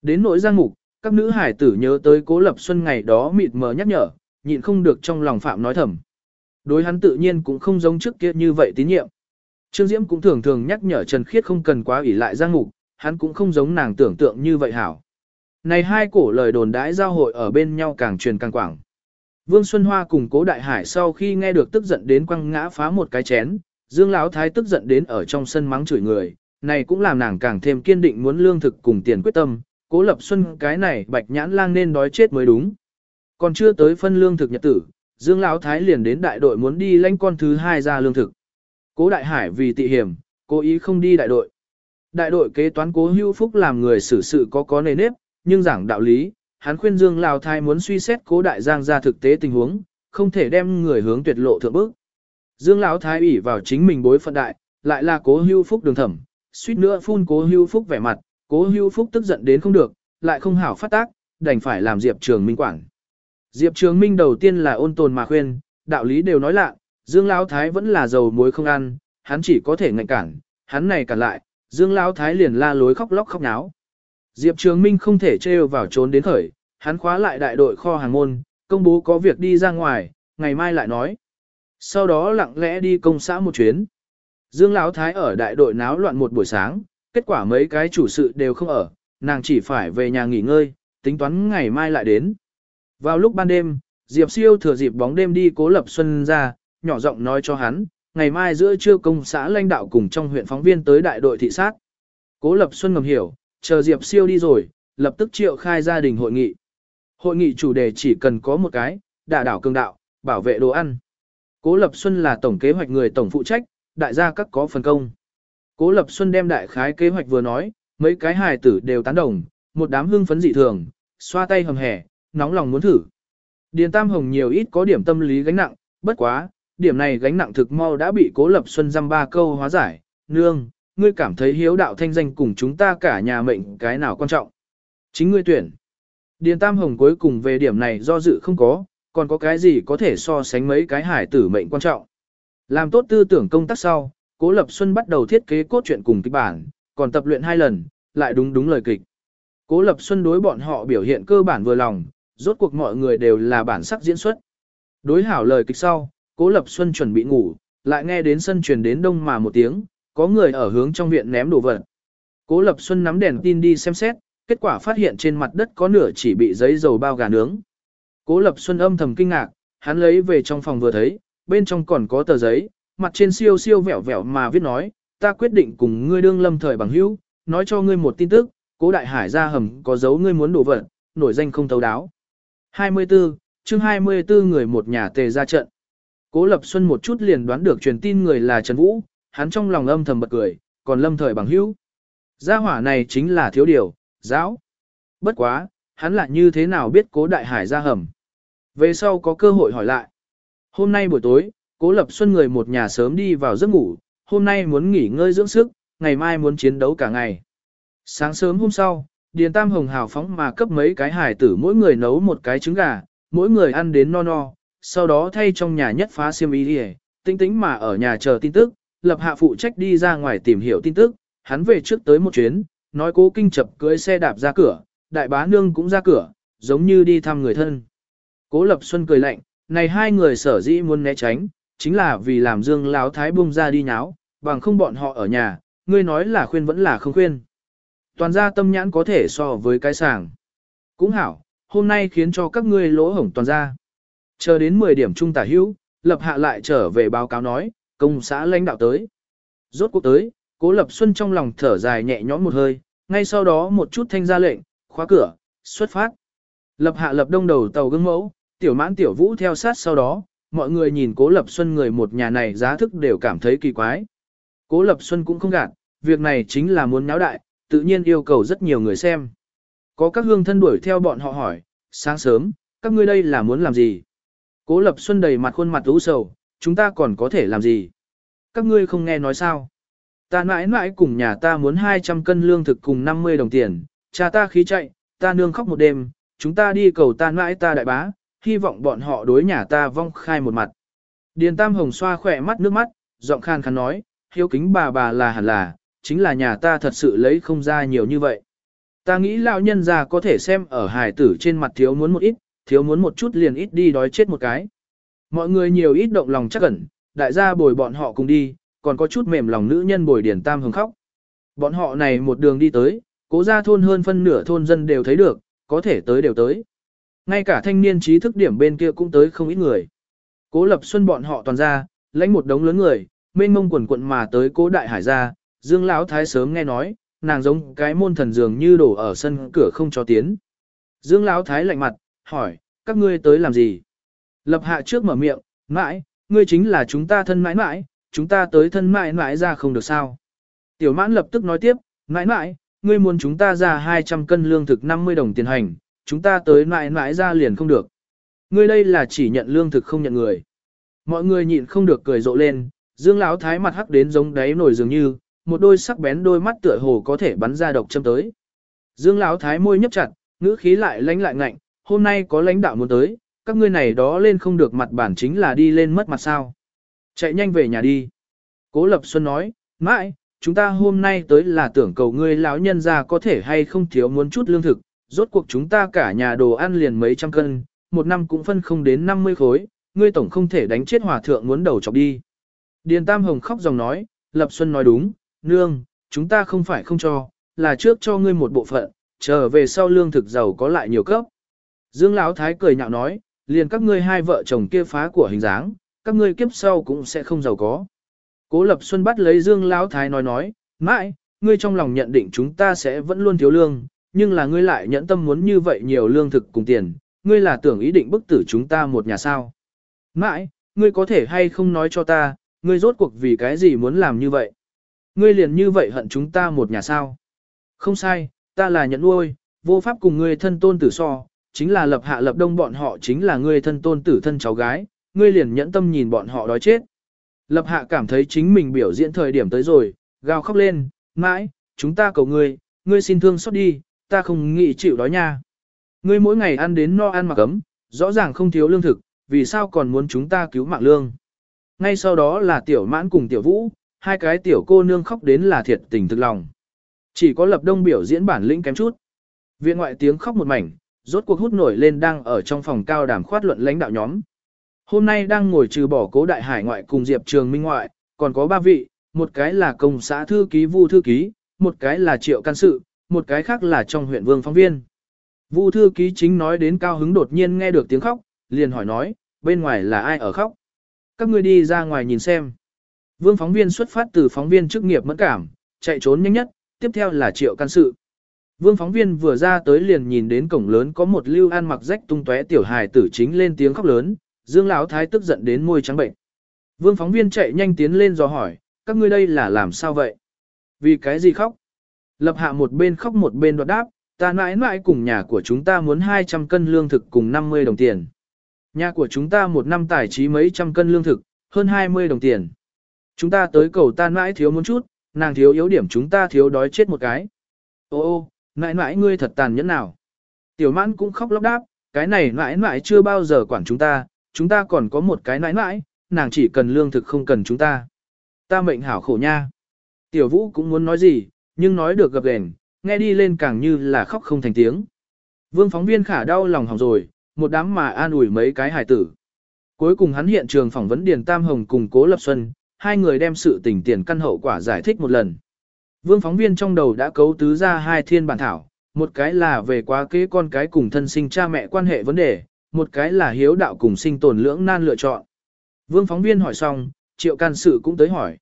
Đến nỗi Giang Mục, các nữ hải tử nhớ tới cố lập xuân ngày đó mịt mờ nhắc nhở, nhịn không được trong lòng phạm nói thầm. Đối hắn tự nhiên cũng không giống trước kia như vậy tín nhiệm. Trương Diễm cũng thường thường nhắc nhở Trần Khiết không cần quá ủy lại Giang Mục, hắn cũng không giống nàng tưởng tượng như vậy hảo. Này hai cổ lời đồn đãi giao hội ở bên nhau càng truyền càng quảng. Vương Xuân Hoa cùng Cố Đại Hải sau khi nghe được tức giận đến quăng ngã phá một cái chén, Dương Lão Thái tức giận đến ở trong sân mắng chửi người, này cũng làm nàng càng thêm kiên định muốn lương thực cùng tiền quyết tâm, cố lập xuân cái này bạch nhãn lang nên đói chết mới đúng. Còn chưa tới phân lương thực nhật tử, Dương Lão Thái liền đến đại đội muốn đi lãnh con thứ hai ra lương thực. Cố Đại Hải vì tị hiểm, cố ý không đi đại đội. Đại đội kế toán cố hưu phúc làm người xử sự có có nề nếp, nhưng giảng đạo lý, hắn khuyên Dương Lão Thái muốn suy xét cố đại giang ra thực tế tình huống, không thể đem người hướng tuyệt lộ thượng bước. Dương Lão Thái ủy vào chính mình bối phận đại, lại là cố hưu phúc đường thẩm, suýt nữa phun cố hưu phúc vẻ mặt, cố hưu phúc tức giận đến không được, lại không hảo phát tác, đành phải làm Diệp Trường Minh quản. Diệp Trường Minh đầu tiên là ôn tồn mà khuyên, đạo lý đều nói lạ, Dương Lão Thái vẫn là dầu muối không ăn, hắn chỉ có thể ngạnh cản, hắn này cản lại, Dương Lão Thái liền la lối khóc lóc khóc náo. Diệp Trường Minh không thể trêu vào trốn đến khởi, hắn khóa lại đại đội kho hàng môn, công bố có việc đi ra ngoài, ngày mai lại nói. Sau đó lặng lẽ đi công xã một chuyến. Dương Lão Thái ở đại đội náo loạn một buổi sáng, kết quả mấy cái chủ sự đều không ở, nàng chỉ phải về nhà nghỉ ngơi, tính toán ngày mai lại đến. Vào lúc ban đêm, Diệp Siêu thừa dịp bóng đêm đi cố lập xuân ra, nhỏ giọng nói cho hắn, ngày mai giữa trưa công xã lãnh đạo cùng trong huyện phóng viên tới đại đội thị sát. Cố lập xuân ngầm hiểu, chờ Diệp Siêu đi rồi, lập tức triệu khai gia đình hội nghị. Hội nghị chủ đề chỉ cần có một cái, đả đảo cường đạo, bảo vệ đồ ăn. Cố Lập Xuân là tổng kế hoạch người tổng phụ trách, đại gia các có phần công. Cố Lập Xuân đem đại khái kế hoạch vừa nói, mấy cái hài tử đều tán đồng, một đám hưng phấn dị thường, xoa tay hầm hẻ, nóng lòng muốn thử. Điền Tam Hồng nhiều ít có điểm tâm lý gánh nặng, bất quá, điểm này gánh nặng thực mau đã bị Cố Lập Xuân dăm ba câu hóa giải. Nương, ngươi cảm thấy hiếu đạo thanh danh cùng chúng ta cả nhà mệnh cái nào quan trọng. Chính ngươi tuyển. Điền Tam Hồng cuối cùng về điểm này do dự không có, còn có cái gì có thể so sánh mấy cái hải tử mệnh quan trọng. Làm tốt tư tưởng công tác sau, Cố Lập Xuân bắt đầu thiết kế cốt truyện cùng kịch bản, còn tập luyện hai lần, lại đúng đúng lời kịch. Cố Lập Xuân đối bọn họ biểu hiện cơ bản vừa lòng, rốt cuộc mọi người đều là bản sắc diễn xuất. Đối hảo lời kịch sau, Cố Lập Xuân chuẩn bị ngủ, lại nghe đến sân truyền đến đông mà một tiếng, có người ở hướng trong viện ném đồ vật. Cố Lập Xuân nắm đèn tin đi xem xét, kết quả phát hiện trên mặt đất có nửa chỉ bị giấy dầu bao gà nướng. Cố Lập Xuân âm thầm kinh ngạc, hắn lấy về trong phòng vừa thấy, bên trong còn có tờ giấy, mặt trên siêu siêu vẹo vẹo mà viết nói, ta quyết định cùng ngươi đương lâm thời bằng hữu, nói cho ngươi một tin tức, cố đại hải ra hầm có dấu ngươi muốn đổ vật, nổi danh không thấu đáo. 24, chương 24 người một nhà tề ra trận. Cố Lập Xuân một chút liền đoán được truyền tin người là Trần Vũ, hắn trong lòng âm thầm bật cười, còn lâm thời bằng hữu. Gia hỏa này chính là thiếu điều, giáo. Bất quá, hắn lại như thế nào biết cố đại hải ra hầm. Về sau có cơ hội hỏi lại. Hôm nay buổi tối, cố lập xuân người một nhà sớm đi vào giấc ngủ, hôm nay muốn nghỉ ngơi dưỡng sức, ngày mai muốn chiến đấu cả ngày. Sáng sớm hôm sau, Điền Tam Hồng hào phóng mà cấp mấy cái hải tử mỗi người nấu một cái trứng gà, mỗi người ăn đến no no, sau đó thay trong nhà nhất phá xiêm y đi tinh tĩnh mà ở nhà chờ tin tức, lập hạ phụ trách đi ra ngoài tìm hiểu tin tức, hắn về trước tới một chuyến, nói cố kinh chập cưới xe đạp ra cửa, đại bá nương cũng ra cửa, giống như đi thăm người thân. Cố Lập Xuân cười lạnh, này hai người sở dĩ muốn né tránh, chính là vì làm Dương Lão Thái bung ra đi nháo, bằng không bọn họ ở nhà, ngươi nói là khuyên vẫn là không khuyên. Toàn gia tâm nhãn có thể so với cái sàng. Cũng hảo, hôm nay khiến cho các ngươi lỗ hổng toàn gia. Chờ đến 10 điểm trung tả hữu, Lập Hạ lại trở về báo cáo nói, công xã lãnh đạo tới. Rốt cuộc tới, Cố Lập Xuân trong lòng thở dài nhẹ nhõm một hơi, ngay sau đó một chút thanh ra lệnh, khóa cửa, xuất phát. Lập hạ lập đông đầu tàu gương mẫu, tiểu mãn tiểu vũ theo sát sau đó, mọi người nhìn cố lập xuân người một nhà này giá thức đều cảm thấy kỳ quái. Cố lập xuân cũng không gạt, việc này chính là muốn náo đại, tự nhiên yêu cầu rất nhiều người xem. Có các hương thân đuổi theo bọn họ hỏi, sáng sớm, các ngươi đây là muốn làm gì? Cố lập xuân đầy mặt khuôn mặt u sầu, chúng ta còn có thể làm gì? Các ngươi không nghe nói sao? Ta mãi mãi cùng nhà ta muốn 200 cân lương thực cùng 50 đồng tiền, cha ta khí chạy, ta nương khóc một đêm, chúng ta đi cầu ta mãi ta đại bá, hy vọng bọn họ đối nhà ta vong khai một mặt. Điền Tam Hồng xoa khỏe mắt nước mắt, giọng khan khăn nói, hiếu kính bà bà là hẳn là, chính là nhà ta thật sự lấy không ra nhiều như vậy. Ta nghĩ lão nhân già có thể xem ở hài tử trên mặt thiếu muốn một ít, thiếu muốn một chút liền ít đi đói chết một cái. Mọi người nhiều ít động lòng chắc ẩn, đại gia bồi bọn họ cùng đi, còn có chút mềm lòng nữ nhân bồi Điền Tam hứng khóc. Bọn họ này một đường đi tới, cố ra thôn hơn phân nửa thôn dân đều thấy được, có thể tới đều tới. Ngay cả thanh niên trí thức điểm bên kia cũng tới không ít người. Cố lập xuân bọn họ toàn ra, lãnh một đống lớn người, mênh mông quần quận mà tới cố đại hải ra, Dương Lão Thái sớm nghe nói, nàng giống cái môn thần dường như đổ ở sân cửa không cho tiến. Dương Lão Thái lạnh mặt, hỏi, các ngươi tới làm gì? Lập hạ trước mở miệng, mãi, ngươi chính là chúng ta thân mãi mãi, chúng ta tới thân mãi mãi ra không được sao. Tiểu mãn lập tức nói tiếp, mãi mãi, ngươi muốn chúng ta ra 200 cân lương thực 50 đồng tiền hành, chúng ta tới mãi mãi ra liền không được. Ngươi đây là chỉ nhận lương thực không nhận người. Mọi người nhịn không được cười rộ lên, Dương Lão thái mặt hắc đến giống đáy nổi dường như, một đôi sắc bén đôi mắt tựa hồ có thể bắn ra độc châm tới. Dương Lão thái môi nhấp chặt, ngữ khí lại lãnh lại ngạnh, hôm nay có lãnh đạo muốn tới, các ngươi này đó lên không được mặt bản chính là đi lên mất mặt sao. Chạy nhanh về nhà đi. Cố Lập Xuân nói, mãi, chúng ta hôm nay tới là tưởng cầu ngươi lão nhân ra có thể hay không thiếu muốn chút lương thực, rốt cuộc chúng ta cả nhà đồ ăn liền mấy trăm cân, một năm cũng phân không đến 50 khối, ngươi tổng không thể đánh chết hòa thượng muốn đầu chọc đi. Điền Tam Hồng khóc dòng nói, Lập Xuân nói đúng, nương, chúng ta không phải không cho, là trước cho ngươi một bộ phận, trở về sau lương thực giàu có lại nhiều cấp. Dương Lão Thái cười nhạo nói, liền các ngươi hai vợ chồng kia phá của hình dáng, các ngươi kiếp sau cũng sẽ không giàu có. Cố Lập Xuân bắt lấy Dương Lão Thái nói nói, mãi, ngươi trong lòng nhận định chúng ta sẽ vẫn luôn thiếu lương, nhưng là ngươi lại nhẫn tâm muốn như vậy nhiều lương thực cùng tiền, ngươi là tưởng ý định bức tử chúng ta một nhà sao. Mãi, ngươi có thể hay không nói cho ta, ngươi rốt cuộc vì cái gì muốn làm như vậy? Ngươi liền như vậy hận chúng ta một nhà sao? Không sai, ta là nhận nuôi, vô pháp cùng ngươi thân tôn tử so, chính là lập hạ lập đông bọn họ chính là ngươi thân tôn tử thân cháu gái, ngươi liền nhẫn tâm nhìn bọn họ đói chết. Lập hạ cảm thấy chính mình biểu diễn thời điểm tới rồi, gào khóc lên, mãi, chúng ta cầu ngươi, ngươi xin thương xót đi, ta không nghĩ chịu đói nha. Ngươi mỗi ngày ăn đến no ăn mặc ấm, rõ ràng không thiếu lương thực, vì sao còn muốn chúng ta cứu mạng lương. Ngay sau đó là tiểu mãn cùng tiểu vũ, hai cái tiểu cô nương khóc đến là thiệt tình thực lòng. Chỉ có lập đông biểu diễn bản lĩnh kém chút. Viện ngoại tiếng khóc một mảnh, rốt cuộc hút nổi lên đang ở trong phòng cao đàm khoát luận lãnh đạo nhóm. Hôm nay đang ngồi trừ bỏ cố đại hải ngoại cùng Diệp Trường Minh ngoại, còn có ba vị, một cái là công xã thư ký Vu thư ký, một cái là triệu can sự, một cái khác là trong huyện vương phóng viên. Vu thư ký chính nói đến cao hứng đột nhiên nghe được tiếng khóc, liền hỏi nói, bên ngoài là ai ở khóc? Các ngươi đi ra ngoài nhìn xem. Vương phóng viên xuất phát từ phóng viên chức nghiệp mẫn cảm, chạy trốn nhanh nhất, tiếp theo là triệu can sự. Vương phóng viên vừa ra tới liền nhìn đến cổng lớn có một lưu an mặc rách tung tóe tiểu hài tử chính lên tiếng khóc lớn, Dương Lão thái tức giận đến môi trắng bệnh. Vương phóng viên chạy nhanh tiến lên dò hỏi, các ngươi đây là làm sao vậy? Vì cái gì khóc? Lập hạ một bên khóc một bên đoạt đáp, ta mãi mãi cùng nhà của chúng ta muốn 200 cân lương thực cùng 50 đồng tiền. Nhà của chúng ta một năm tài trí mấy trăm cân lương thực, hơn 20 đồng tiền. Chúng ta tới cầu ta mãi thiếu muốn chút, nàng thiếu yếu điểm chúng ta thiếu đói chết một cái. Ô ô, mãi mãi ngươi thật tàn nhẫn nào. Tiểu mãn cũng khóc lóc đáp, cái này mãi mãi chưa bao giờ quản chúng ta, chúng ta còn có một cái mãi mãi, nàng chỉ cần lương thực không cần chúng ta. Ta mệnh hảo khổ nha. Tiểu vũ cũng muốn nói gì, nhưng nói được gập ghềnh, nghe đi lên càng như là khóc không thành tiếng. Vương phóng viên khả đau lòng hỏng rồi, một đám mà an ủi mấy cái hài tử. Cuối cùng hắn hiện trường phỏng vấn Điền Tam Hồng cùng Cố Lập Xuân, hai người đem sự tình tiền căn hậu quả giải thích một lần. Vương phóng viên trong đầu đã cấu tứ ra hai thiên bản thảo, một cái là về quá kế con cái cùng thân sinh cha mẹ quan hệ vấn đề, một cái là hiếu đạo cùng sinh tồn lưỡng nan lựa chọn. Vương phóng viên hỏi xong, triệu can sự cũng tới hỏi.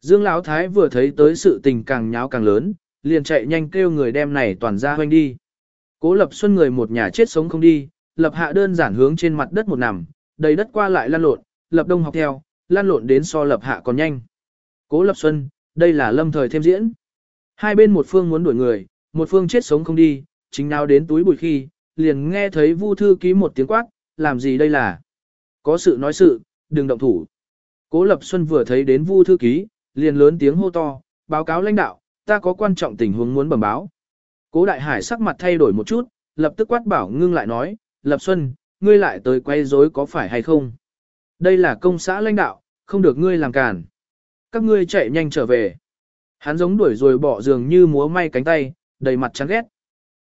Dương Lão Thái vừa thấy tới sự tình càng nháo càng lớn, liền chạy nhanh kêu người đem này toàn ra hoanh đi. Cố lập xuân người một nhà chết sống không đi, lập hạ đơn giản hướng trên mặt đất một nằm, đầy đất qua lại lan lộn, lập đông học theo, lan lộn đến so lập hạ còn nhanh. Cố lập xuân, đây là lâm thời thêm diễn. Hai bên một phương muốn đuổi người, một phương chết sống không đi, chính nào đến túi bụi khi, liền nghe thấy Vu thư ký một tiếng quát, làm gì đây là? Có sự nói sự, đừng động thủ. Cố Lập Xuân vừa thấy đến Vu thư ký, liền lớn tiếng hô to, báo cáo lãnh đạo, ta có quan trọng tình huống muốn bẩm báo. Cố Đại Hải sắc mặt thay đổi một chút, lập tức quát bảo ngưng lại nói, Lập Xuân, ngươi lại tới quay rối có phải hay không? Đây là công xã lãnh đạo, không được ngươi làm cản. Các ngươi chạy nhanh trở về. Hắn giống đuổi rồi bỏ giường như múa may cánh tay, đầy mặt chán ghét.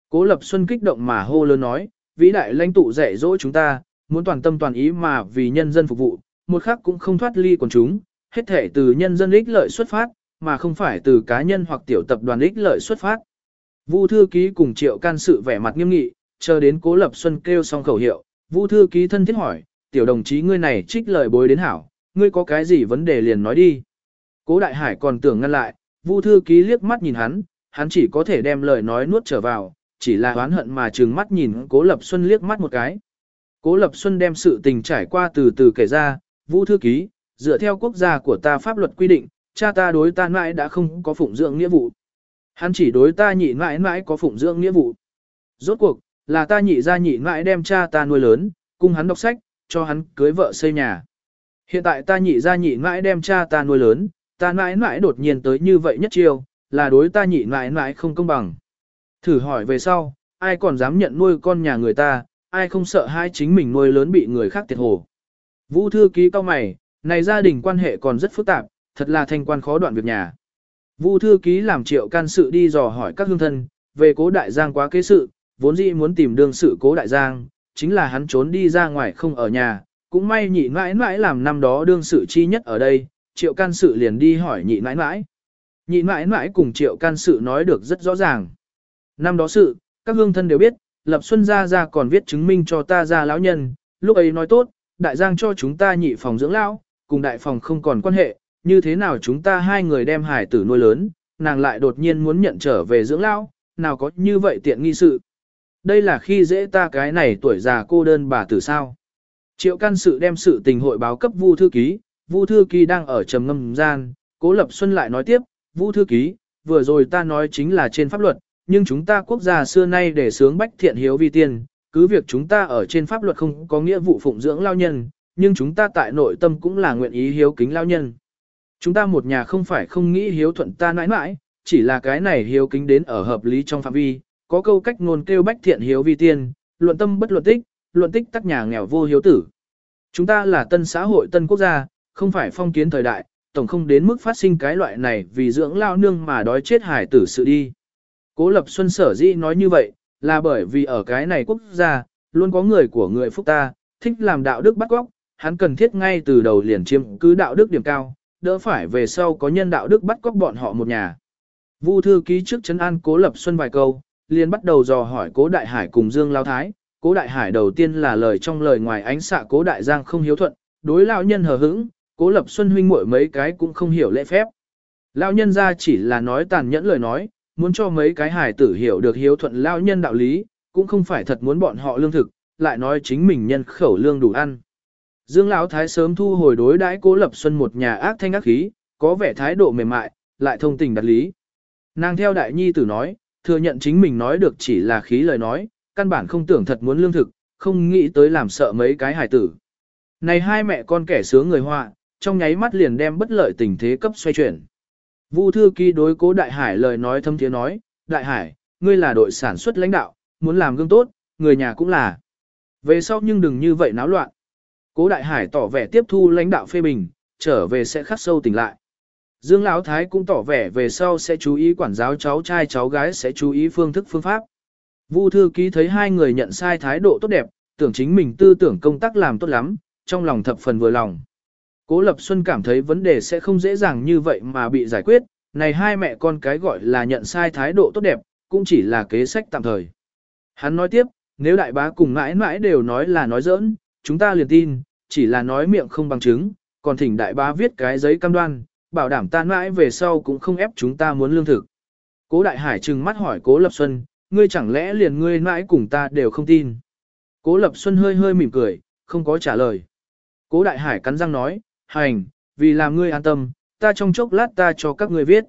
Cố Lập Xuân kích động mà hô lớn nói, vĩ đại lãnh tụ dạy dỗ chúng ta, muốn toàn tâm toàn ý mà vì nhân dân phục vụ, một khắc cũng không thoát ly quần chúng, hết thể từ nhân dân ích lợi xuất phát, mà không phải từ cá nhân hoặc tiểu tập đoàn ích lợi xuất phát. Vu thư ký cùng Triệu can sự vẻ mặt nghiêm nghị, chờ đến Cố Lập Xuân kêu xong khẩu hiệu, Vu thư ký thân thiết hỏi, tiểu đồng chí ngươi này trích lời bối đến hảo, ngươi có cái gì vấn đề liền nói đi. Cố Đại Hải còn tưởng ngăn lại, Vu thư ký liếc mắt nhìn hắn, hắn chỉ có thể đem lời nói nuốt trở vào, chỉ là oán hận mà trừng mắt nhìn Cố Lập Xuân liếc mắt một cái. Cố Lập Xuân đem sự tình trải qua từ từ kể ra, Vu thư ký, dựa theo quốc gia của ta pháp luật quy định, cha ta đối ta mãi đã không có phụng dưỡng nghĩa vụ. Hắn chỉ đối ta nhị mãi mãi có phụng dưỡng nghĩa vụ. Rốt cuộc, là ta nhị ra nhị mãi đem cha ta nuôi lớn, cung hắn đọc sách, cho hắn cưới vợ xây nhà. Hiện tại ta nhị ra nhị mãi đem cha ta nuôi lớn, ta mãi mãi đột nhiên tới như vậy nhất chiêu, là đối ta nhị mãi mãi không công bằng. Thử hỏi về sau, ai còn dám nhận nuôi con nhà người ta, ai không sợ hai chính mình nuôi lớn bị người khác tiệt hồ. Vũ thư ký cao mày, này gia đình quan hệ còn rất phức tạp, thật là thanh quan khó đoạn việc nhà. Vu thư ký làm triệu can sự đi dò hỏi các hương thân, về cố đại giang quá kế sự, vốn dĩ muốn tìm đương sự cố đại giang, chính là hắn trốn đi ra ngoài không ở nhà, cũng may nhị mãi mãi làm năm đó đương sự chi nhất ở đây, triệu can sự liền đi hỏi nhị mãi mãi. Nhị mãi mãi cùng triệu can sự nói được rất rõ ràng. Năm đó sự, các hương thân đều biết, Lập Xuân Gia Gia còn viết chứng minh cho ta ra lão nhân, lúc ấy nói tốt, đại giang cho chúng ta nhị phòng dưỡng lão, cùng đại phòng không còn quan hệ, như thế nào chúng ta hai người đem hải tử nuôi lớn, nàng lại đột nhiên muốn nhận trở về dưỡng lão, nào có như vậy tiện nghi sự. Đây là khi dễ ta cái này tuổi già cô đơn bà tử sao. Triệu can sự đem sự tình hội báo cấp Vu thư ký, Vu thư ký đang ở trầm ngâm gian, Cố Lập Xuân lại nói tiếp, Vu thư ký, vừa rồi ta nói chính là trên pháp luật, nhưng chúng ta quốc gia xưa nay để sướng bách thiện hiếu vi tiên, cứ việc chúng ta ở trên pháp luật không có nghĩa vụ phụng dưỡng lao nhân, nhưng chúng ta tại nội tâm cũng là nguyện ý hiếu kính lao nhân. Chúng ta một nhà không phải không nghĩ hiếu thuận ta nãi nãi, chỉ là cái này hiếu kính đến ở hợp lý trong phạm vi, có câu cách ngôn kêu bách thiện hiếu vi tiên, luận tâm bất luận tích, luận tích tắc nhà nghèo vô hiếu tử. Chúng ta là tân xã hội tân quốc gia, không phải phong kiến thời đại, tổng không đến mức phát sinh cái loại này vì dưỡng lao nương mà đói chết hải tử sự đi. Cố Lập Xuân sở dĩ nói như vậy, là bởi vì ở cái này quốc gia, luôn có người của người phúc ta, thích làm đạo đức bắt góc, hắn cần thiết ngay từ đầu liền chiếm cứ đạo đức điểm cao, đỡ phải về sau có nhân đạo đức bắt cóc bọn họ một nhà. Vu thư ký trước chấn an Cố Lập Xuân vài câu, liền bắt đầu dò hỏi Cố Đại Hải cùng Dương Lao Thái. Cố Đại Hải đầu tiên là lời trong lời ngoài ánh xạ Cố Đại Giang không hiếu thuận, đối lão nhân hờ hững, Cố Lập Xuân huynh muội mấy cái cũng không hiểu lễ phép. Lão nhân ra chỉ là nói tàn nhẫn lời nói, muốn cho mấy cái hải tử hiểu được hiếu thuận lão nhân đạo lý, cũng không phải thật muốn bọn họ lương thực, lại nói chính mình nhân khẩu lương đủ ăn. Dương Lão Thái sớm thu hồi đối đãi Cố Lập Xuân một nhà ác thanh ác khí, có vẻ thái độ mềm mại, lại thông tình đạt lý. Nàng theo đại nhi tử nói, thừa nhận chính mình nói được chỉ là khí lời nói, căn bản không tưởng thật muốn lương thực, không nghĩ tới làm sợ mấy cái hải tử. Này hai mẹ con kẻ sướng người họa, trong nháy mắt liền đem bất lợi tình thế cấp xoay chuyển. Vu thư ký đối cố Đại Hải lời nói thâm tiếng nói, Đại Hải, ngươi là đội sản xuất lãnh đạo, muốn làm gương tốt, người nhà cũng là. Về sau nhưng đừng như vậy náo loạn. Cố Đại Hải tỏ vẻ tiếp thu lãnh đạo phê bình, trở về sẽ khắc sâu tỉnh lại. Dương Lão Thái cũng tỏ vẻ về sau sẽ chú ý quản giáo cháu trai cháu gái sẽ chú ý phương thức phương pháp. Vu thư ký thấy hai người nhận sai thái độ tốt đẹp, tưởng chính mình tư tưởng công tác làm tốt lắm, trong lòng thập phần vừa lòng. Cố Lập Xuân cảm thấy vấn đề sẽ không dễ dàng như vậy mà bị giải quyết, này hai mẹ con cái gọi là nhận sai thái độ tốt đẹp, cũng chỉ là kế sách tạm thời. Hắn nói tiếp, nếu đại bá cùng mãi mãi đều nói là nói giỡn, chúng ta liền tin, chỉ là nói miệng không bằng chứng, còn thỉnh đại bá viết cái giấy cam đoan, bảo đảm ta mãi về sau cũng không ép chúng ta muốn lương thực. Cố Đại Hải trừng mắt hỏi Cố Lập Xuân, ngươi chẳng lẽ liền ngươi mãi cùng ta đều không tin. Cố Lập Xuân hơi hơi mỉm cười, không có trả lời. Cố Đại Hải cắn răng nói, hành, vì làm ngươi an tâm, ta trong chốc lát ta cho các ngươi viết.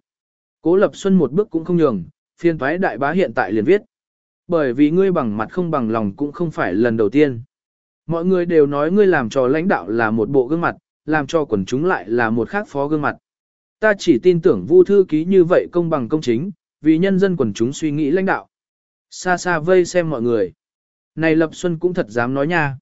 Cố Lập Xuân một bước cũng không nhường, phiên thoái đại bá hiện tại liền viết. Bởi vì ngươi bằng mặt không bằng lòng cũng không phải lần đầu tiên. Mọi người đều nói ngươi làm cho lãnh đạo là một bộ gương mặt, làm cho quần chúng lại là một khác phó gương mặt. Ta chỉ tin tưởng Vu thư ký như vậy công bằng công chính, vì nhân dân quần chúng suy nghĩ lãnh đạo. Xa xa vây xem mọi người. Này Lập Xuân cũng thật dám nói nha.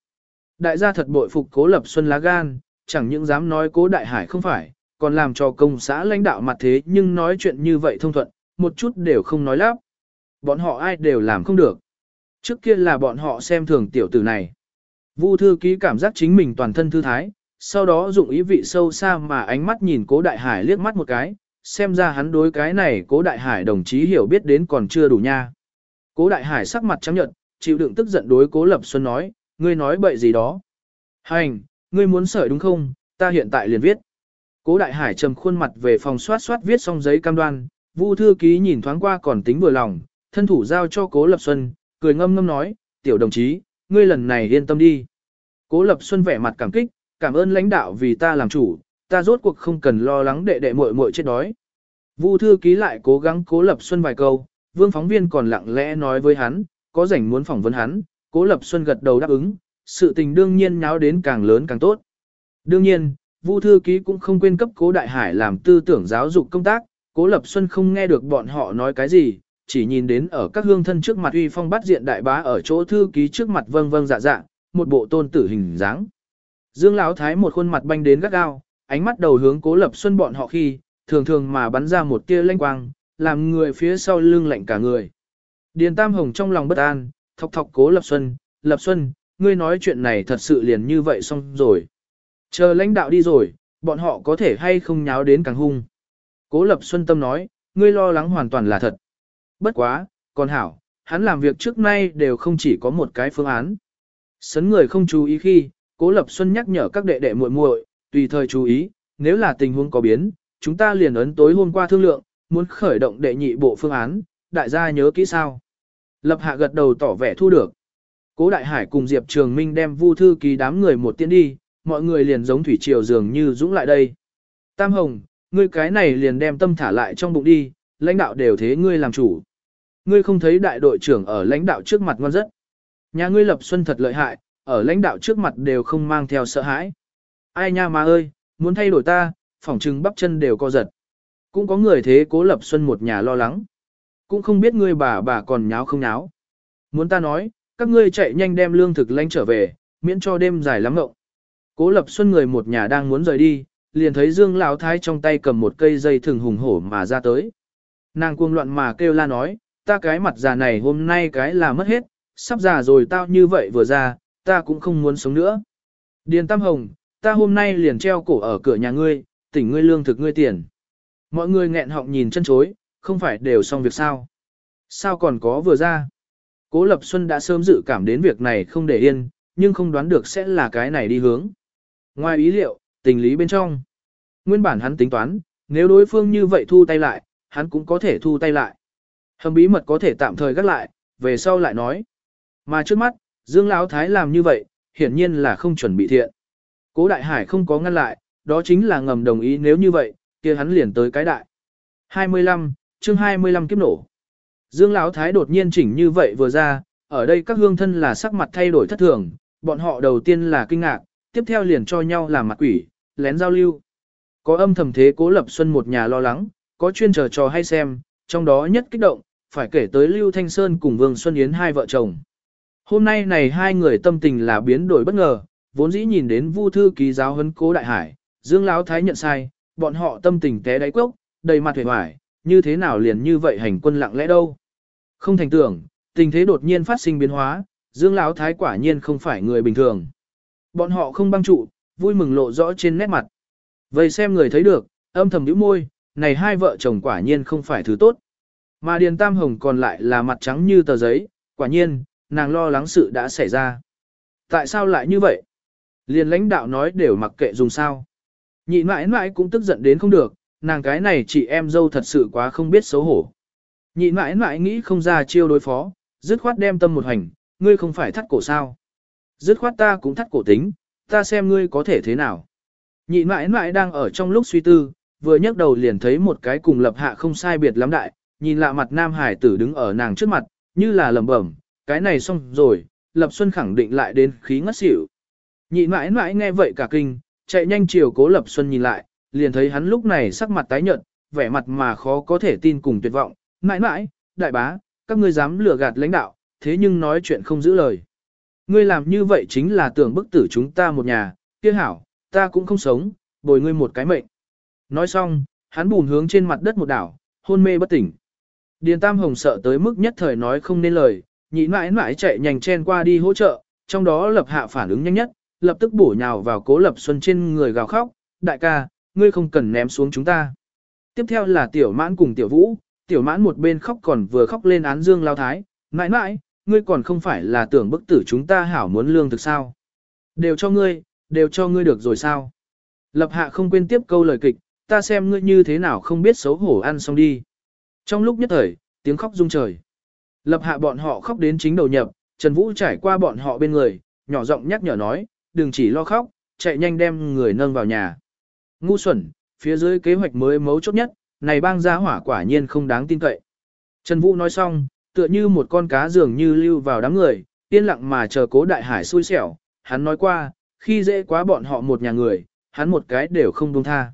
Đại gia thật bội phục cố Lập Xuân lá gan, chẳng những dám nói cố Đại Hải không phải, còn làm cho công xã lãnh đạo mặt thế nhưng nói chuyện như vậy thông thuận, một chút đều không nói lắp. Bọn họ ai đều làm không được. Trước kia là bọn họ xem thường tiểu tử này. Vu thư ký cảm giác chính mình toàn thân thư thái, sau đó dụng ý vị sâu xa mà ánh mắt nhìn cố đại hải liếc mắt một cái, xem ra hắn đối cái này cố đại hải đồng chí hiểu biết đến còn chưa đủ nha. Cố đại hải sắc mặt trắng nhợt, chịu đựng tức giận đối cố lập xuân nói, ngươi nói bậy gì đó. Hành, ngươi muốn sợi đúng không, ta hiện tại liền viết. Cố Đại Hải trầm khuôn mặt về phòng soát soát viết xong giấy cam đoan, Vu thư ký nhìn thoáng qua còn tính vừa lòng, thân thủ giao cho Cố Lập Xuân, cười ngâm ngâm nói, "Tiểu đồng chí, ngươi lần này yên tâm đi." Cố Lập Xuân vẻ mặt cảm kích, cảm ơn lãnh đạo vì ta làm chủ, ta rốt cuộc không cần lo lắng đệ đệ muội muội chết đói. Vu thư ký lại cố gắng Cố Lập Xuân vài câu, Vương phóng viên còn lặng lẽ nói với hắn, có rảnh muốn phỏng vấn hắn, Cố Lập Xuân gật đầu đáp ứng, sự tình đương nhiên nháo đến càng lớn càng tốt. Đương nhiên, Vu thư ký cũng không quên cấp Cố Đại Hải làm tư tưởng giáo dục công tác, Cố Lập Xuân không nghe được bọn họ nói cái gì, chỉ nhìn đến ở các hương thân trước mặt uy phong bắt diện đại bá ở chỗ thư ký trước mặt vâng vâng dạ dạ, một bộ tôn tử hình dáng. Dương Lão Thái một khuôn mặt banh đến gắt gao, ánh mắt đầu hướng Cố Lập Xuân bọn họ khi, thường thường mà bắn ra một tia lanh quang, làm người phía sau lưng lạnh cả người. Điền Tam Hồng trong lòng bất an, thọc thọc Cố Lập Xuân, Lập Xuân, ngươi nói chuyện này thật sự liền như vậy xong rồi. Chờ lãnh đạo đi rồi, bọn họ có thể hay không nháo đến càng hung. Cố Lập Xuân tâm nói, ngươi lo lắng hoàn toàn là thật. Bất quá, còn hảo, hắn làm việc trước nay đều không chỉ có một cái phương án. Sấn người không chú ý khi, Cố Lập Xuân nhắc nhở các đệ đệ muội muội, tùy thời chú ý, nếu là tình huống có biến, chúng ta liền ấn tối hôm qua thương lượng, muốn khởi động đệ nhị bộ phương án, đại gia nhớ kỹ sao. Lập hạ gật đầu tỏ vẻ thu được. Cố Đại Hải cùng Diệp Trường Minh đem Vu thư ký đám người một tiễn đi, mọi người liền giống thủy triều dường như dũng lại đây. Tam Hồng, ngươi cái này liền đem tâm thả lại trong bụng đi, lãnh đạo đều thế ngươi làm chủ. Ngươi không thấy đại đội trưởng ở lãnh đạo trước mặt ngon rất. Nhà ngươi lập xuân thật lợi hại, ở lãnh đạo trước mặt đều không mang theo sợ hãi. Ai nha mà ơi, muốn thay đổi ta, phỏng trừng bắp chân đều co giật. Cũng có người thế cố lập xuân một nhà lo lắng. Cũng không biết ngươi bà bà còn nháo không nháo. Muốn ta nói, các ngươi chạy nhanh đem lương thực lánh trở về, miễn cho đêm dài lắm ngộng. Cố lập xuân người một nhà đang muốn rời đi, liền thấy Dương Lão Thái trong tay cầm một cây dây thừng hùng hổ mà ra tới. Nàng cuồng loạn mà kêu la nói, ta cái mặt già này hôm nay cái là mất hết, sắp già rồi tao như vậy vừa ra, ta cũng không muốn sống nữa. Điền Tam Hồng, ta hôm nay liền treo cổ ở cửa nhà ngươi, tỉnh ngươi lương thực ngươi tiền. Mọi người nghẹn họng nhìn chân chối, không phải đều xong việc sao. Sao còn có vừa ra? Cố Lập Xuân đã sớm dự cảm đến việc này không để yên, nhưng không đoán được sẽ là cái này đi hướng. Ngoài ý liệu, tình lý bên trong. Nguyên bản hắn tính toán, nếu đối phương như vậy thu tay lại, hắn cũng có thể thu tay lại. Hầm bí mật có thể tạm thời gác lại, về sau lại nói. Mà trước mắt, Dương Lão Thái làm như vậy, hiển nhiên là không chuẩn bị thiện. Cố Đại Hải không có ngăn lại, đó chính là ngầm đồng ý nếu như vậy, kia hắn liền tới cái đại. 25, chương 25 kiếp nổ. Dương Lão Thái đột nhiên chỉnh như vậy vừa ra, ở đây các hương thân là sắc mặt thay đổi thất thường, bọn họ đầu tiên là kinh ngạc, tiếp theo liền cho nhau làm mặt quỷ, lén giao lưu. Có âm thầm thế cố lập xuân một nhà lo lắng, có chuyên chờ trò hay xem, trong đó nhất kích động, phải kể tới Lưu Thanh Sơn cùng Vương Xuân Yến hai vợ chồng. Hôm nay này hai người tâm tình là biến đổi bất ngờ, vốn dĩ nhìn đến Vu thư ký giáo huấn cố đại hải, Dương Lão Thái nhận sai, bọn họ tâm tình té đáy cốc, đầy mặt hề hoài, như thế nào liền như vậy hành quân lặng lẽ đâu. Không thành tưởng, tình thế đột nhiên phát sinh biến hóa, Dương Lão Thái quả nhiên không phải người bình thường. Bọn họ không băng trụ, vui mừng lộ rõ trên nét mặt. Vậy xem người thấy được, âm thầm nhíu môi, này hai vợ chồng quả nhiên không phải thứ tốt. Mà Điền Tam Hồng còn lại là mặt trắng như tờ giấy, quả nhiên, nàng lo lắng sự đã xảy ra. Tại sao lại như vậy? Liền lãnh đạo nói đều mặc kệ dùng sao. Nhị mãi mãi cũng tức giận đến không được, nàng cái này chị em dâu thật sự quá không biết xấu hổ. Nhị mãi mãi nghĩ không ra chiêu đối phó, dứt khoát đem tâm một hành, ngươi không phải thắt cổ sao. Dứt khoát ta cũng thắt cổ tính, ta xem ngươi có thể thế nào. Nhị mãi mãi đang ở trong lúc suy tư, vừa nhấc đầu liền thấy một cái cùng lập hạ không sai biệt lắm đại, nhìn lạ mặt nam hải tử đứng ở nàng trước mặt, như là lẩm bẩm, cái này xong rồi, lập xuân khẳng định lại đến khí ngất xỉu. Nhị mãi mãi nghe vậy cả kinh, chạy nhanh chiều cố lập xuân nhìn lại, liền thấy hắn lúc này sắc mặt tái nhợt, vẻ mặt mà khó có thể tin cùng tuyệt vọng, mãi mãi, đại bá, các ngươi dám lừa gạt lãnh đạo, thế nhưng nói chuyện không giữ lời. Ngươi làm như vậy chính là tưởng bức tử chúng ta một nhà, kia hảo, ta cũng không sống, bồi ngươi một cái mệnh. Nói xong, hắn bùn hướng trên mặt đất một đảo, hôn mê bất tỉnh. Điền Tam Hồng sợ tới mức nhất thời nói không nên lời, nhị mãi mãi chạy nhanh chen qua đi hỗ trợ, trong đó lập hạ phản ứng nhanh nhất, lập tức bổ nhào vào cố lập xuân trên người gào khóc, đại ca, ngươi không cần ném xuống chúng ta. Tiếp theo là tiểu mãn cùng tiểu vũ, tiểu mãn một bên khóc còn vừa khóc lên án dương lao thái, mãi mãi, ngươi còn không phải là tưởng bức tử chúng ta hảo muốn lương thực sao. Đều cho ngươi, đều cho ngươi được rồi sao. Lập hạ không quên tiếp câu lời kịch, ta xem ngươi như thế nào không biết xấu hổ ăn xong đi. Trong lúc nhất thời, tiếng khóc rung trời. Lập hạ bọn họ khóc đến chính đầu nhập, Trần Vũ trải qua bọn họ bên người, nhỏ giọng nhắc nhở nói, đừng chỉ lo khóc, chạy nhanh đem người nâng vào nhà. Ngu xuẩn, phía dưới kế hoạch mới mấu chốt nhất, này bang gia hỏa quả nhiên không đáng tin cậy. Trần Vũ nói xong, tựa như một con cá dường như lưu vào đám người, yên lặng mà chờ cố đại hải xui xẻo, hắn nói qua, khi dễ quá bọn họ một nhà người, hắn một cái đều không buông tha.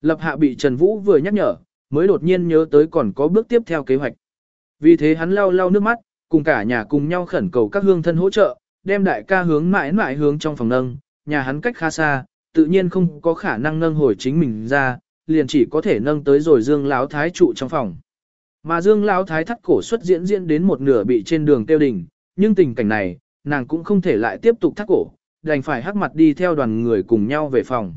Lập hạ bị Trần Vũ vừa nhắc nhở, mới đột nhiên nhớ tới còn có bước tiếp theo kế hoạch. Vì thế hắn lau lau nước mắt, cùng cả nhà cùng nhau khẩn cầu các hương thân hỗ trợ, đem đại ca hướng mãi mãi hướng trong phòng nâng, nhà hắn cách khá xa, tự nhiên không có khả năng nâng hồi chính mình ra, liền chỉ có thể nâng tới rồi Dương Lão Thái trụ trong phòng. Mà Dương Lão Thái thắt cổ xuất diễn diễn đến một nửa bị trên đường tiêu đỉnh, nhưng tình cảnh này, nàng cũng không thể lại tiếp tục thắt cổ, đành phải hắc mặt đi theo đoàn người cùng nhau về phòng.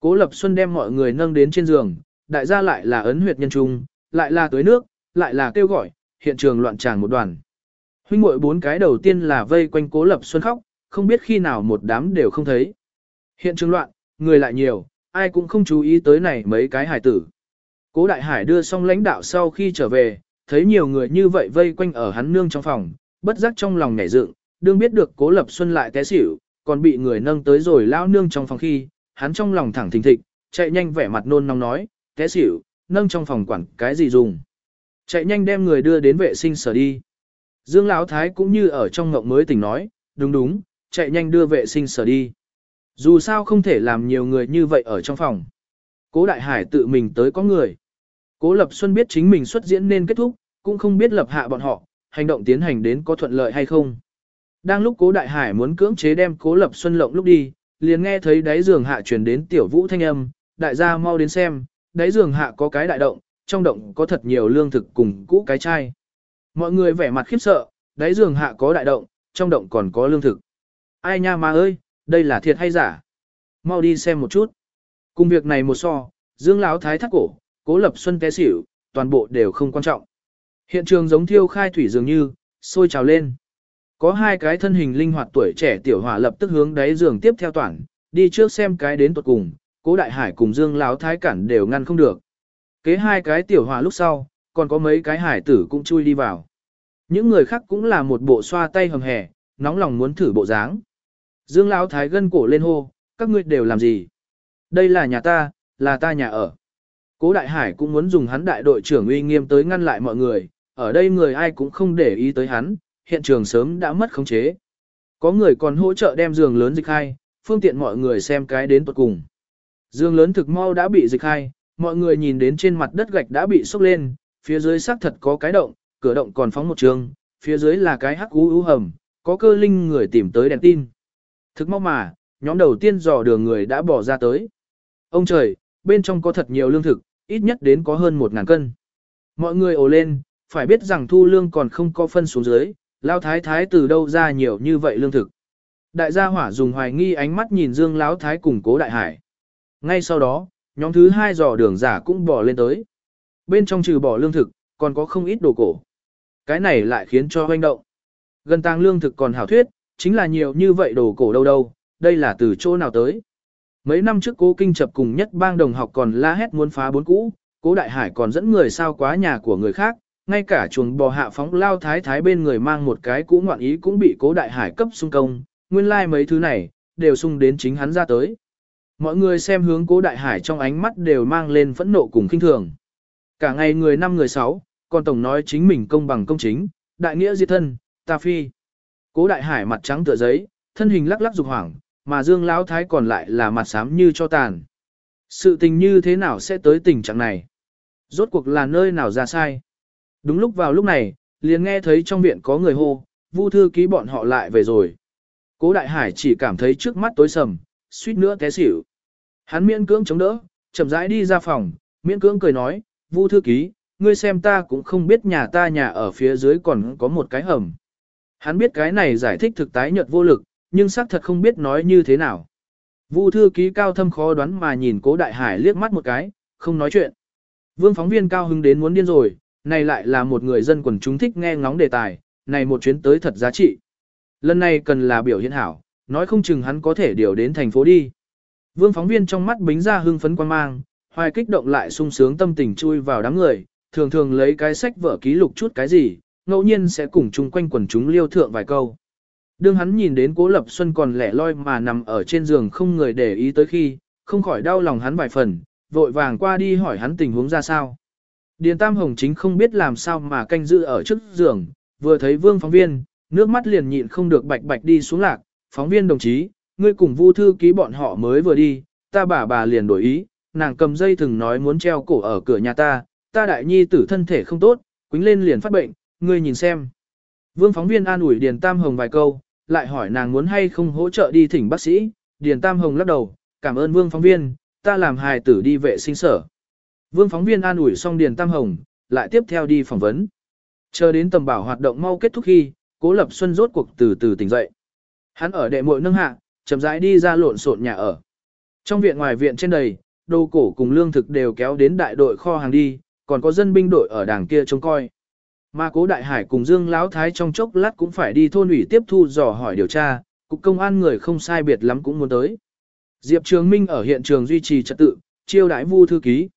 Cố Lập Xuân đem mọi người nâng đến trên giường, đại gia lại là ấn huyệt nhân trung, lại là tưới nước, lại là kêu gọi, hiện trường loạn tràng một đoàn. Huynh muội bốn cái đầu tiên là vây quanh Cố Lập Xuân khóc, không biết khi nào một đám đều không thấy. Hiện trường loạn, người lại nhiều, ai cũng không chú ý tới này mấy cái hải tử. Cố Đại Hải đưa xong lãnh đạo sau khi trở về, thấy nhiều người như vậy vây quanh ở hắn nương trong phòng, bất giác trong lòng nhảy dựng, đương biết được Cố Lập Xuân lại té xỉu, còn bị người nâng tới rồi lao nương trong phòng khi, hắn trong lòng thẳng thình thịch, chạy nhanh vẻ mặt nôn nóng nói, té xỉu, nâng trong phòng quản cái gì dùng. Chạy nhanh đem người đưa đến vệ sinh sở đi. Dương Lão Thái cũng như ở trong ngộng mới tỉnh nói, đúng đúng, chạy nhanh đưa vệ sinh sở đi. Dù sao không thể làm nhiều người như vậy ở trong phòng. Cố Đại Hải tự mình tới có người. Cố Lập Xuân biết chính mình xuất diễn nên kết thúc, cũng không biết lập hạ bọn họ, hành động tiến hành đến có thuận lợi hay không. Đang lúc Cố Đại Hải muốn cưỡng chế đem Cố Lập Xuân lộng lúc đi, liền nghe thấy đáy giường hạ truyền đến tiểu vũ thanh âm, đại gia mau đến xem, đáy giường hạ có cái đại động, trong động có thật nhiều lương thực cùng cũ cái chai. Mọi người vẻ mặt khiếp sợ, đáy giường hạ có đại động, trong động còn có lương thực. Ai nha ma ơi, đây là thiệt hay giả? Mau đi xem một chút. Cùng việc này một so, Dương Lão thái thắt cổ, Cố Lập Xuân té xỉu, toàn bộ đều không quan trọng. Hiện trường giống thiêu khai thủy dường như, sôi trào lên. Có hai cái thân hình linh hoạt tuổi trẻ tiểu hỏa lập tức hướng đáy giường tiếp theo toàn, đi trước xem cái đến tuột cùng, Cố Đại Hải cùng Dương Lão thái cản đều ngăn không được. Kế hai cái tiểu hỏa lúc sau, còn có mấy cái hải tử cũng chui đi vào. Những người khác cũng là một bộ xoa tay hầm hè, nóng lòng muốn thử bộ dáng. Dương Lão Thái gân cổ lên hô, các ngươi đều làm gì? Đây là nhà ta, là ta nhà ở. Cố Đại Hải cũng muốn dùng hắn đại đội trưởng uy nghiêm tới ngăn lại mọi người, ở đây người ai cũng không để ý tới hắn, hiện trường sớm đã mất khống chế. Có người còn hỗ trợ đem giường lớn dịch khai, phương tiện mọi người xem cái đến tuật cùng. Giường lớn thực mau đã bị dịch khai, mọi người nhìn đến trên mặt đất gạch đã bị sốc lên, phía dưới xác thật có cái động, cửa động còn phóng một trường, phía dưới là cái hắc ú ú hầm, có cơ linh người tìm tới đèn tin. Thực mau mà, nhóm đầu tiên dò đường người đã bỏ ra tới. Ông trời, bên trong có thật nhiều lương thực, ít nhất đến có hơn 1.000 cân. Mọi người ồ lên, phải biết rằng thu lương còn không có phân xuống dưới, lao thái thái từ đâu ra nhiều như vậy lương thực. Đại gia hỏa dùng hoài nghi ánh mắt nhìn Dương Lão Thái cùng Cố Đại Hải. Ngay sau đó, nhóm thứ hai dò đường giả cũng bỏ lên tới. Bên trong trừ bỏ lương thực, còn có không ít đồ cổ. Cái này lại khiến cho hoanh động. Gần tàng lương thực còn hảo thuyết, chính là nhiều như vậy đồ cổ đâu đâu, đây là từ chỗ nào tới. Mấy năm trước cố kinh chập cùng nhất bang đồng học còn la hét muốn phá bốn cũ, cố đại hải còn dẫn người sao quá nhà của người khác, ngay cả chuồng bò hạ phóng lao thái thái bên người mang một cái cũ ngoạn ý cũng bị cố đại hải cấp xung công, nguyên lai like mấy thứ này, đều xung đến chính hắn ra tới. Mọi người xem hướng cố đại hải trong ánh mắt đều mang lên phẫn nộ cùng khinh thường. Cả ngày người năm người sáu, còn tổng nói chính mình công bằng công chính, đại nghĩa diệt thân, ta phi. Cố đại hải mặt trắng tựa giấy, thân hình lắc lắc dục hoảng, mà dương lão thái còn lại là mặt xám như cho tàn. Sự tình như thế nào sẽ tới tình trạng này? Rốt cuộc là nơi nào ra sai? Đúng lúc vào lúc này, liền nghe thấy trong viện có người hô, vu thư ký bọn họ lại về rồi. Cố đại hải chỉ cảm thấy trước mắt tối sầm, suýt nữa té xỉu. Hắn miễn cưỡng chống đỡ, chậm rãi đi ra phòng, miễn cưỡng cười nói, vu thư ký, ngươi xem ta cũng không biết nhà ta nhà ở phía dưới còn có một cái hầm. Hắn biết cái này giải thích thực tái nhợt vô lực, nhưng xác thật không biết nói như thế nào. Vu thư ký cao thâm khó đoán mà nhìn cố đại hải liếc mắt một cái, không nói chuyện. Vương phóng viên cao hứng đến muốn điên rồi, này lại là một người dân quần chúng thích nghe ngóng đề tài, này một chuyến tới thật giá trị. Lần này cần là biểu hiện hảo, nói không chừng hắn có thể điều đến thành phố đi. Vương phóng viên trong mắt bính ra hưng phấn quan mang, hoài kích động lại sung sướng tâm tình chui vào đám người, thường thường lấy cái sách vở ký lục chút cái gì, ngẫu nhiên sẽ cùng chung quanh quần chúng liêu thượng vài câu. Đương hắn nhìn đến Cố Lập Xuân còn lẻ loi mà nằm ở trên giường không người để ý tới khi, không khỏi đau lòng hắn vài phần, vội vàng qua đi hỏi hắn tình huống ra sao. Điền Tam Hồng chính không biết làm sao mà canh giữ ở trước giường, vừa thấy vương phóng viên, nước mắt liền nhịn không được bạch bạch đi xuống lạc, phóng viên đồng chí, ngươi cùng vu thư ký bọn họ mới vừa đi, ta bà bà liền đổi ý, nàng cầm dây thừng nói muốn treo cổ ở cửa nhà ta, ta đại nhi tử thân thể không tốt, quính lên liền phát bệnh, ngươi nhìn xem. Vương phóng viên an ủi Điền Tam Hồng vài câu, lại hỏi nàng muốn hay không hỗ trợ đi thỉnh bác sĩ, Điền Tam Hồng lắc đầu, cảm ơn Vương phóng viên, ta làm hài tử đi vệ sinh sở. Vương phóng viên an ủi xong Điền Tam Hồng, lại tiếp theo đi phỏng vấn. Chờ đến tầm bảo hoạt động mau kết thúc khi, Cố Lập Xuân rốt cuộc từ từ tỉnh dậy. Hắn ở đệ muội nâng hạ, chậm rãi đi ra lộn xộn nhà ở. Trong viện ngoài viện trên đầy, đồ cổ cùng lương thực đều kéo đến đại đội kho hàng đi, còn có dân binh đội ở đảng kia trông coi. Mà cố đại hải cùng Dương Lão Thái trong chốc lát cũng phải đi thôn ủy tiếp thu dò hỏi điều tra, cục công an người không sai biệt lắm cũng muốn tới. Diệp Trường Minh ở hiện trường duy trì trật tự, chiêu đãi vu thư ký.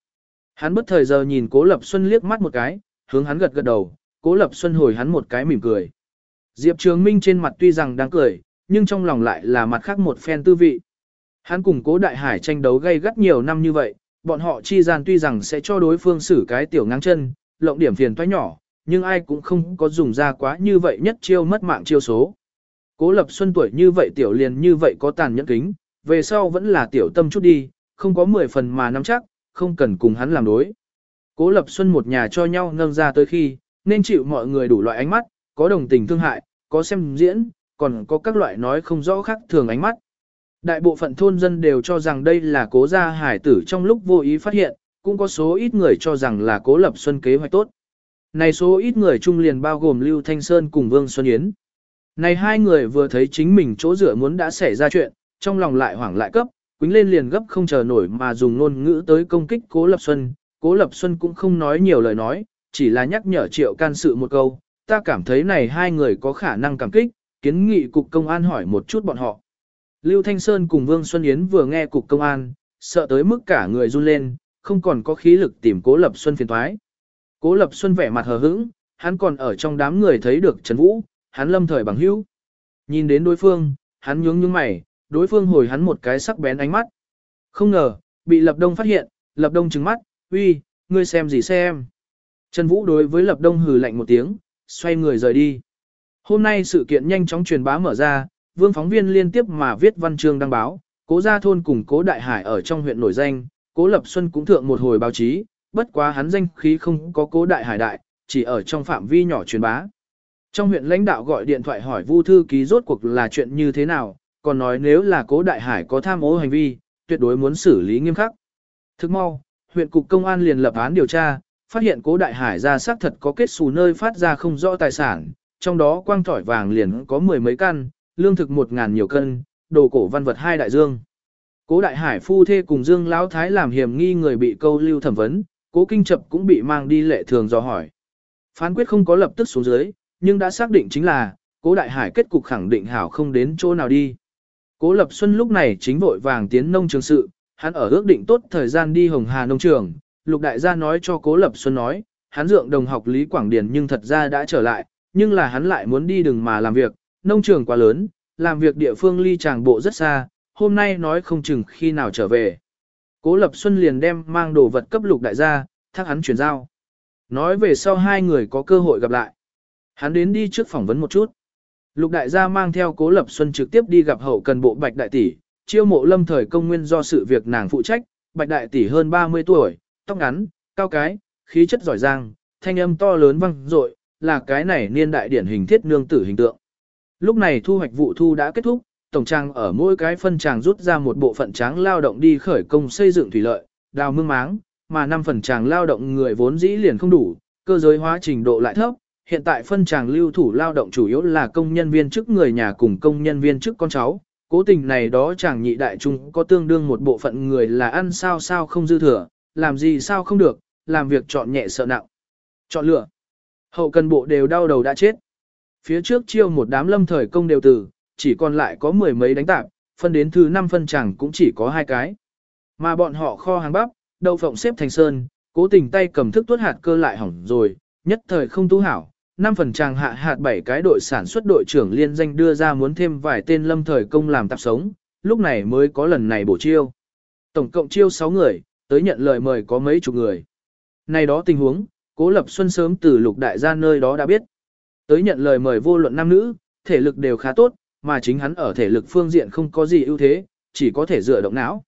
Hắn bất thời giờ nhìn Cố Lập Xuân liếc mắt một cái, hướng hắn gật gật đầu, Cố Lập Xuân hồi hắn một cái mỉm cười. Diệp Trường Minh trên mặt tuy rằng đang cười, nhưng trong lòng lại là mặt khác một phen tư vị. Hắn cùng Cố Đại Hải tranh đấu gay gắt nhiều năm như vậy, bọn họ chi gian tuy rằng sẽ cho đối phương xử cái tiểu ngang chân, lộng điểm phiền toái nhỏ, nhưng ai cũng không có dùng ra quá như vậy nhất chiêu mất mạng chiêu số. Cố Lập Xuân tuổi như vậy tiểu liền như vậy có tàn nhẫn kính, về sau vẫn là tiểu tâm chút đi, không có 10 phần mà nắm chắc, không cần cùng hắn làm đối. Cố Lập Xuân một nhà cho nhau nâng ra tới khi, nên chịu mọi người đủ loại ánh mắt, có đồng tình thương hại, có xem diễn, còn có các loại nói không rõ khác thường ánh mắt. Đại bộ phận thôn dân đều cho rằng đây là cố gia hải tử trong lúc vô ý phát hiện, cũng có số ít người cho rằng là cố lập xuân kế hoạch tốt. Này số ít người trung liền bao gồm Lưu Thanh Sơn cùng Vương Xuân Yến. Này hai người vừa thấy chính mình chỗ rửa muốn đã xảy ra chuyện, trong lòng lại hoảng lại cấp, quính lên liền gấp không chờ nổi mà dùng ngôn ngữ tới công kích Cố Lập Xuân. Cố Lập Xuân cũng không nói nhiều lời nói, chỉ là nhắc nhở triệu can sự một câu, ta cảm thấy này hai người có khả năng cảm kích, kiến nghị cục công an hỏi một chút bọn họ. Lưu Thanh Sơn cùng Vương Xuân Yến vừa nghe cục công an, sợ tới mức cả người run lên, không còn có khí lực tìm Cố Lập Xuân phiền thoái. Cố Lập Xuân vẻ mặt hờ hững, hắn còn ở trong đám người thấy được Trần Vũ, hắn lâm thời bằng hữu. Nhìn đến đối phương, hắn nhướng nhướng mày, đối phương hồi hắn một cái sắc bén ánh mắt. Không ngờ, bị Lập Đông phát hiện, Lập Đông trừng mắt, uy, ngươi xem gì xem. Trần Vũ đối với Lập Đông hừ lạnh một tiếng, xoay người rời đi. Hôm nay sự kiện nhanh chóng truyền bá mở ra, vương phóng viên liên tiếp mà viết văn chương đăng báo, cố gia thôn cùng cố đại hải ở trong huyện nổi danh, cố lập xuân cũng thượng một hồi báo chí, bất quá hắn danh khí không có cố đại hải đại, chỉ ở trong phạm vi nhỏ truyền bá. Trong huyện lãnh đạo gọi điện thoại hỏi Vu thư ký rốt cuộc là chuyện như thế nào, còn nói nếu là cố đại hải có tham ô hành vi, tuyệt đối muốn xử lý nghiêm khắc. Thức mau, huyện cục công an liền lập án điều tra, phát hiện cố đại hải ra xác thật có kết xù nơi phát ra không rõ tài sản, trong đó quang tỏi vàng liền có mười mấy căn, lương thực một ngàn nhiều cân, đồ cổ văn vật hai đại dương. Cố đại hải phu thê cùng Dương Lão Thái làm hiểm nghi người bị câu lưu thẩm vấn, cố kinh chập cũng bị mang đi lệ thường do hỏi. Phán quyết không có lập tức xuống dưới, nhưng đã xác định chính là, cố đại hải kết cục khẳng định hảo không đến chỗ nào đi. Cố Lập Xuân lúc này chính vội vàng tiến nông trường sự, hắn ở ước định tốt thời gian đi Hồng Hà nông trường, Lục đại gia nói cho Cố Lập Xuân nói, hắn dượng đồng học Lý Quảng Điền nhưng thật ra đã trở lại, nhưng là hắn lại muốn đi đừng mà làm việc, nông trường quá lớn, làm việc địa phương ly tràng bộ rất xa, hôm nay nói không chừng khi nào trở về. Cố Lập Xuân liền đem mang đồ vật cấp lục đại gia, thác hắn chuyển giao. Nói về sau hai người có cơ hội gặp lại. Hắn đến đi trước phỏng vấn một chút. Lục đại gia mang theo Cố Lập Xuân trực tiếp đi gặp hậu cần bộ Bạch Đại Tỷ, chiêu mộ lâm thời công nguyên do sự việc nàng phụ trách, Bạch Đại Tỷ hơn 30 tuổi, tóc ngắn, cao cái, khí chất giỏi giang, thanh âm to lớn vang dội, là cái này niên đại điển hình thiết nương tử hình tượng. Lúc này thu hoạch vụ thu đã kết thúc, tổng trang ở mỗi cái phân tràng rút ra một bộ phận tráng lao động đi khởi công xây dựng thủy lợi, đào mương máng, mà năm phần tràng lao động người vốn dĩ liền không đủ, cơ giới hóa trình độ lại thấp. Hiện tại phân tràng lưu thủ lao động chủ yếu là công nhân viên chức người nhà cùng công nhân viên chức con cháu. Cố tình này đó chàng nhị đại trung có tương đương một bộ phận người là ăn sao sao không dư thừa, làm gì sao không được, làm việc chọn nhẹ sợ nặng. Chọn lựa. Hậu cần bộ đều đau đầu đã chết. Phía trước chiêu một đám lâm thời công đều tử chỉ còn lại có mười mấy đánh tạp, phân đến thứ năm phân chẳng cũng chỉ có hai cái. Mà bọn họ kho hàng bắp, đậu phộng xếp thành sơn, cố tình tay cầm thức tuốt hạt cơ lại hỏng rồi, nhất thời không tu hảo. Năm phần chàng hạ hạt bảy cái đội sản xuất đội trưởng liên danh đưa ra muốn thêm vài tên lâm thời công làm tạp sống, lúc này mới có lần này bổ chiêu. Tổng cộng chiêu 6 người, tới nhận lời mời có mấy chục người. Này đó tình huống, Cố Lập Xuân sớm từ lục đại gia nơi đó đã biết. Tới nhận lời mời vô luận nam nữ, thể lực đều khá tốt, mà chính hắn ở thể lực phương diện không có gì ưu thế, chỉ có thể dựa động não.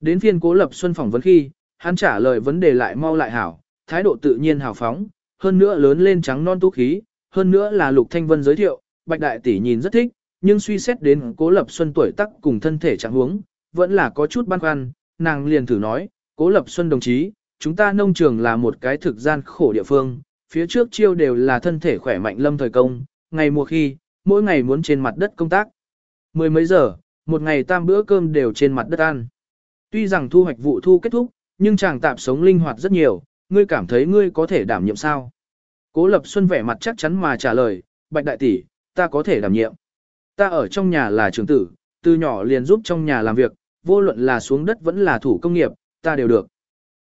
Đến phiên Cố Lập Xuân phỏng vấn khi, hắn trả lời vấn đề lại mau lại hảo, thái độ tự nhiên hào phóng, hơn nữa lớn lên trắng non tú khí, hơn nữa là Lục Thanh Vân giới thiệu, Bạch Đại Tỷ nhìn rất thích, nhưng suy xét đến Cố Lập Xuân tuổi tác cùng thân thể trạng huống, vẫn là có chút băn khoăn, nàng liền thử nói, Cố Lập Xuân đồng chí, chúng ta nông trường là một cái thực gian khổ địa phương, phía trước chiêu đều là thân thể khỏe mạnh lâm thời công, ngày mùa khi, mỗi ngày muốn trên mặt đất công tác. Mười mấy giờ, một ngày tam bữa cơm đều trên mặt đất ăn. Tuy rằng thu hoạch vụ thu kết thúc, nhưng chàng tạp sống linh hoạt rất nhiều, ngươi cảm thấy ngươi có thể đảm nhiệm sao? Cố Lập Xuân vẻ mặt chắc chắn mà trả lời, Bạch Đại Tỷ, ta có thể đảm nhiệm. Ta ở trong nhà là trưởng tử, từ nhỏ liền giúp trong nhà làm việc, vô luận là xuống đất vẫn là thủ công nghiệp, ta đều được.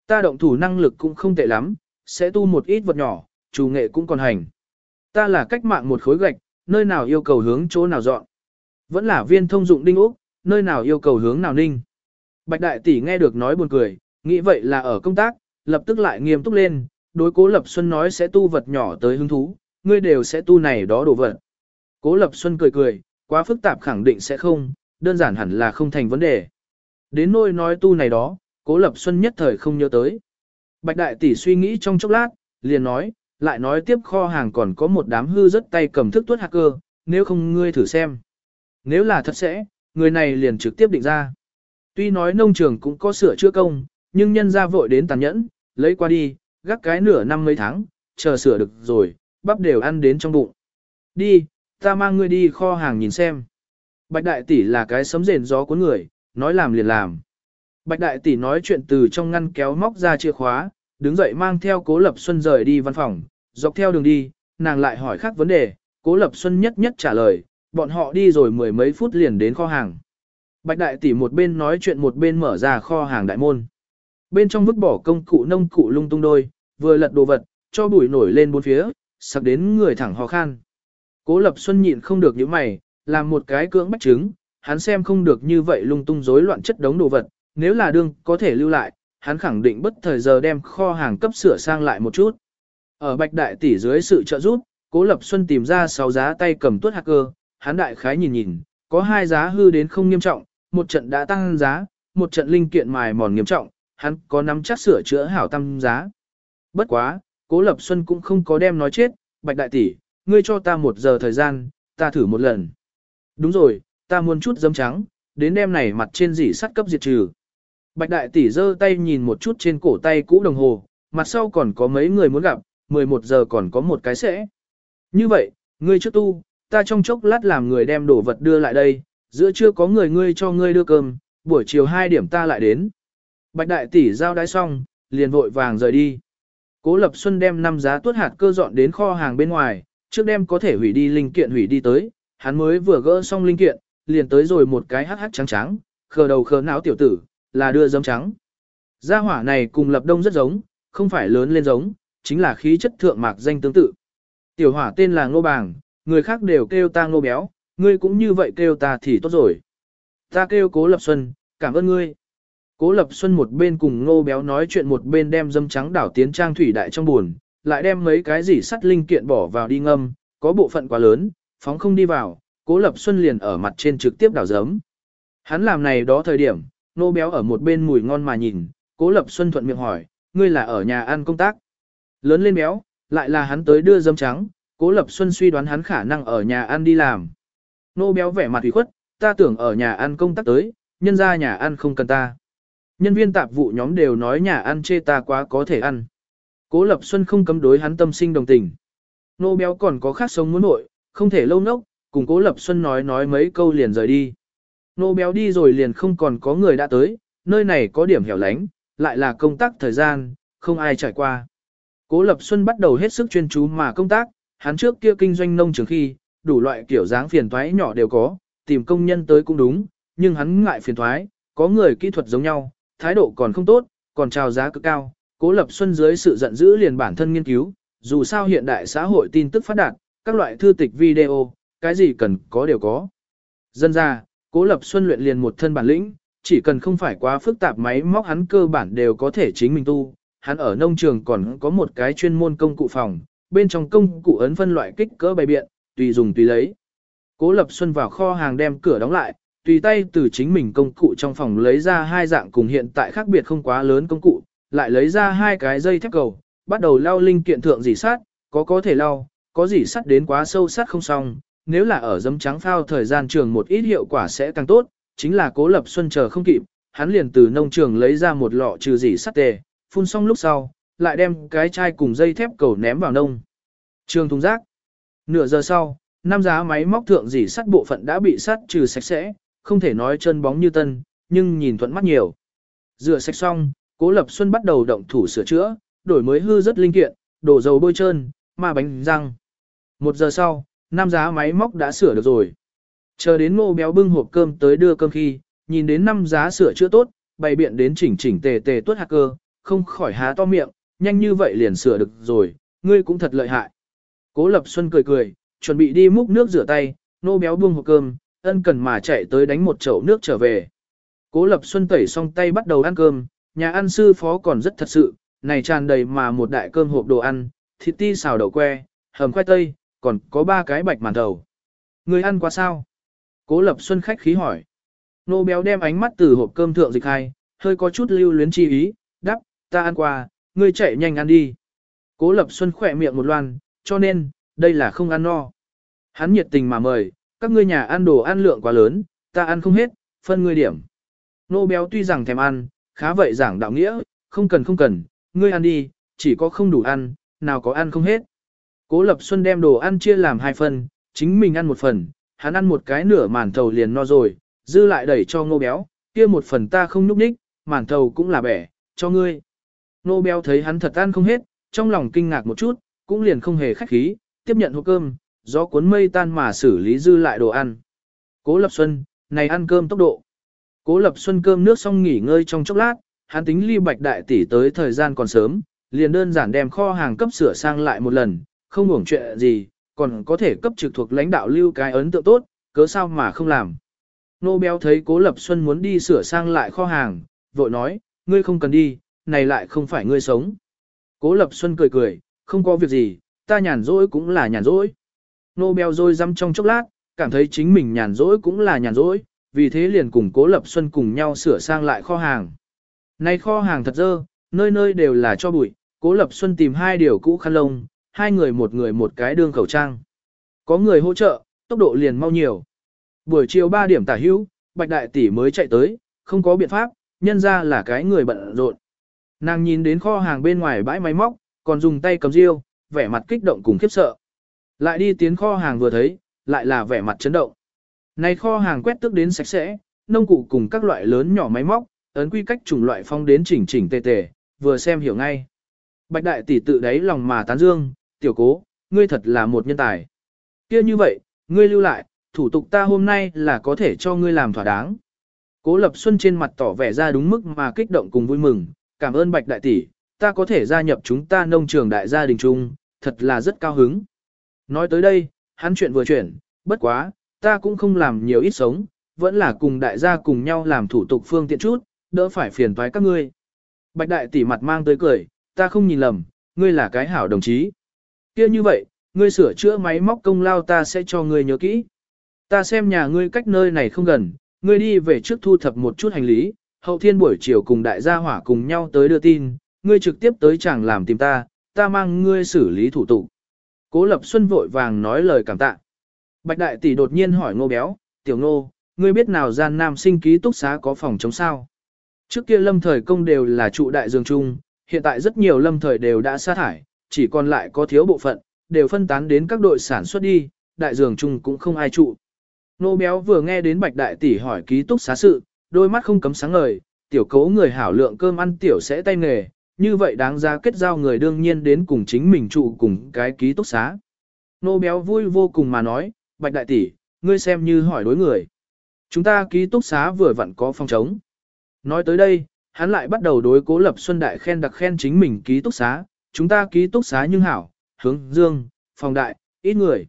Ta động thủ năng lực cũng không tệ lắm, sẽ tu một ít vật nhỏ, chủ nghệ cũng còn hành. Ta là cách mạng một khối gạch, nơi nào yêu cầu hướng chỗ nào dọn. Vẫn là viên thông dụng đinh ốc, nơi nào yêu cầu hướng nào ninh. Bạch đại tỷ nghe được nói buồn cười, nghĩ vậy là ở công tác, lập tức lại nghiêm túc lên, đối cố Lập Xuân nói sẽ tu vật nhỏ tới hứng thú, ngươi đều sẽ tu này đó đồ vật. Cố Lập Xuân cười cười, quá phức tạp khẳng định sẽ không, đơn giản hẳn là không thành vấn đề. Đến nôi nói tu này đó, Cố Lập Xuân nhất thời không nhớ tới. Bạch đại tỷ suy nghĩ trong chốc lát, liền nói, lại nói tiếp kho hàng còn có một đám hư rất tay cầm thức tuốt hacker, nếu không ngươi thử xem. Nếu là thật sẽ, người này liền trực tiếp định ra. Tuy nói nông trường cũng có sửa chữa công, nhưng nhân ra vội đến tàn nhẫn, lấy qua đi, gác cái nửa năm mấy tháng, chờ sửa được rồi, bắp đều ăn đến trong bụng. Đi, ta mang ngươi đi kho hàng nhìn xem. Bạch đại tỷ là cái sấm rền gió của người, nói làm liền làm. Bạch đại tỷ nói chuyện từ trong ngăn kéo móc ra chìa khóa, đứng dậy mang theo Cố Lập Xuân rời đi văn phòng, dọc theo đường đi, nàng lại hỏi khác vấn đề, Cố Lập Xuân nhất nhất trả lời, bọn họ đi rồi mười mấy phút liền đến kho hàng. Bạch đại tỷ một bên nói chuyện một bên mở ra kho hàng đại môn. Bên trong vứt bỏ công cụ nông cụ lung tung đôi, vừa lật đồ vật, cho bụi nổi lên bốn phía, sặc đến người thẳng ho khan. Cố Lập Xuân nhịn không được những mày, làm một cái cưỡng bách trứng, hắn xem không được như vậy lung tung rối loạn chất đống đồ vật, nếu là đương có thể lưu lại, hắn khẳng định bất thời giờ đem kho hàng cấp sửa sang lại một chút. Ở Bạch Đại tỷ dưới sự trợ giúp, Cố Lập Xuân tìm ra 6 giá tay cầm tuốt hacker, hắn đại khái nhìn nhìn, có hai giá hư đến không nghiêm trọng, một trận đã tăng giá, một trận linh kiện mài mòn nghiêm trọng, hắn có nắm chắc sửa chữa hảo tăng giá. Bất quá, Cố Lập Xuân cũng không có đem nói chết, Bạch Đại tỷ, ngươi cho ta một giờ thời gian, ta thử một lần. Đúng rồi, ta muốn chút dấm trắng, đến đêm này mặt trên dỉ sắt cấp diệt trừ. Bạch đại tỷ giơ tay nhìn một chút trên cổ tay cũ đồng hồ, mặt sau còn có mấy người muốn gặp, 11 giờ còn có một cái sẽ. Như vậy, ngươi trước tu, ta trong chốc lát làm người đem đồ vật đưa lại đây, giữa chưa có người ngươi cho ngươi đưa cơm, buổi chiều 2 điểm ta lại đến. Bạch đại tỷ giao đái xong, liền vội vàng rời đi. Cố Lập Xuân đem năm giá tuốt hạt cơ dọn đến kho hàng bên ngoài, trước đem có thể hủy đi linh kiện hủy đi tới, hắn mới vừa gỡ xong linh kiện, liền tới rồi một cái hắc hắc trắng trắng, khờ đầu khờ não tiểu tử, là đưa dấm trắng. Gia hỏa này cùng lập đông rất giống, không phải lớn lên giống, chính là khí chất thượng mạc danh tương tự. Tiểu hỏa tên là Ngô Bàng, người khác đều kêu ta Ngô Béo, ngươi cũng như vậy kêu ta thì tốt rồi. Ta kêu Cố Lập Xuân, cảm ơn ngươi. Cố Lập Xuân một bên cùng Ngô Béo nói chuyện một bên đem dấm trắng đảo tiến trang thủy đại trong buồn, lại đem mấy cái gì sắt linh kiện bỏ vào đi ngâm, có bộ phận quá lớn, phóng không đi vào, Cố Lập Xuân liền ở mặt trên trực tiếp đảo giấm. Hắn làm này đó thời điểm, nô béo ở một bên mùi ngon mà nhìn, cố lập xuân thuận miệng hỏi, ngươi là ở nhà ăn công tác. Lớn lên béo, lại là hắn tới đưa dâm trắng, cố lập xuân suy đoán hắn khả năng ở nhà ăn đi làm. Nô béo vẻ mặt ủy khuất, ta tưởng ở nhà ăn công tác tới, nhân ra nhà ăn không cần ta. Nhân viên tạp vụ nhóm đều nói nhà ăn chê ta quá có thể ăn. Cố Lập Xuân không cấm đối hắn tâm sinh đồng tình. Nô béo còn có khác sống muốn nội, không thể lâu nốc, cùng Cố Lập Xuân nói nói mấy câu liền rời đi. Nô béo đi rồi liền không còn có người đã tới, nơi này có điểm hẻo lánh, lại là công tác thời gian, không ai trải qua. Cố Lập Xuân bắt đầu hết sức chuyên chú mà công tác, hắn trước kia kinh doanh nông trường khi, đủ loại kiểu dáng phiền toái nhỏ đều có, tìm công nhân tới cũng đúng, nhưng hắn ngại phiền thoái, có người kỹ thuật giống nhau, thái độ còn không tốt, còn trào giá cực cao. Cố Lập Xuân dưới sự giận dữ liền bản thân nghiên cứu, dù sao hiện đại xã hội tin tức phát đạt, các loại thư tịch video, cái gì cần có đều có. Dân ra, Cố Lập Xuân luyện liền một thân bản lĩnh, chỉ cần không phải quá phức tạp máy móc hắn cơ bản đều có thể chính mình tu. Hắn ở nông trường còn có một cái chuyên môn công cụ phòng, bên trong công cụ ấn phân loại kích cỡ bày biện, tùy dùng tùy lấy. Cố Lập Xuân vào kho hàng đem cửa đóng lại, tùy tay từ chính mình công cụ trong phòng lấy ra hai dạng cùng hiện tại khác biệt không quá lớn công cụ, lại lấy ra hai cái dây thép cầu, bắt đầu lau linh kiện thượng dỉ sát, có có thể lau, có dỉ sắt đến quá sâu sát không xong, nếu là ở dấm trắng phao thời gian trường một ít hiệu quả sẽ càng tốt, chính là Cố Lập Xuân chờ không kịp, hắn liền từ nông trường lấy ra một lọ trừ dỉ sắt tề, phun xong lúc sau, lại đem cái chai cùng dây thép cầu ném vào nông. Trường thùng rác. Nửa giờ sau, năm giá máy móc thượng dỉ sắt bộ phận đã bị sắt trừ sạch sẽ, không thể nói chân bóng như tân, nhưng nhìn thuận mắt nhiều. Rửa sạch xong, Cố Lập Xuân bắt đầu động thủ sửa chữa, đổi mới hư rất linh kiện, đổ dầu bôi trơn, ma bánh răng. Một giờ sau, năm giá máy móc đã sửa được rồi. Chờ đến ngô béo bưng hộp cơm tới đưa cơm khi, nhìn đến năm giá sửa chữa tốt, bày biện đến chỉnh chỉnh tề tề tuốt cơ, không khỏi há to miệng, nhanh như vậy liền sửa được rồi, ngươi cũng thật lợi hại. Cố Lập Xuân cười cười, chuẩn bị đi múc nước rửa tay, nô béo buông hộp cơm, ân cần mà chạy tới đánh một chậu nước trở về. Cố Lập Xuân tẩy xong tay bắt đầu ăn cơm, nhà ăn sư phó còn rất thật sự, này tràn đầy mà một đại cơm hộp đồ ăn, thịt ti xào đậu que, hầm khoai tây, còn có ba cái bạch màn thầu. Người ăn quá sao? Cố Lập Xuân khách khí hỏi. Nô béo đem ánh mắt từ hộp cơm thượng dịch hai, hơi có chút lưu luyến chi ý, đắp, ta ăn qua, ngươi chạy nhanh ăn đi. Cố Lập Xuân khỏe miệng một loan, cho nên, đây là không ăn no. Hắn nhiệt tình mà mời, các ngươi nhà ăn đồ ăn lượng quá lớn, ta ăn không hết, phân ngươi điểm. Nô béo tuy rằng thèm ăn, khá vậy giảng đạo nghĩa, không cần không cần, ngươi ăn đi, chỉ có không đủ ăn, nào có ăn không hết. Cố Lập Xuân đem đồ ăn chia làm hai phần, chính mình ăn một phần, hắn ăn một cái nửa màn thầu liền no rồi, dư lại đẩy cho ngô béo, kia một phần ta không nhúc ních, màn thầu cũng là bẻ, cho ngươi. Ngô béo thấy hắn thật ăn không hết, trong lòng kinh ngạc một chút, cũng liền không hề khách khí, tiếp nhận hộp cơm, gió cuốn mây tan mà xử lý dư lại đồ ăn. Cố Lập Xuân, này ăn cơm tốc độ. Cố Lập Xuân cơm nước xong nghỉ ngơi trong chốc lát, hắn tính ly bạch đại tỷ tới thời gian còn sớm, liền đơn giản đem kho hàng cấp sửa sang lại một lần, không hưởng chuyện gì, còn có thể cấp trực thuộc lãnh đạo lưu cái ấn tượng tốt, cớ sao mà không làm. Nô béo thấy Cố Lập Xuân muốn đi sửa sang lại kho hàng, vội nói, ngươi không cần đi, này lại không phải ngươi sống. Cố Lập Xuân cười cười, không có việc gì, ta nhàn rỗi cũng là nhàn rỗi. Nô béo rôi răm trong chốc lát, cảm thấy chính mình nhàn rỗi cũng là nhàn rỗi, vì thế liền cùng Cố Lập Xuân cùng nhau sửa sang lại kho hàng. Này kho hàng thật dơ, nơi nơi đều là cho bụi, Cố Lập Xuân tìm hai điều cũ khăn lông, hai người một người một cái đương khẩu trang. Có người hỗ trợ, tốc độ liền mau nhiều. Buổi chiều 3 điểm tả hữu, Bạch Đại Tỷ mới chạy tới, không có biện pháp, nhân ra là cái người bận rộn. Nàng nhìn đến kho hàng bên ngoài bãi máy móc, còn dùng tay cầm riêu, vẻ mặt kích động cùng khiếp sợ. Lại đi tiến kho hàng vừa thấy, lại là vẻ mặt chấn động. Này kho hàng quét tức đến sạch sẽ, nông cụ cùng các loại lớn nhỏ máy móc, ấn quy cách chủng loại phong đến chỉnh chỉnh tề tề, vừa xem hiểu ngay. Bạch đại tỷ tự đáy lòng mà tán dương, tiểu cố, ngươi thật là một nhân tài. kia như vậy, ngươi lưu lại, thủ tục ta hôm nay là có thể cho ngươi làm thỏa đáng. Cố Lập Xuân trên mặt tỏ vẻ ra đúng mức mà kích động cùng vui mừng, cảm ơn Bạch Đại Tỷ, ta có thể gia nhập chúng ta nông trường đại gia đình chung, thật là rất cao hứng. Nói tới đây, hắn chuyện vừa chuyển, bất quá, ta cũng không làm nhiều ít sống, vẫn là cùng đại gia cùng nhau làm thủ tục phương tiện chút, đỡ phải phiền toái các ngươi. Bạch Đại Tỷ mặt mang tới cười, ta không nhìn lầm, ngươi là cái hảo đồng chí kia như vậy, ngươi sửa chữa máy móc công lao ta sẽ cho ngươi nhớ kỹ. Ta xem nhà ngươi cách nơi này không gần, ngươi đi về trước thu thập một chút hành lý, hậu thiên buổi chiều cùng đại gia hỏa cùng nhau tới đưa tin, ngươi trực tiếp tới chẳng làm tìm ta, ta mang ngươi xử lý thủ tục. Cố Lập Xuân vội vàng nói lời cảm tạ. Bạch Đại Tỷ đột nhiên hỏi Ngô Béo, Tiểu Ngô, ngươi biết nào gian nam sinh ký túc xá có phòng chống sao? Trước kia lâm thời công đều là trụ đại dương trung, hiện tại rất nhiều lâm thời đều đã sa thải, chỉ còn lại có thiếu bộ phận, đều phân tán đến các đội sản xuất đi, đại dường chung cũng không ai trụ. Nô béo vừa nghe đến bạch đại tỷ hỏi ký túc xá sự, đôi mắt không cấm sáng ngời, tiểu cố người hảo lượng cơm ăn tiểu sẽ tay nghề, như vậy đáng ra kết giao người đương nhiên đến cùng chính mình trụ cùng cái ký túc xá. Nô béo vui vô cùng mà nói, bạch đại tỷ, ngươi xem như hỏi đối người. Chúng ta ký túc xá vừa vặn có phòng trống. Nói tới đây, hắn lại bắt đầu đối cố lập xuân đại khen đặc khen chính mình ký túc xá, chúng ta ký túc xá nhưng hảo, hướng dương, phòng đại, ít người.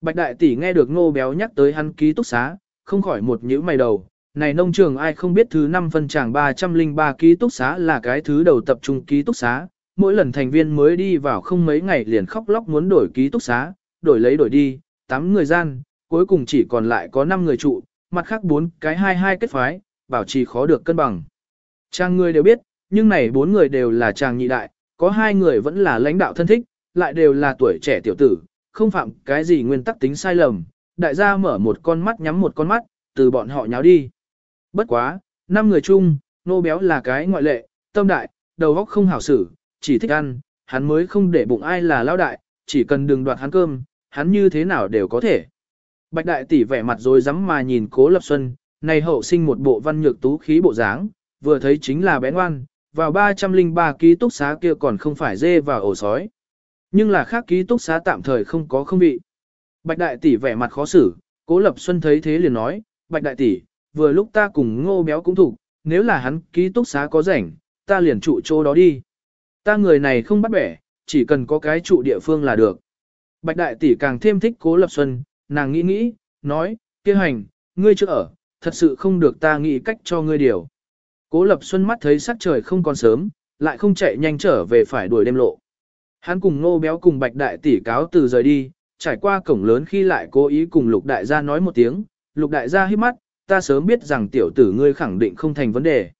Bạch đại tỷ nghe được ngô béo nhắc tới hắn ký túc xá, không khỏi một nhíu mày đầu, này nông trường ai không biết thứ năm phân tràng 303 ký túc xá là cái thứ đầu tập trung ký túc xá, mỗi lần thành viên mới đi vào không mấy ngày liền khóc lóc muốn đổi ký túc xá, đổi lấy đổi đi, 8 người gian, cuối cùng chỉ còn lại có 5 người trụ, mặt khác 4 cái hai hai kết phái, bảo trì khó được cân bằng. Trang người đều biết, nhưng này bốn người đều là chàng nhị đại, có hai người vẫn là lãnh đạo thân thích, lại đều là tuổi trẻ tiểu tử, không phạm cái gì nguyên tắc tính sai lầm, đại gia mở một con mắt nhắm một con mắt, từ bọn họ nháo đi. Bất quá, năm người chung, nô béo là cái ngoại lệ, tâm đại, đầu óc không hảo xử, chỉ thích ăn, hắn mới không để bụng ai là lao đại, chỉ cần đừng đoạt hắn cơm, hắn như thế nào đều có thể. Bạch đại tỷ vẻ mặt rồi rắm mà nhìn cố lập xuân, này hậu sinh một bộ văn nhược tú khí bộ dáng, vừa thấy chính là bé ngoan, vào 303 ký túc xá kia còn không phải dê vào ổ sói. Nhưng là khác ký túc xá tạm thời không có không bị. Bạch đại tỷ vẻ mặt khó xử, cố lập xuân thấy thế liền nói, Bạch đại tỷ, vừa lúc ta cùng ngô béo cũng thủ, nếu là hắn ký túc xá có rảnh, ta liền trụ chỗ đó đi. Ta người này không bắt bẻ, chỉ cần có cái trụ địa phương là được. Bạch đại tỷ càng thêm thích cố lập xuân, nàng nghĩ nghĩ, nói, kia hành, ngươi chưa ở, thật sự không được ta nghĩ cách cho ngươi điều. Cố lập xuân mắt thấy sắc trời không còn sớm, lại không chạy nhanh trở về phải đuổi đêm lộ. Hắn cùng ngô béo cùng bạch đại tỷ cáo từ rời đi, trải qua cổng lớn khi lại cố ý cùng lục đại gia nói một tiếng, lục đại gia hít mắt, ta sớm biết rằng tiểu tử ngươi khẳng định không thành vấn đề.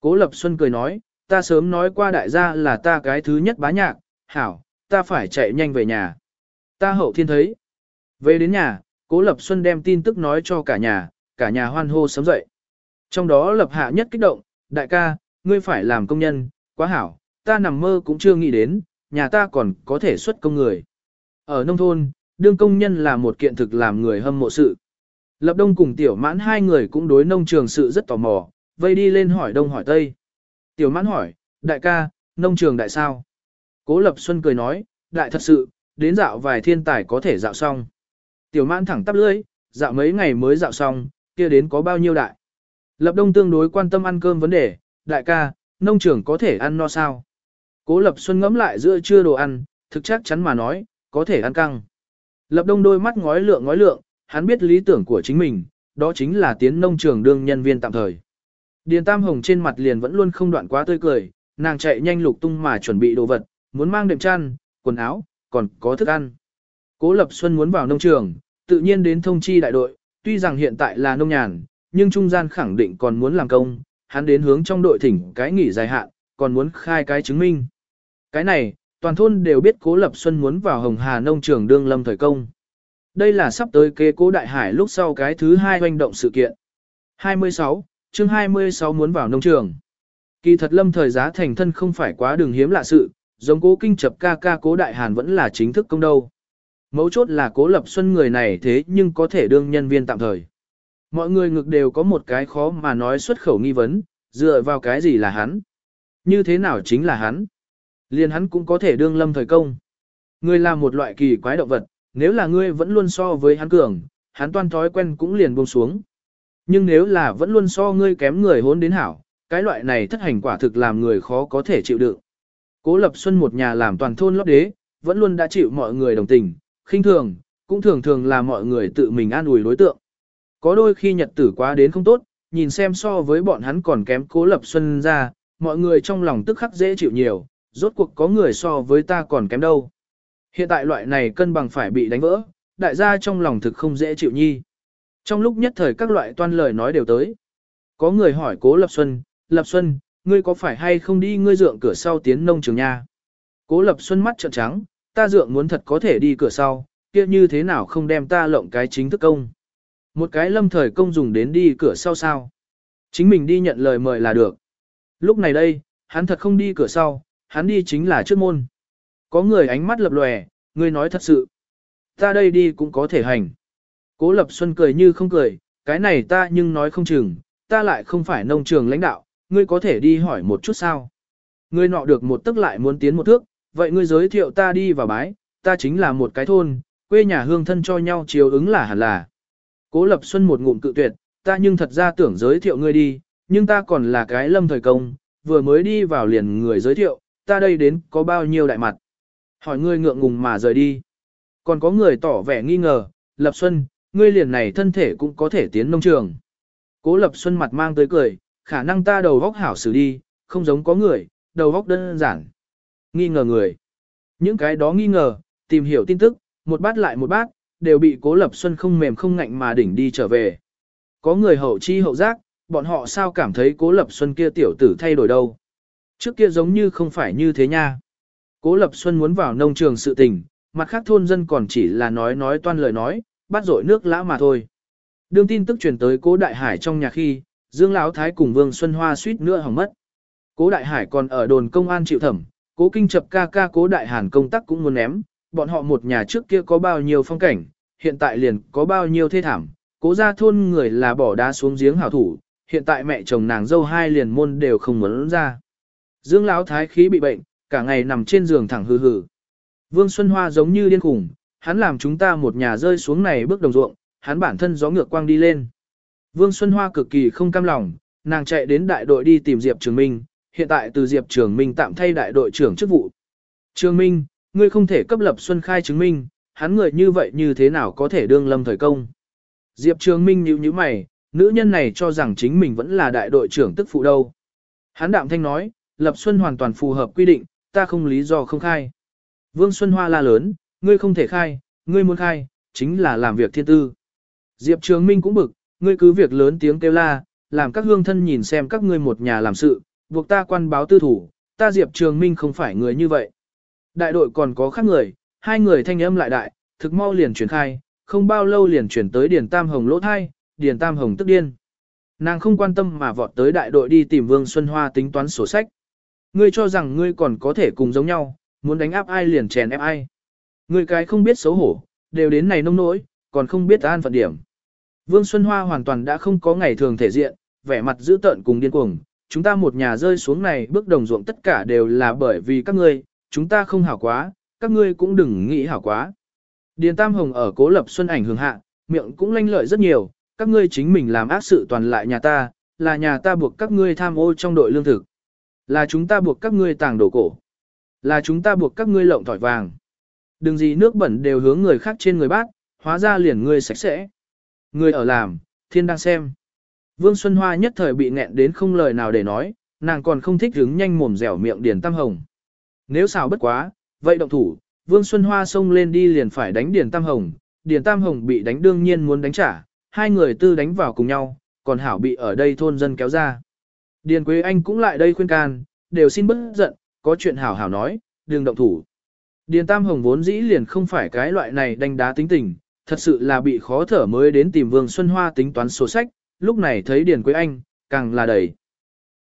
Cố lập xuân cười nói, ta sớm nói qua đại gia là ta cái thứ nhất bá nhạc, hảo, ta phải chạy nhanh về nhà. Ta hậu thiên thấy. Về đến nhà, cố lập xuân đem tin tức nói cho cả nhà, cả nhà hoan hô sớm dậy. Trong đó lập hạ nhất kích động, đại ca, ngươi phải làm công nhân, quá hảo, ta nằm mơ cũng chưa nghĩ đến, nhà ta còn có thể xuất công người. Ở nông thôn, đương công nhân là một kiện thực làm người hâm mộ sự. Lập đông cùng tiểu mãn hai người cũng đối nông trường sự rất tò mò, vây đi lên hỏi đông hỏi tây. Tiểu mãn hỏi, đại ca, nông trường đại sao? Cố lập xuân cười nói, đại thật sự, đến dạo vài thiên tài có thể dạo xong. Tiểu mãn thẳng tắp lưỡi, dạo mấy ngày mới dạo xong, kia đến có bao nhiêu đại. Lập đông tương đối quan tâm ăn cơm vấn đề, đại ca, nông trường có thể ăn no sao? Cố lập xuân ngẫm lại giữa trưa đồ ăn, thực chắc chắn mà nói, có thể ăn căng. Lập đông đôi mắt ngói lượng ngói lượng, hắn biết lý tưởng của chính mình, đó chính là tiến nông trường đương nhân viên tạm thời. Điền Tam Hồng trên mặt liền vẫn luôn không đoạn quá tươi cười, nàng chạy nhanh lục tung mà chuẩn bị đồ vật, muốn mang đệm chăn, quần áo, còn có thức ăn. Cố Lập Xuân muốn vào nông trường, tự nhiên đến thông chi đại đội, tuy rằng hiện tại là nông nhàn, nhưng trung gian khẳng định còn muốn làm công, hắn đến hướng trong đội thỉnh cái nghỉ dài hạn, còn muốn khai cái chứng minh. Cái này, toàn thôn đều biết Cố Lập Xuân muốn vào Hồng Hà nông trường đương lâm thời công. Đây là sắp tới kế Cố Đại Hải lúc sau cái thứ hai hoành động sự kiện. 26, chương 26 muốn vào nông trường. Kỳ thật lâm thời giá thành thân không phải quá đường hiếm lạ sự, giống cố kinh chập ca ca cố đại hàn vẫn là chính thức công đâu. Mấu chốt là cố lập xuân người này thế nhưng có thể đương nhân viên tạm thời. Mọi người ngực đều có một cái khó mà nói xuất khẩu nghi vấn, dựa vào cái gì là hắn. Như thế nào chính là hắn. Liền hắn cũng có thể đương lâm thời công. Ngươi là một loại kỳ quái động vật, nếu là ngươi vẫn luôn so với hắn cường, hắn toan thói quen cũng liền buông xuống. Nhưng nếu là vẫn luôn so ngươi kém người hốn đến hảo, cái loại này thất hành quả thực làm người khó có thể chịu đựng. Cố Lập Xuân một nhà làm toàn thôn lót đế, vẫn luôn đã chịu mọi người đồng tình, khinh thường, cũng thường thường là mọi người tự mình an ủi đối tượng. Có đôi khi nhật tử quá đến không tốt, nhìn xem so với bọn hắn còn kém Cố Lập Xuân ra, mọi người trong lòng tức khắc dễ chịu nhiều, rốt cuộc có người so với ta còn kém đâu. Hiện tại loại này cân bằng phải bị đánh vỡ, đại gia trong lòng thực không dễ chịu nhi. Trong lúc nhất thời các loại toan lời nói đều tới. Có người hỏi Cố Lập Xuân, Lập Xuân, ngươi có phải hay không đi ngươi dượng cửa sau tiến nông trường nha? Cố Lập Xuân mắt trợn trắng, ta dượng muốn thật có thể đi cửa sau, kia như thế nào không đem ta lộng cái chính thức công? Một cái lâm thời công dùng đến đi cửa sau sao? Chính mình đi nhận lời mời là được. Lúc này đây, hắn thật không đi cửa sau, hắn đi chính là trước môn. Có người ánh mắt lập lòe, ngươi nói thật sự. Ta đây đi cũng có thể hành. Cố Lập Xuân cười như không cười, cái này ta nhưng nói không chừng, ta lại không phải nông trường lãnh đạo, ngươi có thể đi hỏi một chút sao. Ngươi nọ được một tức lại muốn tiến một thước, vậy ngươi giới thiệu ta đi vào bái, ta chính là một cái thôn, quê nhà hương thân cho nhau chiều ứng là hẳn là. Cố Lập Xuân một ngụm cự tuyệt, ta nhưng thật ra tưởng giới thiệu ngươi đi, nhưng ta còn là cái lâm thời công, vừa mới đi vào liền người giới thiệu, ta đây đến có bao nhiêu đại mặt. Hỏi ngươi ngượng ngùng mà rời đi. Còn có người tỏ vẻ nghi ngờ, Lập Xuân, ngươi liền này thân thể cũng có thể tiến nông trường. Cố Lập Xuân mặt mang tới cười, khả năng ta đầu vóc hảo xử đi, không giống có người, đầu vóc đơn giản. Nghi ngờ người. Những cái đó nghi ngờ, tìm hiểu tin tức, một bát lại một bát, đều bị Cố Lập Xuân không mềm không ngạnh mà đỉnh đi trở về. Có người hậu chi hậu giác, bọn họ sao cảm thấy Cố Lập Xuân kia tiểu tử thay đổi đâu. Trước kia giống như không phải như thế nha. Cố Lập Xuân muốn vào nông trường sự tình, mặt khác thôn dân còn chỉ là nói nói toan lời nói, bắt rội nước lã mà thôi. Đương tin tức truyền tới Cố Đại Hải trong nhà khi, Dương Lão Thái cùng Vương Xuân Hoa suýt nữa hỏng mất. Cố Đại Hải còn ở đồn công an chịu thẩm, Cố Kinh Chập ca ca Cố Đại Hàn công tác cũng muốn ném, bọn họ một nhà trước kia có bao nhiêu phong cảnh, hiện tại liền có bao nhiêu thê thảm. Cố gia thôn người là bỏ đá xuống giếng hảo thủ, hiện tại mẹ chồng nàng dâu hai liền môn đều không muốn ra. Dương Lão Thái khí bị bệnh, cả ngày nằm trên giường thẳng hừ hừ. Vương Xuân Hoa giống như điên khủng, hắn làm chúng ta một nhà rơi xuống này bước đồng ruộng, hắn bản thân gió ngược quang đi lên. Vương Xuân Hoa cực kỳ không cam lòng, nàng chạy đến đại đội đi tìm Diệp Trường Minh, hiện tại từ Diệp Trường Minh tạm thay đại đội trưởng chức vụ. Trường Minh, ngươi không thể cấp lập Xuân Khai chứng minh, hắn người như vậy như thế nào có thể đương lâm thời công. Diệp Trường Minh nhíu nhíu mày, nữ nhân này cho rằng chính mình vẫn là đại đội trưởng tức phụ đâu. Hắn đạm thanh nói, lập Xuân hoàn toàn phù hợp quy định, ta không lý do không khai. Vương Xuân Hoa la lớn, ngươi không thể khai, ngươi muốn khai, chính là làm việc thiên tư. Diệp Trường Minh cũng bực, ngươi cứ việc lớn tiếng kêu la, làm các hương thân nhìn xem các ngươi một nhà làm sự, buộc ta quan báo tư thủ, ta Diệp Trường Minh không phải người như vậy. Đại đội còn có khác người, hai người thanh âm lại đại, thực mau liền chuyển khai, không bao lâu liền chuyển tới Điền Tam Hồng lỗ thai, Điền Tam Hồng tức điên. Nàng không quan tâm mà vọt tới đại đội đi tìm Vương Xuân Hoa tính toán sổ sách. Ngươi cho rằng ngươi còn có thể cùng giống nhau, muốn đánh áp ai liền chèn ép ai. Ngươi cái không biết xấu hổ, đều đến này nông nỗi, còn không biết an phận điểm. Vương Xuân Hoa hoàn toàn đã không có ngày thường thể diện, vẻ mặt dữ tợn cùng điên cuồng. Chúng ta một nhà rơi xuống này bước đồng ruộng tất cả đều là bởi vì các ngươi, chúng ta không hảo quá, các ngươi cũng đừng nghĩ hảo quá. Điền Tam Hồng ở Cố Lập Xuân ảnh hưởng hạ, miệng cũng lanh lợi rất nhiều, các ngươi chính mình làm ác sự toàn lại nhà ta, là nhà ta buộc các ngươi tham ô trong đội lương thực. Là chúng ta buộc các ngươi tàng đổ cổ. Là chúng ta buộc các ngươi lộng tỏi vàng. Đừng gì nước bẩn đều hướng người khác trên người bác, hóa ra liền ngươi sạch sẽ. Người ở làm, thiên đang xem. Vương Xuân Hoa nhất thời bị nghẹn đến không lời nào để nói, nàng còn không thích hứng nhanh mồm dẻo miệng Điền Tam Hồng. Nếu xào bất quá, vậy động thủ, Vương Xuân Hoa xông lên đi liền phải đánh Điền Tam Hồng, Điền Tam Hồng bị đánh đương nhiên muốn đánh trả, hai người tư đánh vào cùng nhau, còn Hảo bị ở đây thôn dân kéo ra. Điền Quế Anh cũng lại đây khuyên can, đều xin bớt giận, có chuyện Hảo Hảo nói, đừng động thủ. Điền Tam Hồng vốn dĩ liền không phải cái loại này đánh đá tính tình, thật sự là bị khó thở mới đến tìm Vương Xuân Hoa tính toán sổ sách, lúc này thấy Điền Quế Anh, càng là đầy.